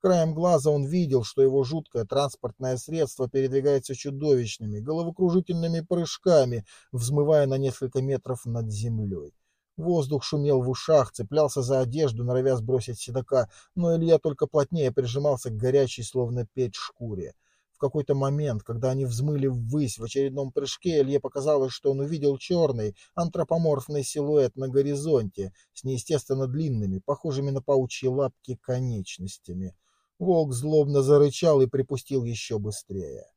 Краем глаза он видел, что его жуткое транспортное средство передвигается чудовищными, головокружительными прыжками, взмывая на несколько метров над землей. Воздух шумел в ушах, цеплялся за одежду, норовя сбросить седока, но Илья только плотнее прижимался к горячей, словно печь шкуре. В какой-то момент, когда они взмыли ввысь в очередном прыжке, Илье показалось, что он увидел черный, антропоморфный силуэт на горизонте с неестественно длинными, похожими на паучьи лапки, конечностями. Волк злобно зарычал и припустил еще быстрее.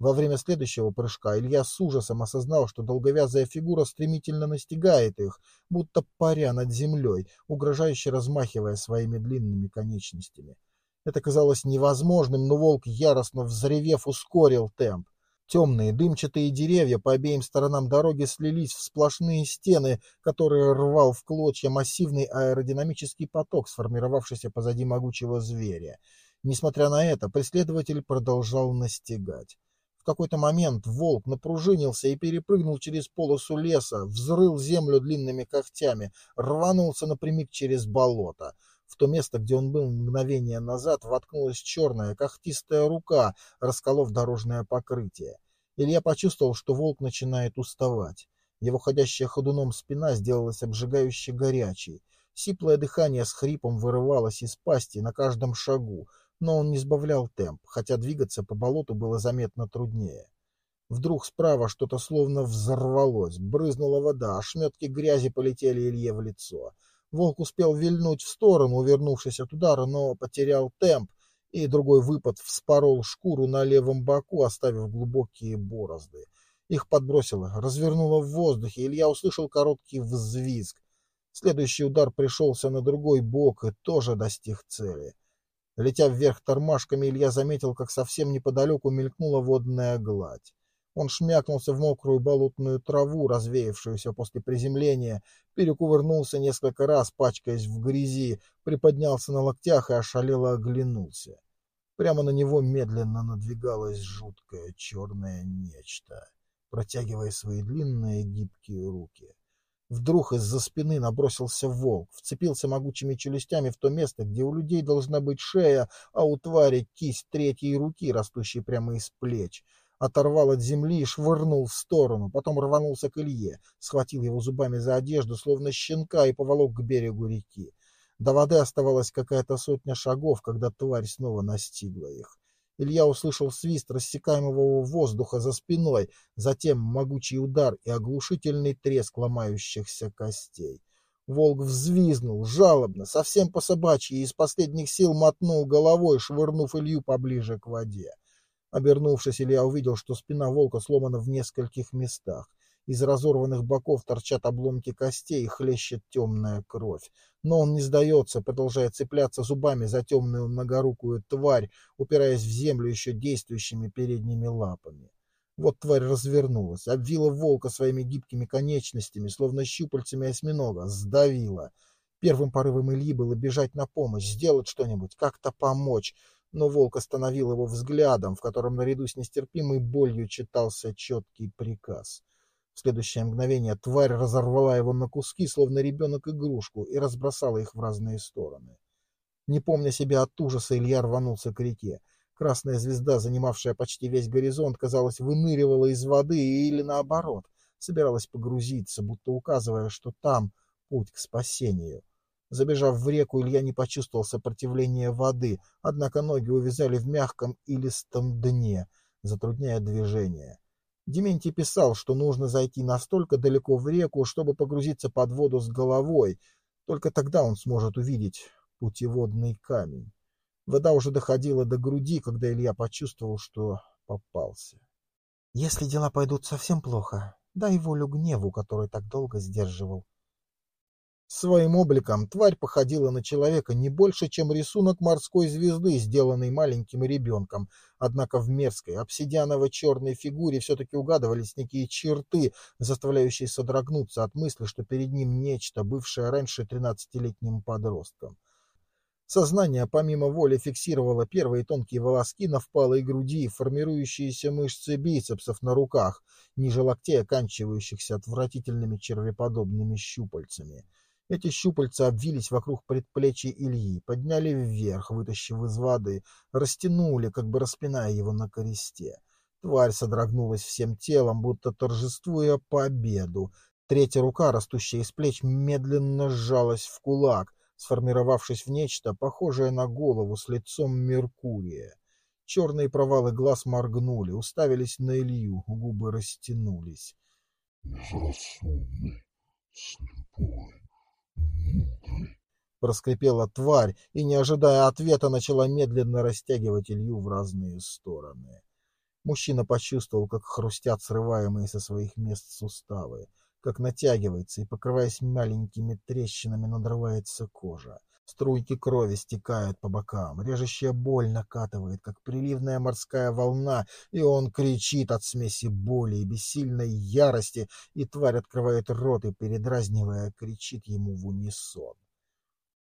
Во время следующего прыжка Илья с ужасом осознал, что долговязая фигура стремительно настигает их, будто паря над землей, угрожающе размахивая своими длинными конечностями. Это казалось невозможным, но волк, яростно взревев, ускорил темп. Темные дымчатые деревья по обеим сторонам дороги слились в сплошные стены, которые рвал в клочья массивный аэродинамический поток, сформировавшийся позади могучего зверя. Несмотря на это, преследователь продолжал настигать. В какой-то момент волк напружинился и перепрыгнул через полосу леса, взрыл землю длинными когтями, рванулся напрямик через болото. В то место, где он был мгновение назад, воткнулась черная когтистая рука, расколов дорожное покрытие. Илья почувствовал, что волк начинает уставать. Его ходящая ходуном спина сделалась обжигающе горячей. Сиплое дыхание с хрипом вырывалось из пасти на каждом шагу но он не сбавлял темп, хотя двигаться по болоту было заметно труднее. Вдруг справа что-то словно взорвалось, брызнула вода, ошметки грязи полетели Илье в лицо. Волк успел вильнуть в сторону, увернувшись от удара, но потерял темп, и другой выпад вспорол шкуру на левом боку, оставив глубокие борозды. Их подбросило, развернуло в воздухе, Илья услышал короткий взвизг. Следующий удар пришелся на другой бок и тоже достиг цели. Летя вверх тормашками, Илья заметил, как совсем неподалеку мелькнула водная гладь. Он шмякнулся в мокрую болотную траву, развеявшуюся после приземления, перекувырнулся несколько раз, пачкаясь в грязи, приподнялся на локтях и ошалело оглянулся. Прямо на него медленно надвигалось жуткое черное нечто, протягивая свои длинные гибкие руки. Вдруг из-за спины набросился волк, вцепился могучими челюстями в то место, где у людей должна быть шея, а у твари кисть третьей руки, растущей прямо из плеч. Оторвал от земли и швырнул в сторону, потом рванулся к Илье, схватил его зубами за одежду, словно щенка, и поволок к берегу реки. До воды оставалась какая-то сотня шагов, когда тварь снова настигла их. Илья услышал свист рассекаемого воздуха за спиной, затем могучий удар и оглушительный треск ломающихся костей. Волк взвизнул, жалобно, совсем по-собачьи, и из последних сил мотнул головой, швырнув Илью поближе к воде. Обернувшись, Илья увидел, что спина волка сломана в нескольких местах. Из разорванных боков торчат обломки костей и хлещет темная кровь. Но он не сдается, продолжая цепляться зубами за темную многорукую тварь, упираясь в землю еще действующими передними лапами. Вот тварь развернулась, обвила волка своими гибкими конечностями, словно щупальцами осьминога, сдавила. Первым порывом Ильи было бежать на помощь, сделать что-нибудь, как-то помочь, но волк остановил его взглядом, в котором наряду с нестерпимой болью читался четкий приказ. В следующее мгновение тварь разорвала его на куски, словно ребенок игрушку, и разбросала их в разные стороны. Не помня себя от ужаса, Илья рванулся к реке. Красная звезда, занимавшая почти весь горизонт, казалось, выныривала из воды или, наоборот, собиралась погрузиться, будто указывая, что там путь к спасению. Забежав в реку, Илья не почувствовал сопротивления воды, однако ноги увязали в мягком и дне, затрудняя движение. Дементий писал, что нужно зайти настолько далеко в реку, чтобы погрузиться под воду с головой, только тогда он сможет увидеть путеводный камень. Вода уже доходила до груди, когда Илья почувствовал, что попался. Если дела пойдут совсем плохо, дай волю гневу, который так долго сдерживал. Своим обликом тварь походила на человека не больше, чем рисунок морской звезды, сделанный маленьким ребенком. Однако в мерзкой, обсидианово-черной фигуре все-таки угадывались некие черты, заставляющие содрогнуться от мысли, что перед ним нечто, бывшее раньше тринадцатилетним подростком. Сознание помимо воли фиксировало первые тонкие волоски на впалой груди, формирующиеся мышцы бицепсов на руках, ниже локтей оканчивающихся отвратительными червеподобными щупальцами. Эти щупальца обвились вокруг предплечья Ильи, подняли вверх, вытащив из воды, растянули, как бы распиная его на кресте. Тварь содрогнулась всем телом, будто торжествуя победу. Третья рука, растущая из плеч, медленно сжалась в кулак, сформировавшись в нечто, похожее на голову с лицом Меркурия. Черные провалы глаз моргнули, уставились на Илью, губы растянулись. «Безрассудный, слепой, Проскрипела тварь и, не ожидая ответа, начала медленно растягивать Илью в разные стороны. Мужчина почувствовал, как хрустят срываемые со своих мест суставы, как натягивается и, покрываясь маленькими трещинами, надрывается кожа. Струйки крови стекают по бокам, режущая боль накатывает, как приливная морская волна, и он кричит от смеси боли и бессильной ярости, и тварь открывает рот и, передразнивая, кричит ему в унисон.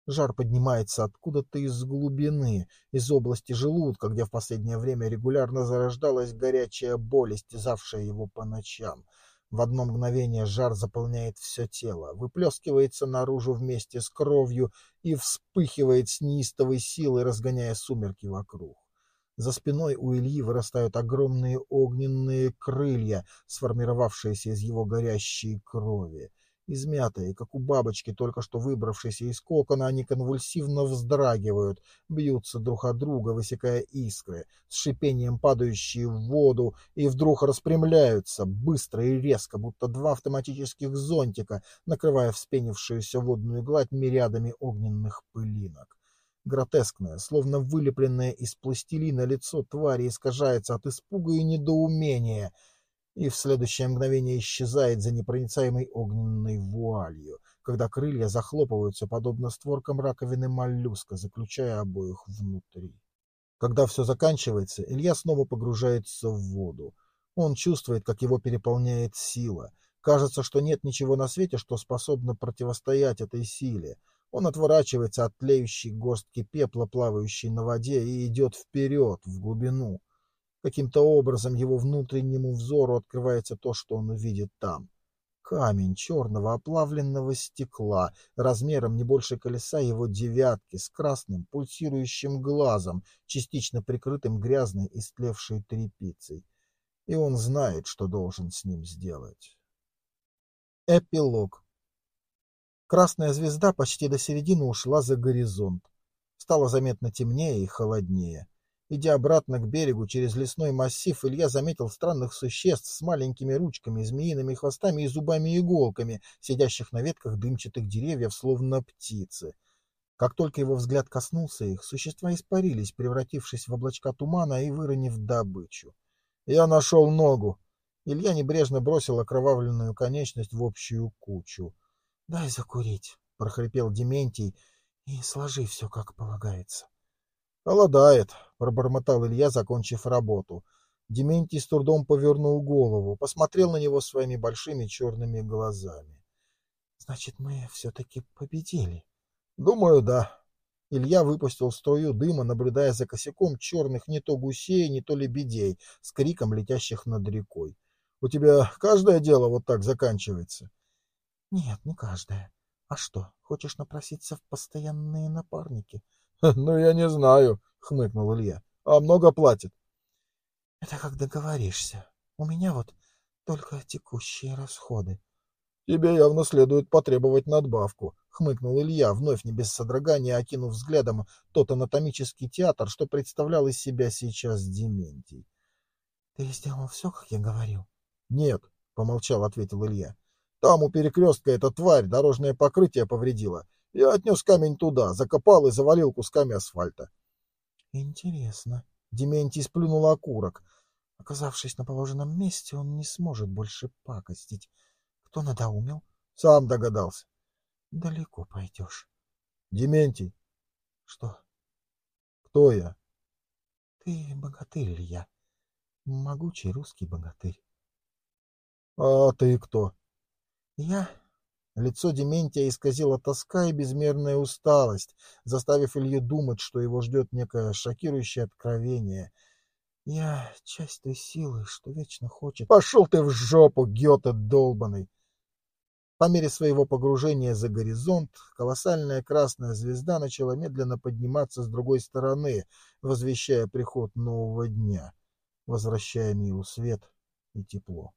Жар поднимается откуда-то из глубины, из области желудка, где в последнее время регулярно зарождалась горячая боль, истязавшая его по ночам — в одно мгновение жар заполняет все тело, выплескивается наружу вместе с кровью и вспыхивает с неистовой силой, разгоняя сумерки вокруг. За спиной у Ильи вырастают огромные огненные крылья, сформировавшиеся из его горящей крови. Измятые, как у бабочки, только что выбравшейся из кокона, они конвульсивно вздрагивают, бьются друг от друга, высекая искры, с шипением падающие в воду, и вдруг распрямляются, быстро и резко, будто два автоматических зонтика, накрывая вспенившуюся водную гладь мириадами огненных пылинок. Гротескное, словно вылепленное из пластилина лицо твари искажается от испуга и недоумения — и в следующее мгновение исчезает за непроницаемой огненной вуалью, когда крылья захлопываются, подобно створкам раковины моллюска, заключая обоих внутри. Когда все заканчивается, Илья снова погружается в воду. Он чувствует, как его переполняет сила. Кажется, что нет ничего на свете, что способно противостоять этой силе. Он отворачивается от тлеющей горстки пепла, плавающей на воде, и идет вперед, в глубину. Каким-то образом его внутреннему взору открывается то, что он увидит там. Камень черного оплавленного стекла, размером не больше колеса его девятки, с красным пульсирующим глазом, частично прикрытым грязной истлевшей тряпицей. И он знает, что должен с ним сделать. Эпилог. Красная звезда почти до середины ушла за горизонт. Стало заметно темнее и холоднее. Идя обратно к берегу через лесной массив, Илья заметил странных существ с маленькими ручками, змеиными хвостами и зубами-иголками, сидящих на ветках дымчатых деревьев, словно птицы. Как только его взгляд коснулся их, существа испарились, превратившись в облачка тумана и выронив добычу. «Я нашел ногу!» Илья небрежно бросил окровавленную конечность в общую кучу. «Дай закурить», — прохрипел Дементий, — «и сложи все, как полагается». «Холодает», — пробормотал Илья, закончив работу. Дементий с трудом повернул голову, посмотрел на него своими большими черными глазами. «Значит, мы все-таки победили?» «Думаю, да». Илья выпустил струю дыма, наблюдая за косяком черных не то гусей, не то лебедей, с криком летящих над рекой. «У тебя каждое дело вот так заканчивается?» «Нет, не каждое. А что, хочешь напроситься в постоянные напарники?» *laughs* Ну, я не знаю, хмыкнул Илья. А много платит? Это как договоришься. У меня вот только текущие расходы. Тебе явно следует потребовать надбавку, — хмыкнул Илья, вновь не без содрогания окинув взглядом тот анатомический театр, что представлял из себя сейчас Дементий. — Ты сделал все, как я говорил? — Нет, — помолчал, ответил Илья. — Там у перекрестка эта тварь дорожное покрытие повредила. Я отнес камень туда, закопал и завалил кусками асфальта. — Интересно. Дементий сплюнул окурок. Оказавшись на положенном месте, он не сможет больше пакостить. Кто надоумил? Сам догадался. Далеко пойдешь. Дементий. Что? Кто я? Ты богатырь, Илья. Могучий русский богатырь. А ты кто? Я... Лицо Дементия исказило тоска и безмерная усталость, заставив Илью думать, что его ждет некое шокирующее откровение. Я часть той силы, что вечно хочет... Пошел ты в жопу, Гёте долбаный! По мере своего погружения за горизонт, колоссальная красная звезда начала медленно подниматься с другой стороны, возвещая приход нового дня, возвращая миру свет и тепло.